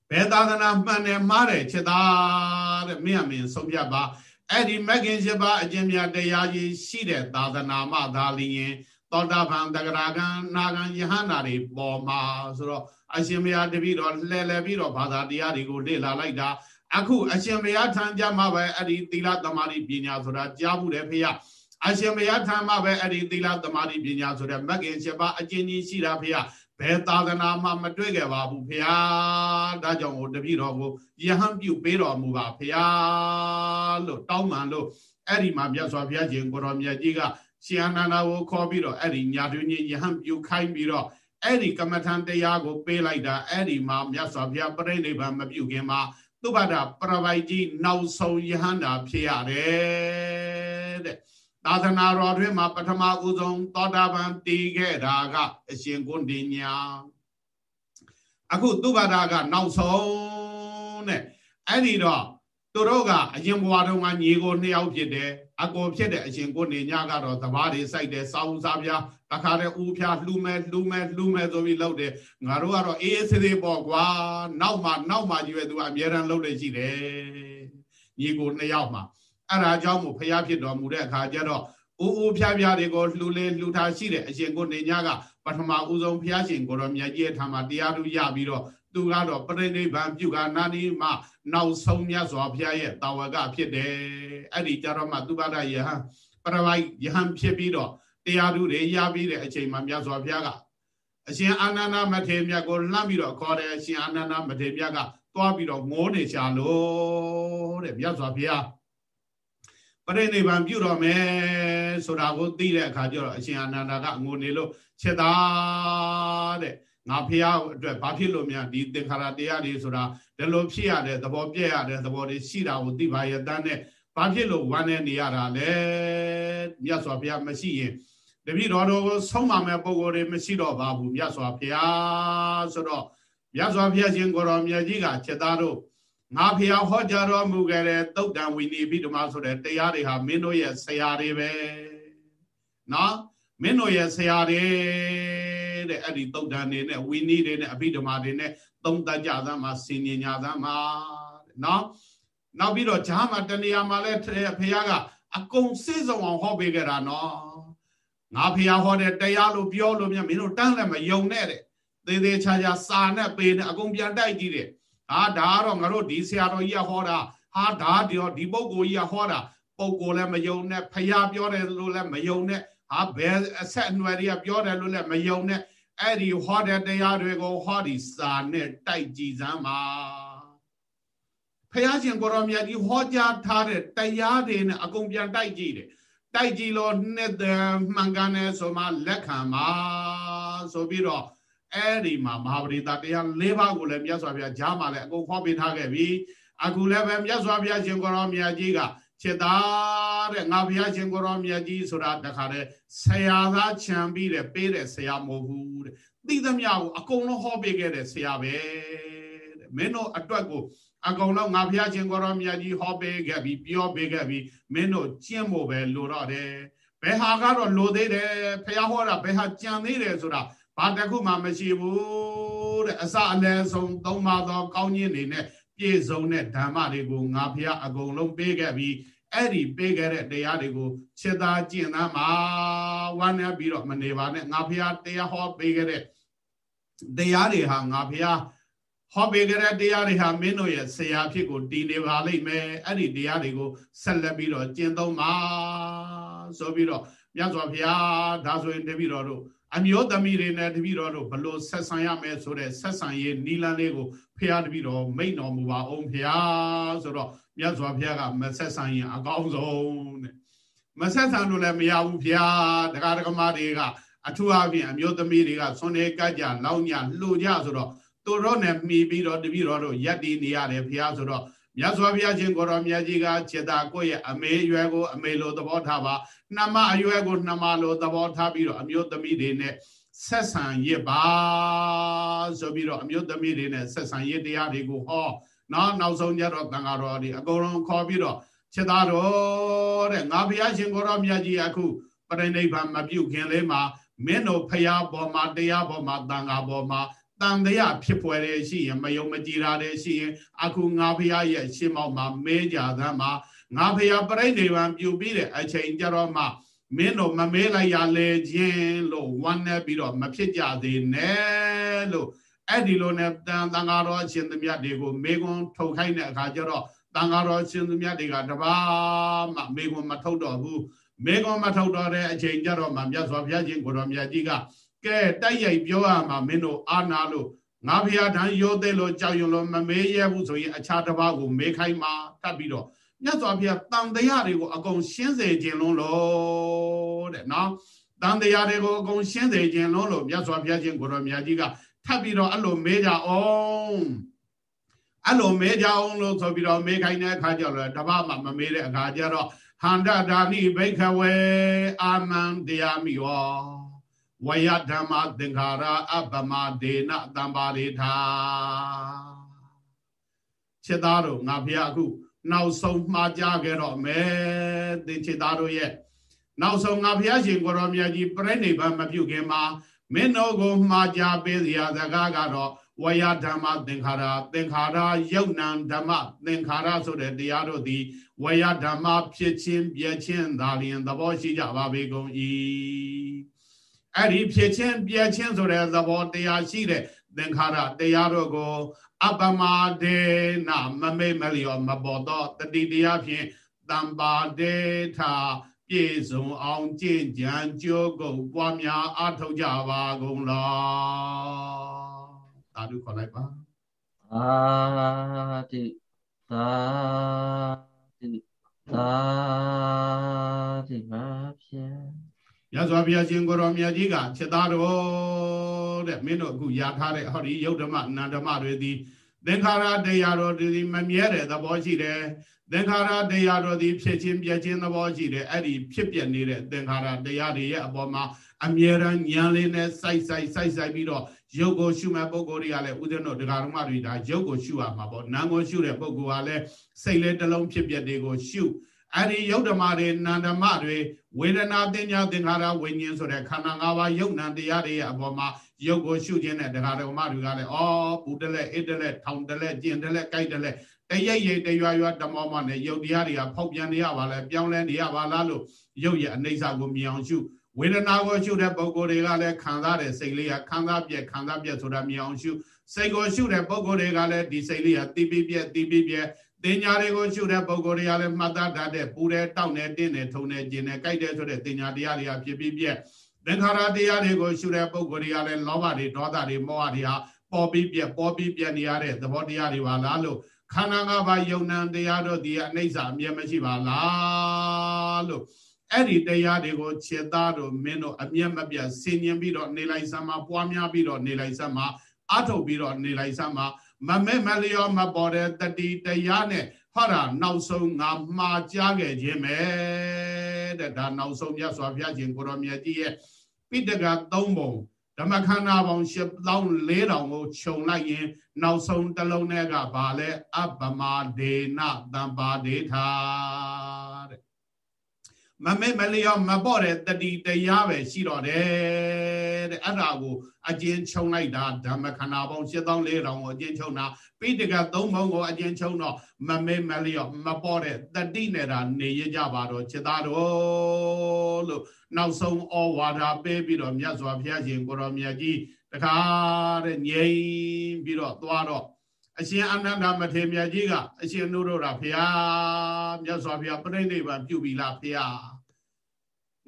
ဘယ်သာသနာမှန်တယ်မှားတယ်ချက်သားတဲ့မင်းအမင်းဆုံးဖြတ်ပါအဲ့ဒီမဂ္ဂင်7ပါးအကျင့်မြတ်တရားကြီးရှိတဲ့သာသနာမှသာလျင်သောတာပန်တဂရကံနာဂံယဟန္တာတွေပေါ်မှာဆိုတော့အရှင်ဘုရားတပည့်တော်လှည့်လည်ပြီးတော့ဘာသာတရားတွေကိုလေ့လာလိုက်တာအခုအရှင်ဘုရားထံကြမှာပဲအဲ့ဒီသီလသမာဓိပညာဆိုတာကြားမှုတယ်ဖေရအရှင်ဘုရားထံမှာပဲအဲ့ဒီသီလသမာဓိပညာဆိုတဲ့မဂ္ဂင်7ပါးအကျဉ်းကြီးရှိတာဖေရဘယ်သာသနာမှမတွေ့ခဲ့ပါဘူးဖေဟာဒါကြောင့်ကိုတပည့်တော်ကိုယဟန်ပြုပေးတော်မူပါဖေဟာလို့တောင်းပန်လို့အဲ့ဒီမှာမြတ်စွာဘုရားရှင်ကိုတော်မြတ်ကြီးကရှင်အနန္ဒာကိုခေါ်ပြီးတော့အဲ့ဒီညာတွင်ယဟန်ပြုခိုင်းပြီးတော့ အဲ့ဒီကမ္မထံတရားကိုပေးလိုက်တာအဲ့ဒီမှာမြတ်စွာဘုရားပြိဋိဘံမပြုခင်မှာသုဘဒပရပိုက်ကြီးနောက်ဆုံးယဟန္တာဖြစ်ရတယ်တဲ့သာသနာတော်တွင်မှာပထမဦးဆုံးသောတာပန်တည်ခဲ့တာကအရှင်ကွန်ဒီညာအခုသူဘာဒကနောက်ဆုံးတဲ့အဲ့ဒီတော့သူတို့ကအရင်ဘဝတုန်းကညီကိုနှစ်ယောက်ဖြစ်တယ် အကိုဖြစ်တဲ့အရှင်ကိုနေညကတော့တဘာတွေစိုက်တယ်စာဦးစားပြားတခါတည်းဦးဖျားလှူမဲ့လှူမဲ့လှူမဲ့ဆိုပြီးလှုပ်တယ်ငါတို့ကတော့အေးအေးဆေးဆေးပေါ့ကွာနောက်မှနောက်မှကြီးပဲသူကအမြဲတမ်းလှုပ်လို့ရှိတယ်ညီကိုနှစ်ယောက်မှာအဲ့ဒါကြောင့်မို့ဖျားဖြစ်တော်မူတဲ့အခါကျတော့ဦးဦးဖျားဖျားတွေကိုလှူလေလှူထားရှိတဲ့အရှင်ကိုနေညကပထမဦးဆုံးဖျားရှင်ကိုတော်မြတ်ကြီးရဲ့ထာမှာတရားသူရပြီးတော့ သူကတော့ပရိနိဗ္ဗာန်ပြုကနာနီမနောက်ဆုံးမြတ်စွာဘုရားရဲ့တာဝကဖြစ်တယ်အဲ့ဒီကြတော့မှသူပါဒယဟန်ပရဝိုက်ယဟန်ဖြစ်ပြီးတော့တရားသူတွေရပြီးတဲ့အချိန်မှာမြတ်စွာဘုရားကအရှင်အာနန္ဒမထေရမြတ်ကိုလှမ်းပြီးတော့ခေါ်တယ်အရှင်အာနန္ဒမထေရမြတ်ကသွားပြီးတော့ငိုးနေချလို့တဲ့မြတ်စွာဘုရားပရိနိဗ္ဗာန်ပြုတော်မယ်ဆိုတာကိုသိတဲ့အခါကျတော့အရှင်အာနန္ဒာကငိုနေလို့ချက်သားတဲ့ ငါဖះအတွက်ဘာဖြစ်လို့များဒီသင်္ခါရတရားတွေဆိုတာဒီလိုဖြစ်ရတဲ့သဘောပြည့်ရတဲ့သဘောတွေရှိတာကိုသိပါရဲ့တန်းနဲ့ဘာဖြစ်လို့ဝမ်းနေနေရတာလဲမြတ်စွာဘုရားမရှိရင်တပည့်တော်တို့ကိုဆုံးမမဲ့ပုံကိုယ်တွေမရှိတော့ပါဘူးမြတ်စွာဘုရားဆိုတော့မြတ်စွာဘုရားရှင်ကိုရောမြတ်ကြီးကချက်သားတို့ငါဖះဟောကြားတော်မူခဲ့တဲ့တုတ်တံဝိနည်းပြီးဓမ္မဆိုတဲ့တရားတွေဟာမင်းတို့ရဲ့ဆရာတွေပဲနော်မင်းတို့ရဲ့ဆရာတွေ တဲ့အဲ့ဒီတုတ်တန်တွေနဲ့ဝီနီးတွေနဲ့အဘိဓမ္မာတွေနဲ့သုံးတတ်ကြသမ်းမှာစင်ញညာသမ်းမှာတဲ့နော်နောက်ပြီးတော့ဂျားမှာတနေရာမှာလဲဖះကအကုန်စိစုံအောင်ဟောပေးခဲ့တာနော်ငါဖះဟောတဲ့တရားလို့ပြောလို့မြတ်မင်းတို့တန်းလည်းမယုံနဲ့တဲ့သေးသေးချာချာစာနဲ့ပေနဲ့အကုန်ပြန်တိုက်ကြည့်တယ်ဟာဒါကတော့ငါတို့ဒီဆရာတော်ကြီးကဟောတာဟာဒါဒီဒီပုဂ္ဂိုလ်ကြီးကဟောတာပုဂ္ဂိုလ်လည်းမယုံနဲ့ဖះပြောတယ်လို့လည်းမယုံနဲ့ဟာဘယ်အဆက်အနွယ်တွေကပြောတယ်လို့လည်းမယုံနဲ့ အဲ့ဒီဟောတဲ့တရားတွေကိုဟောဒီစာနဲ့တိုက်ကြည့်စမ်းပါဖះရှင်ကိုရောမြတ်ကြီးဟောကြားထားတဲ့တရားတွေနဲ့အကုန်ပြန်တိုက်ကြည့်တယ်တိုက်ကြည့်လို့နှစ်သက်မှန်ကန်တယ်ဆိုမှလက်ခံပါဆိုပြီးတော့အဲ့ဒီမှာမဟာပရိသတရား၄ပါးကိုလည်းမြတ်စွာဘုရားကြားမှာလည်းအကုန်ဟောပေးထားခဲ့ပြီအခုလည်းပဲမြတ်စွာဘုရားရှင်ကိုရောမြတ်ကြီးကခြေသား တဲ့ငါဘုရားရှင်ကိုရောမြတ်ကြီးဆိုတာတခါတည်းဆရာသားခြံပြီးတဲ့ပေးတဲ့ဆရာမဟုတ်ဘူးတဲ့သိသမျှကိုအကုန်လုံးဟောပေးခဲ့တဲ့ဆရာပဲတဲ့မင်းတို့အတွက်ကိုအကုန်လုံးငါဘုရားရှင်ကိုရောမြတ်ကြီးဟောပေးခဲ့ပြီးပြောပေးခဲ့ပြီးမင်းတို့ကျင့်ဖို့ပဲလိုတော့တယ်ဘယ်ဟာကတော့လိုသေးတယ်ဘုရားဟောတာဘယ်ဟာကြံသေးတယ်ဆိုတာဘာတခုမှမရှိဘူးတဲ့အစအလယ်ဆုံးသုံးပါသောကောင်းခြင်းတွေနဲ့ပြည့်စုံတဲ့ဓမ္မတွေကိုငါဖះအကုန်လုံးပေးခဲ့ပြီး အဲ့ဒီပေးခဲ့တဲ့တရားတွေကိုစေတာကျင့်သားမှာဝမ်းနေပြီးတော့မနေပါနဲ့ငါဖះတရားဟောပေးခဲ့တဲ့တရားတွေဟာငါဖះဟောပေးကြတဲ့တရားတွေဟာမင်းတို့ရဲ့ဆရာဖြစ်ကိုတည်နေပါလိမ့်မယ်အဲ့ဒီတရားတွေကိုဆက်လက်ပြီးတော့ကျင့်သုံးပါဆိုပြီးတော့မြတ်စွာဘုရားဒါဆိုရင်တပည့်တော်တို့ အမျိုးသမီးတွေနဲ့တပည့်တော်တို့ဘလို့ဆက်ဆံရမယ်ဆိုတဲ့ဆက်ဆံရေးနီလန်းလေးကိုဖះတပည့်တော်မိတ်တော်မူပါအောင်ဖះဆိုတော့မြတ်စွာဘုရားကမဆက်ဆံရင်အကောင်းဆုံးတဲ့မဆက်ဆံလို့လည်းမရဘူးဖះတရားဓမ္မတွေကအထူးအဖြင့်အမျိုးသမီးတွေကဆွနေကကြလောင်းညလှူကြဆိုတော့သူတို့နဲ့မှီပြီးတော့တပည့်တော်တို့ယက်တည်နေရတယ်ဖះဆိုတော့ မြတ်စွာဘုရားရှင်ကိုရောမြတ်ကြီးကခြေတာကိုယ့်ရဲ့အမေအရွယ်ကိုအမေလိုသဘောထားပါနှမအရွယ်ကိုနှမလိုသဘောထားပြီးတော့အမျိုးသမီးတွေနဲ့ဆက်ဆံရစ်ပါဆိုပြီးတော့အမျိုးသမီးတွေနဲ့ဆက်ဆံရစ်တရားတွေကိုဟောနောက်နောက်ဆုံးကြတော့တန်ဃာတော်တွေအကုန်လုံးခေါ်ပြီးတော့ခြေသားတော်တဲ့ငါဘုရားရှင်ကိုရောမြတ်ကြီးအခုပရိနိဗ္ဗာန်မပြုတ်ခင်လေးမှာမင်းတို့ဖရာပေါ်မှာတရားပေါ်မှာတန်ဃာပေါ်မှာ တန်တရားဖြစ်ပွဲတဲ့ရှိရင်မယုံမကြည်တာတဲ့ရှိရင်အခုငါဖရာရဲ့ရှင်းမောက်မှာမဲကြသမ်းမှာငါဖရာပြိဋိဘံပြုပြီးတဲ့အချိန်ကြတော့မှမင်းတို့မမဲလိုက်ရလေခြင်းလို့ဝမ်းနေပြီးတော့မဖြစ်ကြသေးနဲ့လို့အဲ့ဒီလိုနဲ့တန်တန်ဃာတော်အရှင်သမီးတွေကိုမေကွန်းထုတ်ခိုင်းတဲ့အခါကျတော့တန်ဃာတော်အရှင်သမီးတွေကတပါးမှမေကွန်းမထုတ်တော့ဘူးမေကွန်းမထုတ်တော့တဲ့အချိန်ကျတော့မှမြတ်စွာဘုရားရှင်ကိုတော်မြတ်ကြီးက ကဲတိုက်ရိုက်ပြောရမှာမင်းတို့အာနာလို့ငါဖရာတန်ရိုးသေးလို့ကြောက်ရွံ့လို့မမေးရဘူးဆိုရင်အခြားတစ်ပါးကိုမေးခိုင်းမှာတတ်ပြီးတော့မြတ်စွာဘုရားတန်တရားတွေကိုအကုန်ရှင်းစေခြင်းလုံးလို့တဲ့နော်တန်တရားတွေကိုအကုန်ရှင်းစေခြင်းလုံးလို့မြတ်စွာဘုရားရှင်ကိုရောမြတ်ကြီးကထပ်ပြီးတော့အဲ့လိုမေးကြအောင်အဲ့လိုမေးကြအောင်လို့ဆိုပြီးတော့မေးခိုင်းတဲ့အခါကျတော့တပတ်မှမမေးတဲ့အခါကျတော့ဟန္တဒါနိဘိခဝေအာမံတရားမိဝ ဝယဓမ္မသင်္ခါရအပမဒေနတံပါရိထာချက်သားတို့ငါဖះအခု နောက်ဆုံးမှားကြခဲ့တော့မယ်သင်္ချေသားတို့ရဲ့နောက်ဆုံးငါဘုရားရှင်ကိုရောမြတ်ကြီးပြိဋိဘံမပြုခင်မှာမင်းတို့ကိုမှားကြပေးစရာစကားကတော့ဝယဓမ္မသင်္ခါရသင်္ခါရယုတ်နံဓမ္မသင်္ခါရဆိုတဲ့တရားတို့သည်ဝယဓမ္မဖြစ်ခြင်းပြည့်ခြင်းသာလျင်သဘောရှိကြပါပေကုန်၏ အဲ့ဒီဖြစ်ခြင်းပြည့်ခြင်းဆိုတဲ့သဘောတရားရှိတဲ့သင်္ခါရတရားတို့ကို အပမဒေနမမေ့မလျော်မပေါ်တော့တတိတရားဖြင့်တမ္ပါဒေထာပြည့်စုံအောင်ကြင်ကြံကြိုးကုန်ပွားများအထောက်ကြပါကုန်လောသာဓုခေါ်လိုက်ပါအာတိသာတိသာတိပါဖြင့် ရသော်ဘုရားရှင်ကိုရောမြတ်ကြီးကချက်သားတော်တဲ့မင်းတို့အခုရထားတဲ့ဟောဒီယုတ်ဓမ္မနန္ဓမ္မတွေသည်သင်္ခါရတရားတော်ဒီမမြဲတဲ့သဘောရှိတယ်သင်္ခါရတရားတော်ဒီဖြစ်ချင်းပြချင်းသဘောရှိတယ်အဲ့ဒီဖြစ်ပြနေတဲ့သင်္ခါရတရားတွေရဲ့အပေါ်မှာအမြဲတမ်းဉာဏ်လေးနဲ့စိုက်စိုက်စိုက်စိုက်ပြီးတော့ရုပ်ကိုရှုမဲ့ပုံကိုယ်တွေကလည်းဥဒ္ဒနောဒကာဓမ္မတွေဒါရုပ်ကိုရှုရမှာပေါ့နာမ်ကိုရှုတဲ့ပုံကိုယ်ကလည်းစိတ်လေးတစ်လုံးဖြစ်ပြတွေကိုရှုအဲ့ဒီယုတ်ဓမ္မတွေနန္ဓမ္မတွေ ဝေဒနာတင်ညာသင်္ခါရဝိညာဉ်ဆိုတဲ့ခန္ဓာ၅ပါးယုတ်နံတရားတွေရဲ့အပေါ်မှာယုတ်ကိုရှုခြင်းနဲ့ဒကာဓမ္မတွေကလည်းအော်ပူတလဲအိတလဲထောင်တလဲကျင်တလဲကြိုက်တလဲတရိပ်ရိပ်တရွာရွာဓမ္မောမနဲ့ယုတ်တရားတွေကဖောက်ပြန်နေရပါလဲပြောင်းလဲနေရပါလားလို့ယုတ်ရဲ့အနိစ္စကိုမြင်အောင်ရှုဝေဒနာကိုရှုတဲ့ပုဂ္ဂိုလ်တွေကလည်းခံစားတဲ့စိတ်လေးကခံစားပြက်ခံစားပြက်ဆိုတာမြင်အောင်ရှုစိတ်ကိုရှုတဲ့ပုဂ္ဂိုလ်တွေကလည်းဒီစိတ်လေးကတီးပြီးပြက်တီးပြီးပြက် တင်ညာတွေကိုရှုတဲ့ပုဂ္ဂိုလ်တွေကလည်းမှတ်သားတတ်တဲ့ပူတယ်တောက်တယ်တင်းတယ်ထုံတယ်ကျင်တယ်ကြိုက်တယ်ဆိုတဲ့တင်ညာတရားတွေကဖြစ်ပြီးပြက်သင်္ခါရတရားတွေကိုရှုတဲ့ပုဂ္ဂိုလ်တွေကလည်းလောဘတွေဒေါသတွေမောဟတွေဟာပေါ်ပြီးပြက်ပေါ်ပြီးပြက်နေရတဲ့သဘောတရားတွေပါလားလို့ခန္ဓာ၅ပါးယုံနံတရားတို့ဒီအနိစ္စအမြဲမရှိပါလားလို့အဲ့ဒီတရားတွေကိုခြေသားတို့မင်းတို့အမျက်မပြတ်ဆင်ញင်ပြီးတော့နေလိုက်စမ်းမှာပွားများပြီးတော့နေလိုက်စမ်းမှာအထုတ်ပြီးတော့နေလိုက်စမ်းမှာ မမဲမလျောမပေါ်တဲ့တတိတရားနဲ့ဟောတာနောက်ဆုံးငါမှားကြားခဲ့ခြင်းပဲတဲ့ဒါနောက်ဆုံးမြတ်စွာဘုရားရှင်ကိုရောမြတ်ကြီးရဲ့ပိဋကသုံးပုံဓမ္မခန္ဓာပေါင်း7400ကိုခြုံလိုက်ရင် နောက်ဆုံးတစ်လုံးနဲ့ကဘာလဲအပမဒေနတံပါဒေထာတဲ့မမဲမလျောမပေါ့တဲ့တတိတရားပဲရှိတော့တယ် တဲ့အဲ့ဒါကိုအကျဉ်းချုံလိုက်တာဓမ္မခန္ဓာပေါင်း7400ကိုအကျဉ်းချုံတာပိဋကသုံးပုံကိုအကျဉ်းချုံတော့မမဲမလျောမပေါ့တဲ့တတိနဲ့တာနေရကြပါတော့จิตသားတော်လို့နောက်ဆုံးဩဝါဒပေးပြီးတော့မြတ်စွာဘုရားရှင်ကိုရောမြတ်ကြီးတခါတဲ့ငြိမ်ပြီးတော့သွားတော့အရှင်အနန္ဒမထေရမြတ်ကြီးကအရှင်နုရောဓဘုရားမြတ်စွာဘုရားပြိဋိဘံပြုပြီလားဘုရား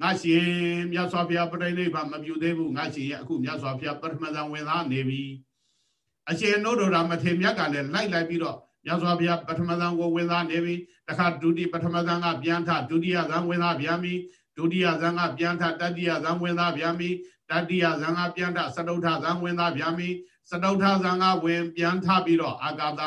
ငါရှင်မြတ်စွာဘုရားပြိဋိဘံမပြုသေးဘူးငါရှင်ရဲ့အခုမြတ်စွာဘုရားပထမဇန်ဝင်သားနေပြီအရှင်နုရောဓမထေရမြတ်ကလည်းလိုက်လိုက်ပြီးတော့မြတ်စွာဘုရားပထမဇန်ကိုဝင်သားနေပြီတခါဒုတိပထမဇန်ကပြန်ထဒုတိယဇန်ဝင်သားပြန်ပြီဒုတိယဇန်ကပြန်ထတတိယဇန်ဝင်သားပြန်ပြီတတိယဇန်ကပြန်ထစတုထဇန်ဝင်သားပြန်ပြီစတုထဇံကဝင်ပြန်ထပြီးတော့အာကာသ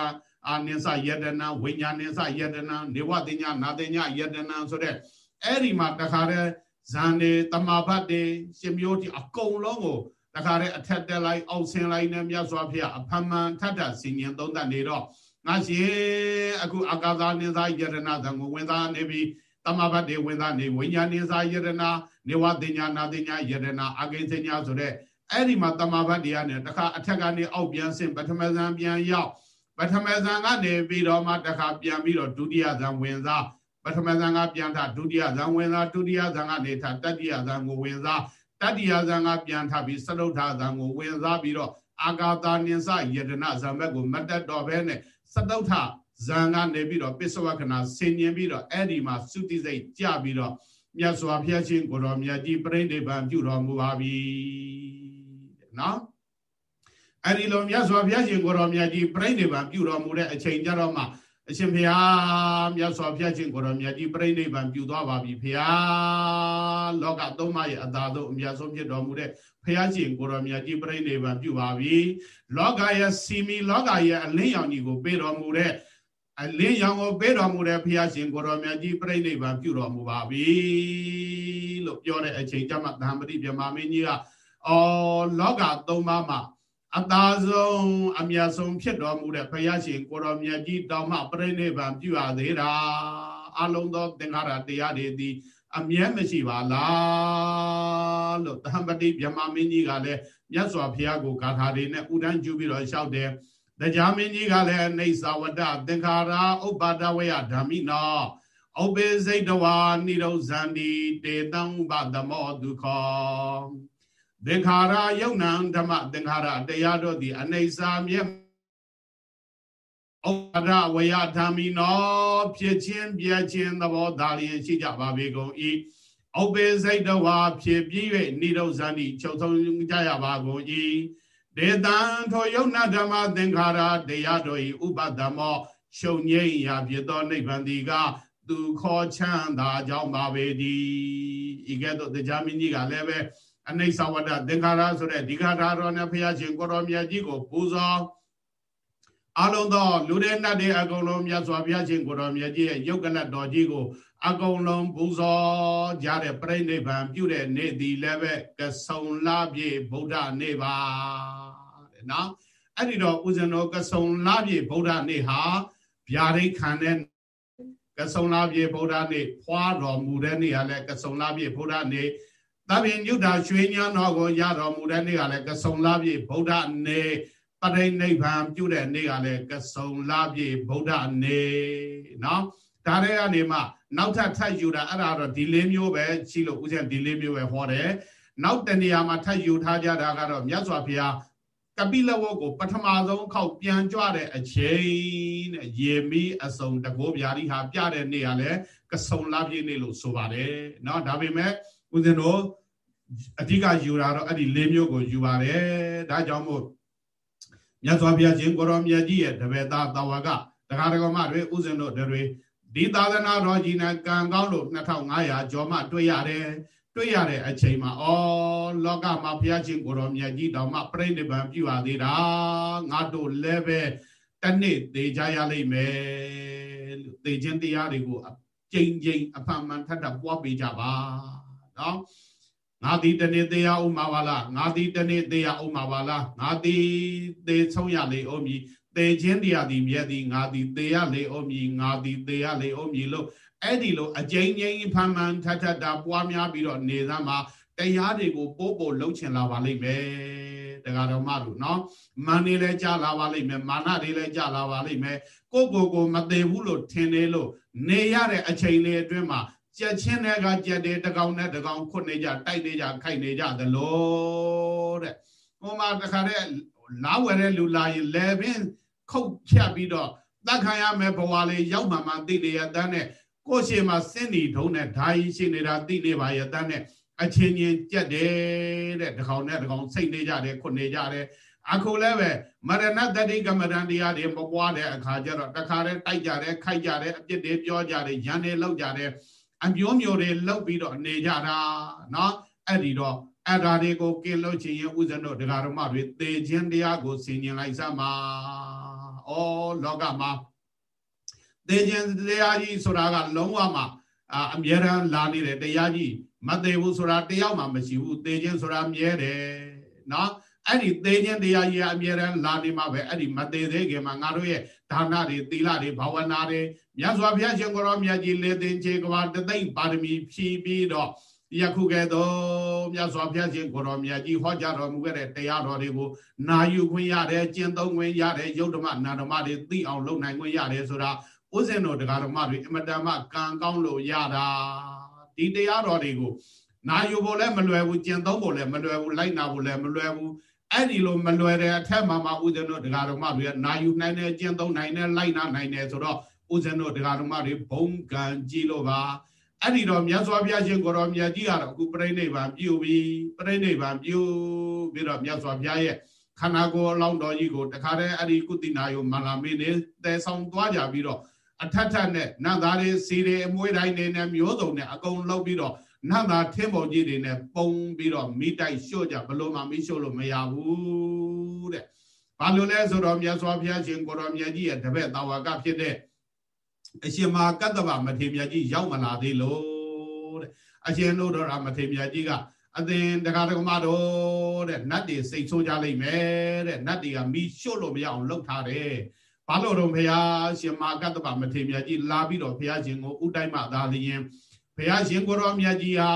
အာနိစ္စယတနာဝိညာနိစ္စယတနာနေဝတိညာနာတိညာယတနာဆိုတဲ့အဲ့ဒီမှာတခါတည်း ဇန်နေတမာဘတ်တွေရှင်မျိုးတိအကုန်လုံးကိုတခါတည်းအထက်တက်လိုက်အောက်ဆင်းလိုက်နဲ့မြတ်စွာဘုရားအဖမှန်ထထဆင်ញင်သုံးသပ်နေတော့ငါရှင်အခုအာကာသနိစ္စယတနာဇံကိုဝင်သားနေပြီးတမဘတ်တွေဝင်သားနေဝိညာနိစ္စယတနာနေဝတိညာနာတိညာယတနာအကိဉ္စညာဆိုတဲ့အဲ့ဒီမှာတမာဘတ်တရားနဲ့တခါအထက်ကနေအောက်ပြန်ဆင်းပထမဇန်ပြန်ရောက်ပထမဇန်ကနေပြီးတော့မှတခါပြန်ပြီးတော့ဒုတိယဇန်ဝင်စား ပထမဇန်ကပြန်ထဒုတိယဇန်ဝင်စားဒုတိယဇန်ကနေထတတိယဇန်ကိုဝင်စားတတိယဇန်ကပြန်ထပြီးစတုထဇန်ကိုဝင်စားပြီးတော့အာဂါတာနိစယတနာဇံဘက်ကိုမတက်တော့ဘဲနဲ့စတုထဇန်ကနေပြီးတော့ပစ္စဝကနာဆင်ញင်ပြီးတော့အဲ့ဒီမှာသုတိစိတ်ကြပြီးတော့မြတ်စွာဘုရားရှင်ကိုတော်မြတ်ကြီးပြိဋိဘံပြုတော်မူပါပြီနော်အဲ့ဒီလိုမြတ်စွာဘုရားရှင်ကိုတော်မြတ်ကြီးပြိဋိဘံပြုတော်မူတဲ့အချိန်ကြတော့မှ အရှင်ဘုရားမြတ်စွာဘုရားရှင်ကိုတော်မြတ်ကြီးပြိဋိဘံပြုသွားပါပြီဘုရားလောကသုံးပါးရဲ့အသာဆုံးအမြတ်ဆုံးဖြစ်တော်မူတဲ့ဘုရားရှင်ကိုတော်မြတ်ကြီးပြိဋိဘံပြုပါပြီလောကရဲ့စီမီလောကရဲ့အလင်းရောင်ကြီးကိုပေးတော်မူတဲ့အလင်းရောင်ကိုပေးတော်မူတဲ့ဘုရားရှင်ကိုတော်မြတ်ကြီးပြိဋိဘံပြုတော်မူပါပြီလို့ပြောတဲ့အချိန်ကျမှသံပတိမြမမင်းကြီးကအော်လောကသုံးပါးမှာ အသာဆုံးအမြတ်ဆုံးဖြစ်တော်မူတဲ့ဘုရားရှင်ကိုတော်မြတ်ကြီးတောင်မှပြိဋိဘံပြုရသေးတာအလုံးသောသင်္ခါရတရားတွေသည်အမြဲမရှိပါလားလို့တဟံပတိဗြဟ္မာမင်းကြီးကလည်းမြတ်စွာဘုရားကိုဂါထာတွေနဲ့ဥဒန်းကျူပြီးတော့လျှောက်တယ်တရားမင်းကြီးကလည်းအိသဝတ္တသင်္ခါရဥပ္ပါဒဝယဓမ္မိနောဥပေစိတ်တဝါနိရောဇန္တိတေတံဥပသမောဒုခော သင်္ခါရယုံနံဓမ္မသင်္ခါရတရားတို့သည်အနေစာမြဲဩရဝယဓမ္မိနောဖြစ်ချင်းပြချင်းသဘောသာလျင်ရှိကြပါပေကုန်၏ဩပေစိတ်တဝါဖြစ်ပြီး၍နိရောဇန္တိချုပ်ဆုံးကြရပါကုန်၏ဒေတံထိုယုံနာဓမ္မသင်္ခါရတရားတို့၏ဥပဒမောရှုံငိမ့်ရာဖြစ်သောနိဗ္ဗာန်ဒီကသူခေါ်ချမ်းသာကြောင်းပါပေသည်ဤကဲ့သို့တရားမင်းကြီးကလည်းပဲ အနိစ္စဝတ္တသင်္ခါရဆိုတဲ့ဒီခါထာတော်နဲ့ဘုရားရှင်ကိုတော်မြတ်ကြီးကိုပူဇော်အလုံးသောလူတွေနတ်တွေအကုန်လုံးမြတ်စွာဘုရားရှင်ကိုတော်မြတ်ကြီးရဲ့ယုတ်ကလတ်တော်ကြီးကိုအကုန်လုံးပူဇော်ကြတဲ့ပြိဋိဘံပြုတဲ့နေ့ဒီလည်းပဲကဆုံလာပြေဗုဒ္ဓနေ့ပါတဲ့နော်အဲ့ဒီတော့ဦးဇင်းတော်ကဆုံလာပြေဗုဒ္ဓနေ့ဟာဗျာဒိတ်ခံတဲ့ကဆုံလာပြေဗုဒ္ဓနေ့ဖွာတော်မူတဲ့နေ့ကလည်းကဆုံလာပြေဗုဒ္ဓနေ့ သဗ္ဗညုတာရွှေညာတော်ကိုရတော်မူတဲ့နေ့ကလည်းကဆုံလာပြေဗုဒ္ဓနေ့ပရိနိဗ္ဗာန်ပြုတဲ့နေ့ကလည်းကဆုံလာပြေဗုဒ္ဓနေ့နော်ဒါတွေကနေမှနောက်ထပ်ထပ်ယူတာအဲ့ဒါတော့ဒီလေးမျိုးပဲရှိလို့ဦးဇင်းဒီလေးမျိုးပဲဟောတယ်နောက်တနေရာမှာထပ်ယူထားကြတာကတော့မြတ်စွာဘုရားကပိလဝတ်ကိုပထမဆုံးခောက်ပြန်ကြွတဲ့အချိန်တဲ့ရေမီအစုံတကောဗျာတိဟာပြတဲ့နေ့ကလည်းကဆုံလာပြည့်နေ့လို့ဆိုပါတယ်เนาะဒါပေမဲ့ဦးဇင်းတို့ အဓိကယူတာတော့အဲ့ဒီလေးမျိုးကိုယူပါတယ်ဒါကြောင့်မို့မြတ်စွာဘုရားရှင်ကိုရောမြတ်ကြီးရဲ့တပည့်သားတာဝကတရားတော်မတွေဥစဉ်တို့တွေဒီသာသနာတော်ကြီးနဲ့ကံကောင်းလို့2500ကျော်မှတွေ့ရတယ်တွေ့ရတဲ့အချိန်မှာဩလောကမှာဘုရားရှင်ကိုတော်မြတ်ကြီးတောင်မှပြိဋိဘံပြုပါသေးတာငါတို့လည်းပဲတနေ့သေးကြရလိမ့်မယ်လို့သေခြင်းတရားတွေကိုကြိမ်ကြိမ်အဖန်မှန်ထပ်ထပ်ပွားပေးကြပါနော် ငါသည်တနေ့သေးရအောင်မှာပါလားငါသည်တနေ့သေးရအောင်မှာပါလားငါသည်သေဆုံးရလေအောင်မည်သေခြင်းတရားသည်မြဲသည်ငါသည်သေရလေအောင်မည်ငါသည်သေရလေအောင်မည်လို့အဲ့ဒီလိုအကျဉ်းချင်းဖန်မှန်ထထတာပွားများပြီးတော့နေသမ်းမှာတရားတွေကိုပို့ပို့လှုပ်ချင်လာပါလိမ့်မယ်တရားတော်မတို့နော်မန်နေလဲကြာလာပါလိမ့်မယ်မာနတွေလဲကြာလာပါလိမ့်မယ်ကိုကိုကိုမသေးဘူးလို့ထင်နေလို့နေရတဲ့အချိန်လေးအတွင်းမှာ ကြက်ချင်းတဲ့ကကြက်တယ်တကောင်နဲ့တကောင်ခွတ်နေကြတိုက်နေကြခိုက်နေကြသလိုတဲ့ဟိုမှာတခါတဲ့လာဝယ်တဲ့လူလာရင်လဲပင်ခုတ်ဖြတ်ပြီးတော့တတ်ခံရမယ်ဘဝလေးရောက်မှမှသိနေရတဲ့နဲ့ကိုယ်ရှိမှစင်းနီထုံးနဲ့ဓာကြီးရှိနေတာသိနေပါရဲ့တဲ့နဲ့အချင်းချင်းကြက်တယ်တဲ့တကောင်နဲ့တကောင်စိတ်နေကြတယ်ခွတ်နေကြတယ်အခုလည်းပဲမရဏတတိကမ္မရန်တရားတွေမပွားတဲ့အခါကျတော့တခါတည်းတိုက်ကြတယ်ခိုက်ကြတယ်အပြစ်တွေပြောကြတယ်ရန်တွေလောက်ကြတယ် အမျိုးမျိုးတွေလောက်ပြီးတော့နေကြတာเนาะအဲ့ဒီတော့အဲ့ဒါတွေကိုกินလို့ချင်ရင်ဥဇဏတို့ဒကာတော်မတွေသေခြင်းတရားကိုဆင်ញင်လိုက်စမ်းပါဩလောကမှာသေခြင်းတရားကြီးဆိုတာကလုံးဝမှအမြဲတမ်းလာနေတဲ့တရားကြီးမသေးဘူးဆိုတာတယောက်မှမရှိဘူးသေခြင်းဆိုတာမြဲတယ်เนาะ အဲ့ဒီသေခြင်းတရားကြီးအမြဲတမ်းလာနေမှာပဲအဲ့ဒီမသေးသေးခင်မှာငါတို့ရဲ့ဒါနတွေသီလတွေဘာဝနာတွေမြတ်စွာဘုရားရှင်ကိုရောမြတ်ကြီးလေသင်ခြေကဘာတသိမ့်ပါရမီဖြည့်ပြီးတော့ယခုကဲ့သို့မြတ်စွာဘုရားရှင်ကိုရောမြတ်ကြီးဟောကြားတော်မူခဲ့တဲ့တရားတော်တွေကိုနာယူခွင့်ရတယ်ကျင့်သုံးခွင့်ရတယ်ယုတ်ဓမ္မနာဓမ္မတွေသိအောင်လုပ်နိုင်ခွင့်ရတယ်ဆိုတာဥစဉ်တော်တရားဓမ္မတွေအမတန်မှကံကောင်းလို့ရတာဒီတရားတော်တွေကိုနာယူဖို့လည်းမလွယ်ဘူးကျင့်သုံးဖို့လည်းမလွယ်ဘူးလိုက်နာဖို့လည်းမလွယ်ဘူး အဲ့ဒီလိုမလွယ်တဲ့အထက်မှာမှဥစဉ်တို့တရားဓမ္မတွေကနာယူနိုင်တယ်ကျင့်သုံးနိုင်တယ်လိုက်နာနိုင်တယ်ဆိုတော့ဥစဉ်တို့တရားဓမ္မတွေဘုံကံကြည့်လို့ပါအဲ့ဒီတော့မြတ်စွာဘုရားရှင်ကိုရောမြတ်ကြီးကတော့အခုပြိဋိဘံပြုပြီးပြိဋိဘံပြုပြီးတော့မြတ်စွာဘုရားရဲ့ခန္ဓာကိုယ်အလောင်းတော်ကြီးကိုတခါတည်းအဲ့ဒီကုသနာယုံမလာမင်းနေတဲဆောင်သွားကြပြီးတော့အထက်ထက်နဲ့နတ်သားတွေစီတွေအမွေးတိုင်းတွေနဲ့မျိုးစုံနဲ့အကုန်လုံးပြီးတော့ နတ်သားထင်းပုံကြီးတွေနဲ့ပုံပြီးတော့မိတိုက်လျှော့ကြဘလို့မှမိလျှော့လို့မရဘူးတဲ့ဘာလို့လဲဆိုတော့မြတ်စွာဘုရားရှင်ကိုရောမြတ်ကြီးရဲ့တပည့်တာဝကဖြစ်တဲ့အရှင်မာကတ္တဗမထေရမြတ်ကြီးရောက်မလာသေးလို့တဲ့အရှင်တို့တော်မထေရမြတ်ကြီးကအသင်တရားဓမ္မတော်တဲ့နတ်တွေစိတ်ဆိုးကြလိမ့်မယ်တဲ့နတ်တွေကမိရှို့လို့မရအောင်လှုပ်ထားတယ်ဘာလို့တော့ဘုရားရှင်မာကတ္တဗမထေရမြတ်ကြီးလာပြီးတော့ဘုရားရှင်ကိုဥတိုင်းမှသာလျင် ဘုရားရှင်ကိုရောမြတ်ကြီးဟာ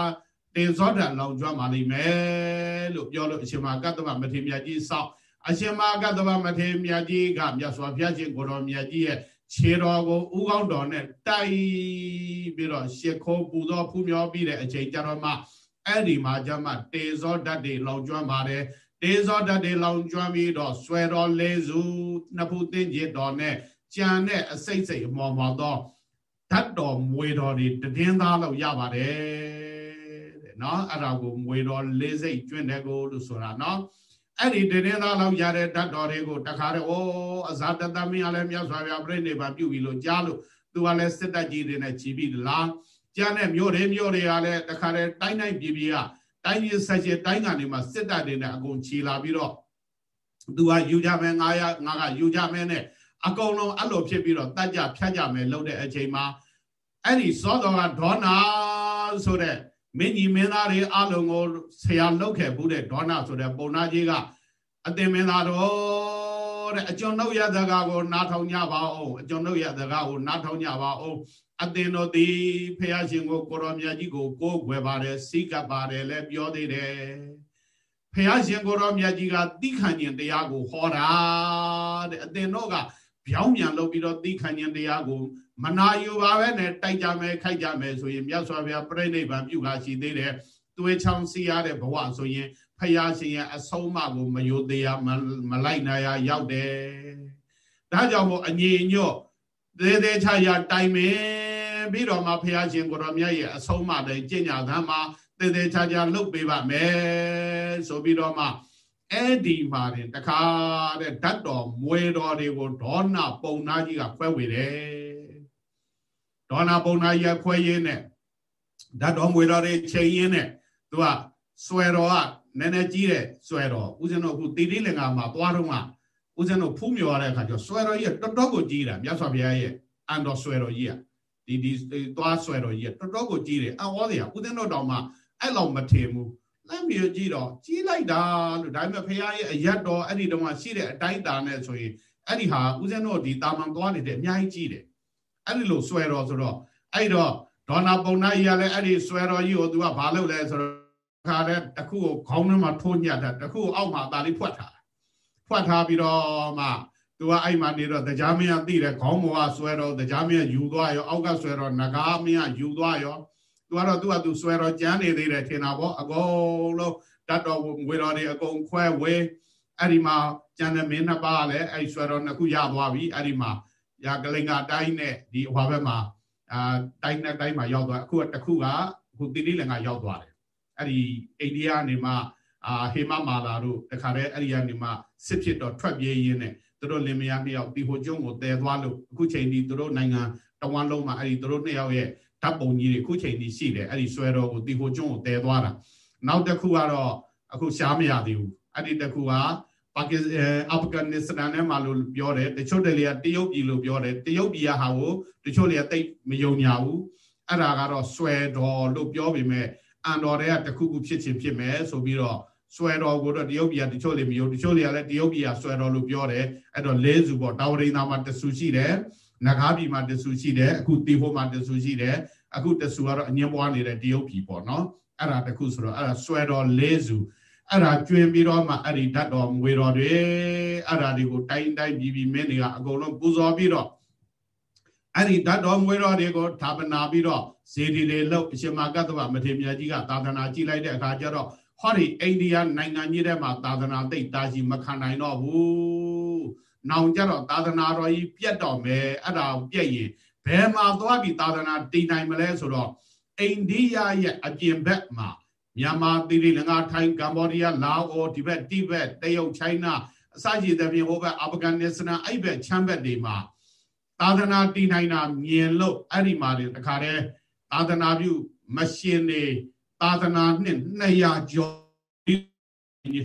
တင်စောတန်လောင်ကျွမ်းပါလိမ့်မယ်လို့ပြောလို့အရှင်မာကတ္တဗမထေရမြတ်ကြီးစောက်အရှင်မာကတ္တဗမထေရမြတ်ကြီးကမြတ်စွာဘုရားရှင်ကိုရောမြတ်ကြီးရဲ့ခြေတော်ကိုဥကောင်းတော်နဲ့တိုက်ပြီးတော့ရှ िख ိုးပူသောဖူးမြောပြီးတဲ့အချိန်ကြတော့မှအဲ့ဒီမှာကျမှတေဇောဓာတ်တွေလောင်ကျွမ်းပါတယ်တေဇောဓာတ်တွေလောင်ကျွမ်းပြီးတော့ဆွဲတော်လေးစုနှစ်ဖူးသိကျင်တော်နဲ့ကြံတဲ့အစိတ်စိတ်အမော်မော်သော ဓာတ်တော်မွေတော်တွေတည်င်းသားလို့ရပါတယ်တဲ့နော်အဲ့ဒါကိုမွေတော်လေးစိတ်ကျွင့်တဲ့ကိုလို့ဆိုတာနော်အဲ့ဒီတည်င်းသားလောက်ရတဲ့ဓာတ်တော်တွေကိုတခါတော့ဩအဇာတတမင်းကလည်းမြတ်စွာဘုရားပြိဋိဘံပြုပြီလို့ကြားလို့သူကလည်းစစ်တပ်ကြီးတွေနဲ့ခြီးပြီးလားကျန်တဲ့မြို့တွေမြို့တွေကလည်းတခါတည်းတိုင်းတိုင်းပြည်ပြည်ကတိုင်းပြည်ဆက်ချေတိုင်းကနေမှစစ်တပ်တွေနဲ့အကုန်ခြီလာပြီးတော့သူကယူကြမယ်ငါရငါကယူကြမယ်နဲ့ အကုန်လုံးအဲ့လိုဖြစ်ပြီးတော့တတ်ကြဖြတ်ကြမယ်လို့တဲ့အချိန်မှာအဲ့ဒီစောတော်ကဒေါနာဆိုတဲ့မင်းကြီးမင်းသားတွေအလုံးကိုဆရာလောက်ခဲ့ဘူးတဲ့ဒေါနာဆိုတဲ့ပုံနာကြီးကအသင်မင်းသားတော်တဲ့အကျွန်ုပ်ရတကားကိုနားထောင်ကြပါအောင်အကျွန်ုပ်ရတကားကိုနားထောင်ကြပါအောင်အသင်တို့သည်ဖះရှင်ကိုကိုရောမြတ်ကြီးကိုကိုးကွယ်ပါတယ်စိတ်ကပ်ပါတယ်လဲပြောသေးတယ်ဖះရှင်ကိုရောမြတ်ကြီးကတိခဏ်ခြင်းတရားကိုဟောတာတဲ့အသင်တို့က ပြောင်းပြန်လုပ်ပြီးတော့တိခဏ်ခြင်းတရားကိုမနာယူပါပဲနဲ့တိုက်ကြမယ်ခိုက်ကြမယ်ဆိုရင်မြတ်စွာဘုရားပြိဋိဘံပြုတာရှိသေးတယ်သွေးချောင်းစီရတဲ့ဘဝဆိုရင်ဖះရှင်ရဲ့အဆုံးအမကိုမယိုသေးရမလိုက်နိုင်ရရောက်တယ်ဒါကြောင့်မို့အငြိညော့သေးသေးချာချာတိုင်မယ်ပြီးတော့မှဖះရှင်ကိုရောမြတ်ရဲ့အဆုံးအမတဲ့ကျင့်ကြံသမ်းမှာသေးသေးချာချာလှုပ်ပေးပါမယ်ဆိုပြီးတော့မှ အဲ့ဒီမှာတင်တခါတဲ့ဓာတ်တော်မွေတော်တွေကိုဒေါနပုံနာကြီးကခွဲဝေတယ်ဒေါနပုံနာကြီးကခွဲရင်းနဲ့ဓာတ်တော်မွေတော်တွေချိန်ရင်းနဲ့သူကဆွဲတော်ကနည်းနည်းကြီးတဲ့ဆွဲတော်ဦးဇင်းတို့အခုတီတိလင်္ကာမှာသွားတော့ကဦးဇင်းတို့ဖူးမြော်ရတဲ့အခါကျဆွဲတော်ကြီးတော်တော်ကိုကြီးတာမြတ်စွာဘုရားရဲ့အန်တော်ဆွဲတော်ကြီးอ่ะဒီဒီသွားဆွဲတော်ကြီးတော်တော်ကိုကြီးတယ်အော်ဟောတယ်ဦးဇင်းတို့တော်မှာအဲ့လောက်မထင်ဘူး လက်မြေကြည့်တော့ကြီးလိုက်တာလို့ဒါပေမဲ့ဖះရဲ့အရက်တော်အဲ့ဒီတုန်းကရှိတဲ့အတိုင်းတာနဲ့ဆိုရင်အဲ့ဒီဟာဦးဇင်းတို့ဒီတာမန်သွားနေတဲ့အများကြီးကြီးတယ်အဲ့ဒီလိုဆွဲတော်ဆိုတော့အဲ့တော့ဒေါနာပုံနာကြီးကလည်းအဲ့ဒီဆွဲတော်ကြီးကိုသူကဘာလုပ်လဲဆိုတော့ခါတဲ့တခုကိုခေါင်းထဲမှာထိုးညက်တာတခုအောက်မှာဒါလေးဖွက်ထားဖွက်ထားပြီးတော့မှသူကအဲ့မှာနေတော့တရားမင်းကသိတယ်ခေါင်းပေါ်ကဆွဲတော့တရားမင်းကယူသွားရောအောက်ကဆွဲတော့ငကားမင်းကယူသွားရော သူကတော့သူကသူဆွဲတော့ကြမ်းနေသေးတယ်ထင်တာပေါ့အကုန်လုံးတတ်တော်ဝေတော်တွေအကုန်ခွဲဝဲအဲ့ဒီမှာကျန်တဲ့မင်းနှစ်ပါးလည်းအဲ့ဆွဲတော်နှစ်ခုရသွားပြီအဲ့ဒီမှာရာကလိန်ကတိုင်းနဲ့ဒီဟွာဘက်မှာအာတိုင်းနဲ့တိုင်းမှာရောက်သွားအခုကတခုကအခုတိတိလည်းကရောက်သွားတယ်အဲ့ဒီအိန္ဒိယနေမှာအာဟေမမာလာတို့တခါတည်းအဲ့ဒီကနေမှစစ်ဖြစ်တော့ထွက်ပြေးရင်းနဲ့သူတို့လင်မယားနှစ်ယောက်တီဟိုကျုံကိုတည်သွားလို့အခုချိန်ဒီသူတို့နိုင်ငံတဝမ်းလုံးမှာအဲ့ဒီသူတို့နှစ်ယောက်ရဲ့ ဓာတ်ပုံကြီးတွေအခုချိန်ဒီရှိတယ်အဲ့ဒီဆွဲတော်ကိုတီဟိုကျုံကိုတည်သွားတာနောက်တစ်ခုကတော့အခုရှားမရသေးဘူးအဲ့ဒီတစ်ခုကပါကစ္စအာဖဂန်နစ္စတန်နဲ့မှာလို့ပြောတယ်တချို့တလေကတရုတ်ပြည်လို့ပြောတယ်တရုတ်ပြည်ကဟာကိုတချို့လေတိတ်မယုံညာဘူးအဲ့ဒါကတော့ဆွဲတော်လို့ပြောပေမဲ့အန်တော်တွေကတခုခုဖြစ်ချင်းဖြစ်မယ်ဆိုပြီးတော့ဆွဲတော်ကိုတော့တရုတ်ပြည်ကတချို့လေမယုံတချို့လေကလည်းတရုတ်ပြည်ကဆွဲတော်လို့ပြောတယ်အဲ့တော့လဲစုပေါ့တာဝရိန်သာမှာတဆူရှိတယ်နဂါးပြည်မှာတဆူရှိတယ်အခုတီဟိုမှာတဆူရှိတယ် အခုတဆူကတော့အငင်းပွားနေတဲ့တရုတ်ပြည်ပေါ့နော်အဲ့ဒါတခုဆိုတော့အဲ့ဒါဆွဲတော်လဲစုအဲ့ဒါကျွင်ပြီးတော့မှအဲ့ဒီဓာတ်တော်ငွေတော်တွေအဲ့ဒါတွေကိုတိုင်းတိုင်းပြီးပြီးမင်းတွေကအကုန်လုံးပူဇော်ပြီးတော့အဲ့ဒီဓာတ်တော်ငွေတော်တွေကိုဌာပနာပြီးတော့ဇေဒီလေလို့အရှင်မကတ္တဗမထေရမြတ်ကြီးကသာသနာကြည့်လိုက်တဲ့အခါကျတော့ဟောဒီအိန္ဒိယနိုင်ငံကြီးထဲမှာသာသနာသိပ်တာကြီးမခံနိုင်တော့ဘူး။နောင်ကြတော့သာသနာတော်ကြီးပြတ်တော့မယ်အဲ့ဒါပြက်ရင် ဘယ်မှာသွားပြီးသာသနာတည်နိုင်မလဲဆိုတော့အိန္ဒိယရဲ့အပြင်ဘက်မှာမြန်မာသီရိလင်္ကာထိုင်းကမ္ဘောဒီးယားလာအိုဒီဘက်တိဘက်တရုတ်ချိုင်းနာအစရှိတဲ့ပြင်ဟိုဘက်အာဖဂန်နစ္စတန်အဲ့ဘက်ချမ်းဘက်တွေမှာသာသနာတည်နိုင်တာမြင်လို့အဲ့ဒီမှာတခါတည်းသာသနာပြုမရှင်နေသာသနာနှစ်200ကျော်ဒီ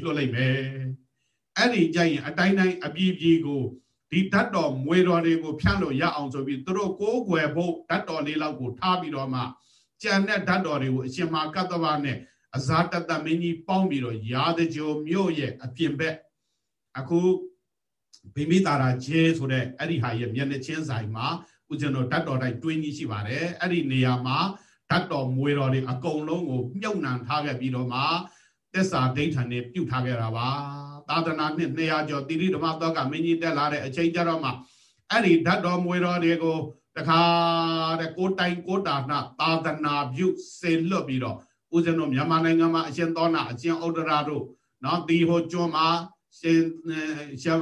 လွှတ်လိုက်မယ်အဲ့ဒီကြရင်အတိုင်းတိုင်းအပြည့်ပြည့်ကို ဒီဓာတ်တော်မွေတော်တွေကိုဖြန့်လို့ရအောင်ဆိုပြီးသူတို့ကိုးကွယ်ဖို့ဓာတ်တော်လေးလောက်ကိုထားပြီးတော့မှကြံတဲ့ဓာတ်တော်တွေကိုအရှင်မာကတ္တဗနဲ့အဇာတတမင်းကြီးပေါင်းပြီးတော့ရာဇကြိုမြို့ရဲ့အပြင်ဘက်အခုဗိမိတာရာကျဲဆိုတဲ့အဲ့ဒီဟာရဲ့မျက်နှာချင်းဆိုင်မှာဦးဇင်းတို့ဓာတ်တော်တိုင်းတွင်းကြီးရှိပါတယ်အဲ့ဒီနေရာမှာဓာတ်တော်မွေတော်တွေအကုန်လုံးကိုမြုပ်နှံထားခဲ့ပြီးတော့မှသစ္စာဒိဋ္ဌာန်နဲ့ပြုတ်ထားခဲ့တာပါ သာသနာနှစ်200ကျော်တိရိဓမ္မသောကမင်းကြီးတက်လာတဲ့အချိန်ကြတော့မှအဲ့ဒီဓာတ်တော်မွေတော်တွေကိုတခါတဲ့ကိုတိုင်ကိုတာနာသာသနာပြုစေလွတ်ပြီးတော့ဦးဇင်းတို့မြန်မာနိုင်ငံမှာအရှင်သောနာအရှင်ဥဒ္ဒရာတို့နော်ဒီဟိုကျွန်းမှာရှင်ရှင်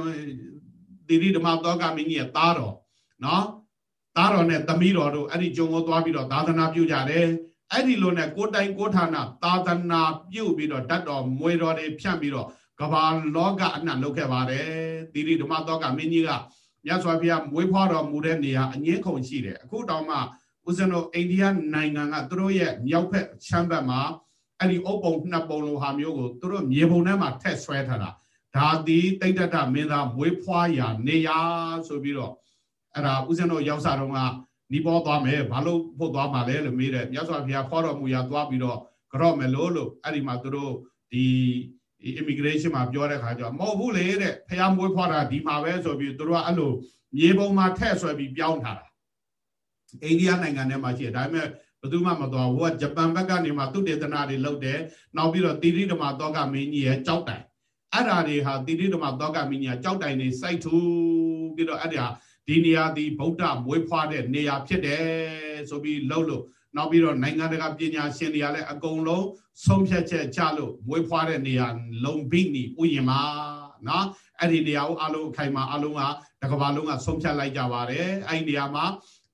တိရိဓမ္မသောကမင်းကြီးရဲ့သားတော်နော်သားတော်နဲ့သမီးတော်တို့အဲ့ဒီကျွန်းကိုသွားပြီးတော့သာသနာပြုကြတယ်အဲ့ဒီလိုနဲ့ကိုတိုင်ကိုဌာနသာသနာပြုပြီးတော့ဓာတ်တော်မွေတော်တွေဖြန့်ပြီးတော့ ကဘာလောကအနှံ့လုပ်ခဲ့ပါတယ်တိရိဓမ္မသောကမင်းကြီးကမြတ်စွာဘုရားမွေးဖွားတော်မူတဲ့နေရာအငင်းခုန်ရှိတယ်အခုတောင်မှဦးဇင်းတို့အိန္ဒိယနိုင်ငံကသူတို့ရဲ့မြောက်ဖက်ချမ်းဘက်မှာအဲ့ဒီအုပ်ပုံနှစ်ပုံလိုဟာမျိုးကိုသူတို့မြေပုံထဲမှာထက်ဆွဲထားတာဒါသည်တိတ်တတမင်းသားမွေးဖွားရာနေရာဆိုပြီးတော့အဲ့ဒါဦးဇင်းတို့ရောက်စားတော့ကနီးပေါ်သွားမယ်ဘာလို့ဖို့သွားမှာလဲလို့မေးတယ်မြတ်စွာဘုရားခေါ်တော်မူရာသွားပြီးတော့ကြော့မယ်လို့လို့အဲ့ဒီမှာသူတို့ဒီ immigration မှာပြောတဲ့ခါကျတော့မဟုတ်ဘူးလေတဲ့ဖះမွေးဖွားတာဒီမှာပဲဆိုပြီးသူတို့ကအဲ့လိုမြေပုံမှာထည့်ဆွဲပြီးပြောင်းထားတာအိန္ဒိယနိုင်ငံထဲမှာရှိတယ်ဒါပေမဲ့ဘယ်သူမှမတော်ဘူးကဂျပန်ဘက်ကနေမှသူတေသနာတွေလုပ်တယ်နောက်ပြီးတော့တိရိဓမ္မသောကမင်းကြီးရဲ့ကြောက်တိုင်အဲ့ဓာတွေဟာတိရိဓမ္မသောကမင်းကြီးကကြောက်တိုင်နေစိုက်ထူပြီးတော့အဲ့ဒါဒီနေရာဒီဗုဒ္ဓမွေးဖွားတဲ့နေရာဖြစ်တယ်ဆိုပြီးလှုပ်လို့ နောက်ပြီးတော့နိုင်ငံတကာပညာရှင်တွေကလည်းအကုန်လုံးဆုံးဖြတ်ချက်ချလို့မွေးဖွားတဲ့နေရာလုံဘိနီဥယျာဉ်မှာနော်အဲ့ဒီနေရာကိုအလုံးအခိုင်မှာအလုံးကတကဘာလုံးကဆုံးဖြတ်လိုက်ကြပါတယ်အဲ့ဒီနေရာမှာ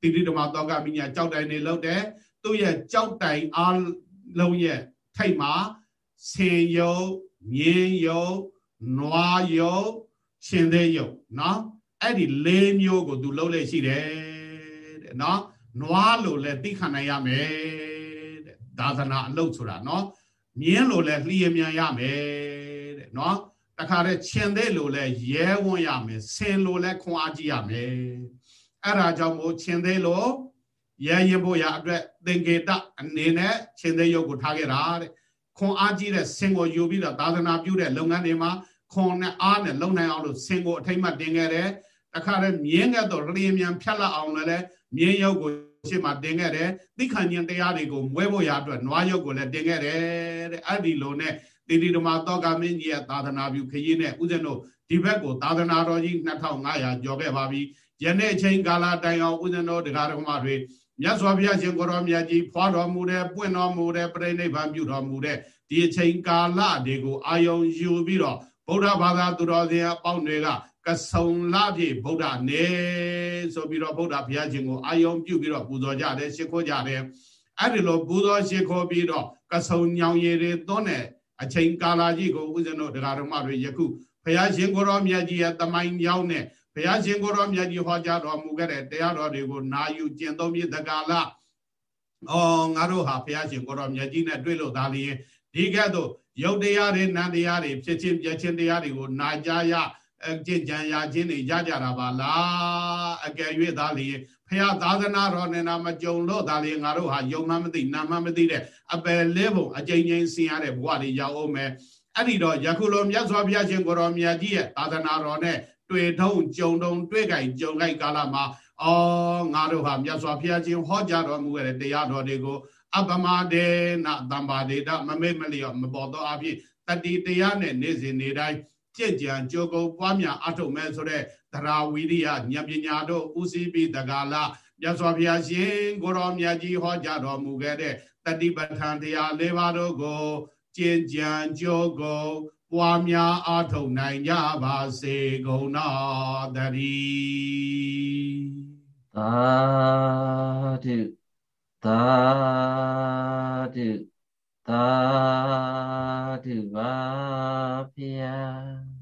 တိတိဓမ္မသောကမိညာကြောက်တိုင်နေလို့တယ်သူ့ရဲ့ကြောက်တိုင်အလုံးရဲ့ထိတ်မှာဆင်ယုံမြင်းယုံနွားယုံရှင်သေးယုံနော်အဲ့ဒီ၄မျိုးကိုသူလှုပ်လေရှိတယ်တဲ့နော် နွားလို့လဲသိခံနိုင်ရမယ်တဲ့သာသနာအလုပ်ဆိုတာနော်မြင်းလို့လဲလှီးရမြန်ရမယ်တဲ့နော်တခါတည်းရှင်သေးလို့လဲရဲဝန်းရမယ်ဆင်လို့လဲခွန်အားကြီးရမယ်အဲ့ဒါကြောင့်မို့ရှင်သေးလို့ရဲရင်ဖို့ရအတွက်သင်္ကေတအနေနဲ့ရှင်သေးရုပ်ကိုထားခဲ့တာတဲ့ခွန်အားကြီးတဲ့ဆင်ကိုယူပြီးတော့သာသနာပြုတဲ့လုပ်ငန်းတွေမှာခွန်နဲ့အားနဲ့လုံနိုင်အောင်လို့ဆင်ကိုအထိမ့်မှတင်ခဲ့တယ် တခါတည်းမြင်းကတော့လျင်မြန်ဖြတ်လာအောင်လည်းမြင်းရုပ်ကိုရှေ့မှာတင်ခဲ့တယ်သိခံခြင်းတရားတွေကိုမွဲဖို့ရအတွက်နွားရုပ်ကိုလည်းတင်ခဲ့တယ်တဲ့အဲ့ဒီလိုနဲ့တိတိဓမ္မသောကမင်းကြီးရဲ့သာသနာပြုခရီးနဲ့ဥစဉ်တို့ဒီဘက်ကိုသာသနာတော်ကြီး2500ကျော်ခဲ့ပါပြီယနေ့အချိန်ကာလတိုင်အောင်ဥစဉ်တို့တရားဓမ္မတွေမြတ်စွာဘုရားရှင်ကိုရောမြတ်ကြီးဖွာတော်မူတဲ့ပွင့်တော်မူတဲ့ပြိဋိဘံပြုတော်မူတဲ့ဒီအချိန်ကာလတွေကိုအာယုံယူပြီးတော့ဗုဒ္ဓဘာသာသူတော်စင်အပေါင်းတွေက ကဆုံလပြည့်ဗုဒ္ဓနေဆိုပြီးတော့ဗုဒ္ဓဘုရားရှင်ကိုအာယုံပြုပြီးတော့ပူဇော်ကြတယ်ရှ िख ိုးကြတယ်အဲ့ဒီလိုပူဇော်ရှ िख ိုးပြီးတော့ကဆုံညောင်ရည်တွေသွန်းတဲ့အချိန်ကာလကြီးကိုဦးဇင်းတို့တရားတော်မတွေယခုဘုရားရှင်ကိုရောမြတ်ကြီးရဲ့တမိုင်းကြောင်းနဲ့ဘုရားရှင်ကိုရောမြတ်ကြီးဟောကြားတော်မူခဲ့တဲ့တရားတော်တွေကိုနာယူကျင့်သုံးပြီးတက္ကလာအော်ငါတို့ဟာဘုရားရှင်ကိုရောမြတ်ကြီးနဲ့တွေ့လို့ဒါလျင်ဒီကဲ့သို့ယုတ်တရားတွေနန္တရားတွေဖြစ်ချင်းပြချင်းတရားတွေကိုနာကြရ အကျင့်ကြံရခြင်းတွေရကြတာပါလားအကယ်၍သားလျင်ဖះသာသနာတော်နဲ့နာမကြုံလို့ဒါလျင်ငါတို့ဟာယုံမှမသိနာမှမသိတဲ့အပယ်လေးပုံအကျဉ်းချင်းဆင်ရတဲ့ဘဝတွေရောက်အောင်မယ်အဲ့ဒီတော့ယခုလိုမြတ်စွာဘုရားရှင်ကိုရောမြတ်ကြီးရဲ့သာသနာတော်နဲ့တွေ့ထုံးကြုံတုံတွေ့ကြိုင်ကြုံကြိုက်ကာလမှာအော်ငါတို့ဟာမြတ်စွာဘုရားရှင်ဟောကြားတော်မူတဲ့တရားတော်တွေကိုအပမဒေနတမ္ပါဒေတမမေ့မလျော့မပေါ်တော့အဖြစ်တတိတရားနဲ့နေ့စဉ်နေ့တိုင်း ကြင်ကြံကြိုးကုပ်ပွားများအထုတ်မဲ့ဆိုတဲ့သရာဝိရိယဉာဏ်ပညာတို့ဥစည်းပြီးတကာလမြတ်စွာဘုရားရှင်ကိုရောမြတ်ကြီးဟောကြားတော်မူခဲ့တဲ့တတိပဋ္ဌာန်တရား၄ပါးတို့ကိုကျင့်ကြံကြိုးကုပ်ပွားများအထုတ်နိုင်ကြပါစေကုန်တော်တည်းသာဓုသာဓု သာဓုပါဗျာ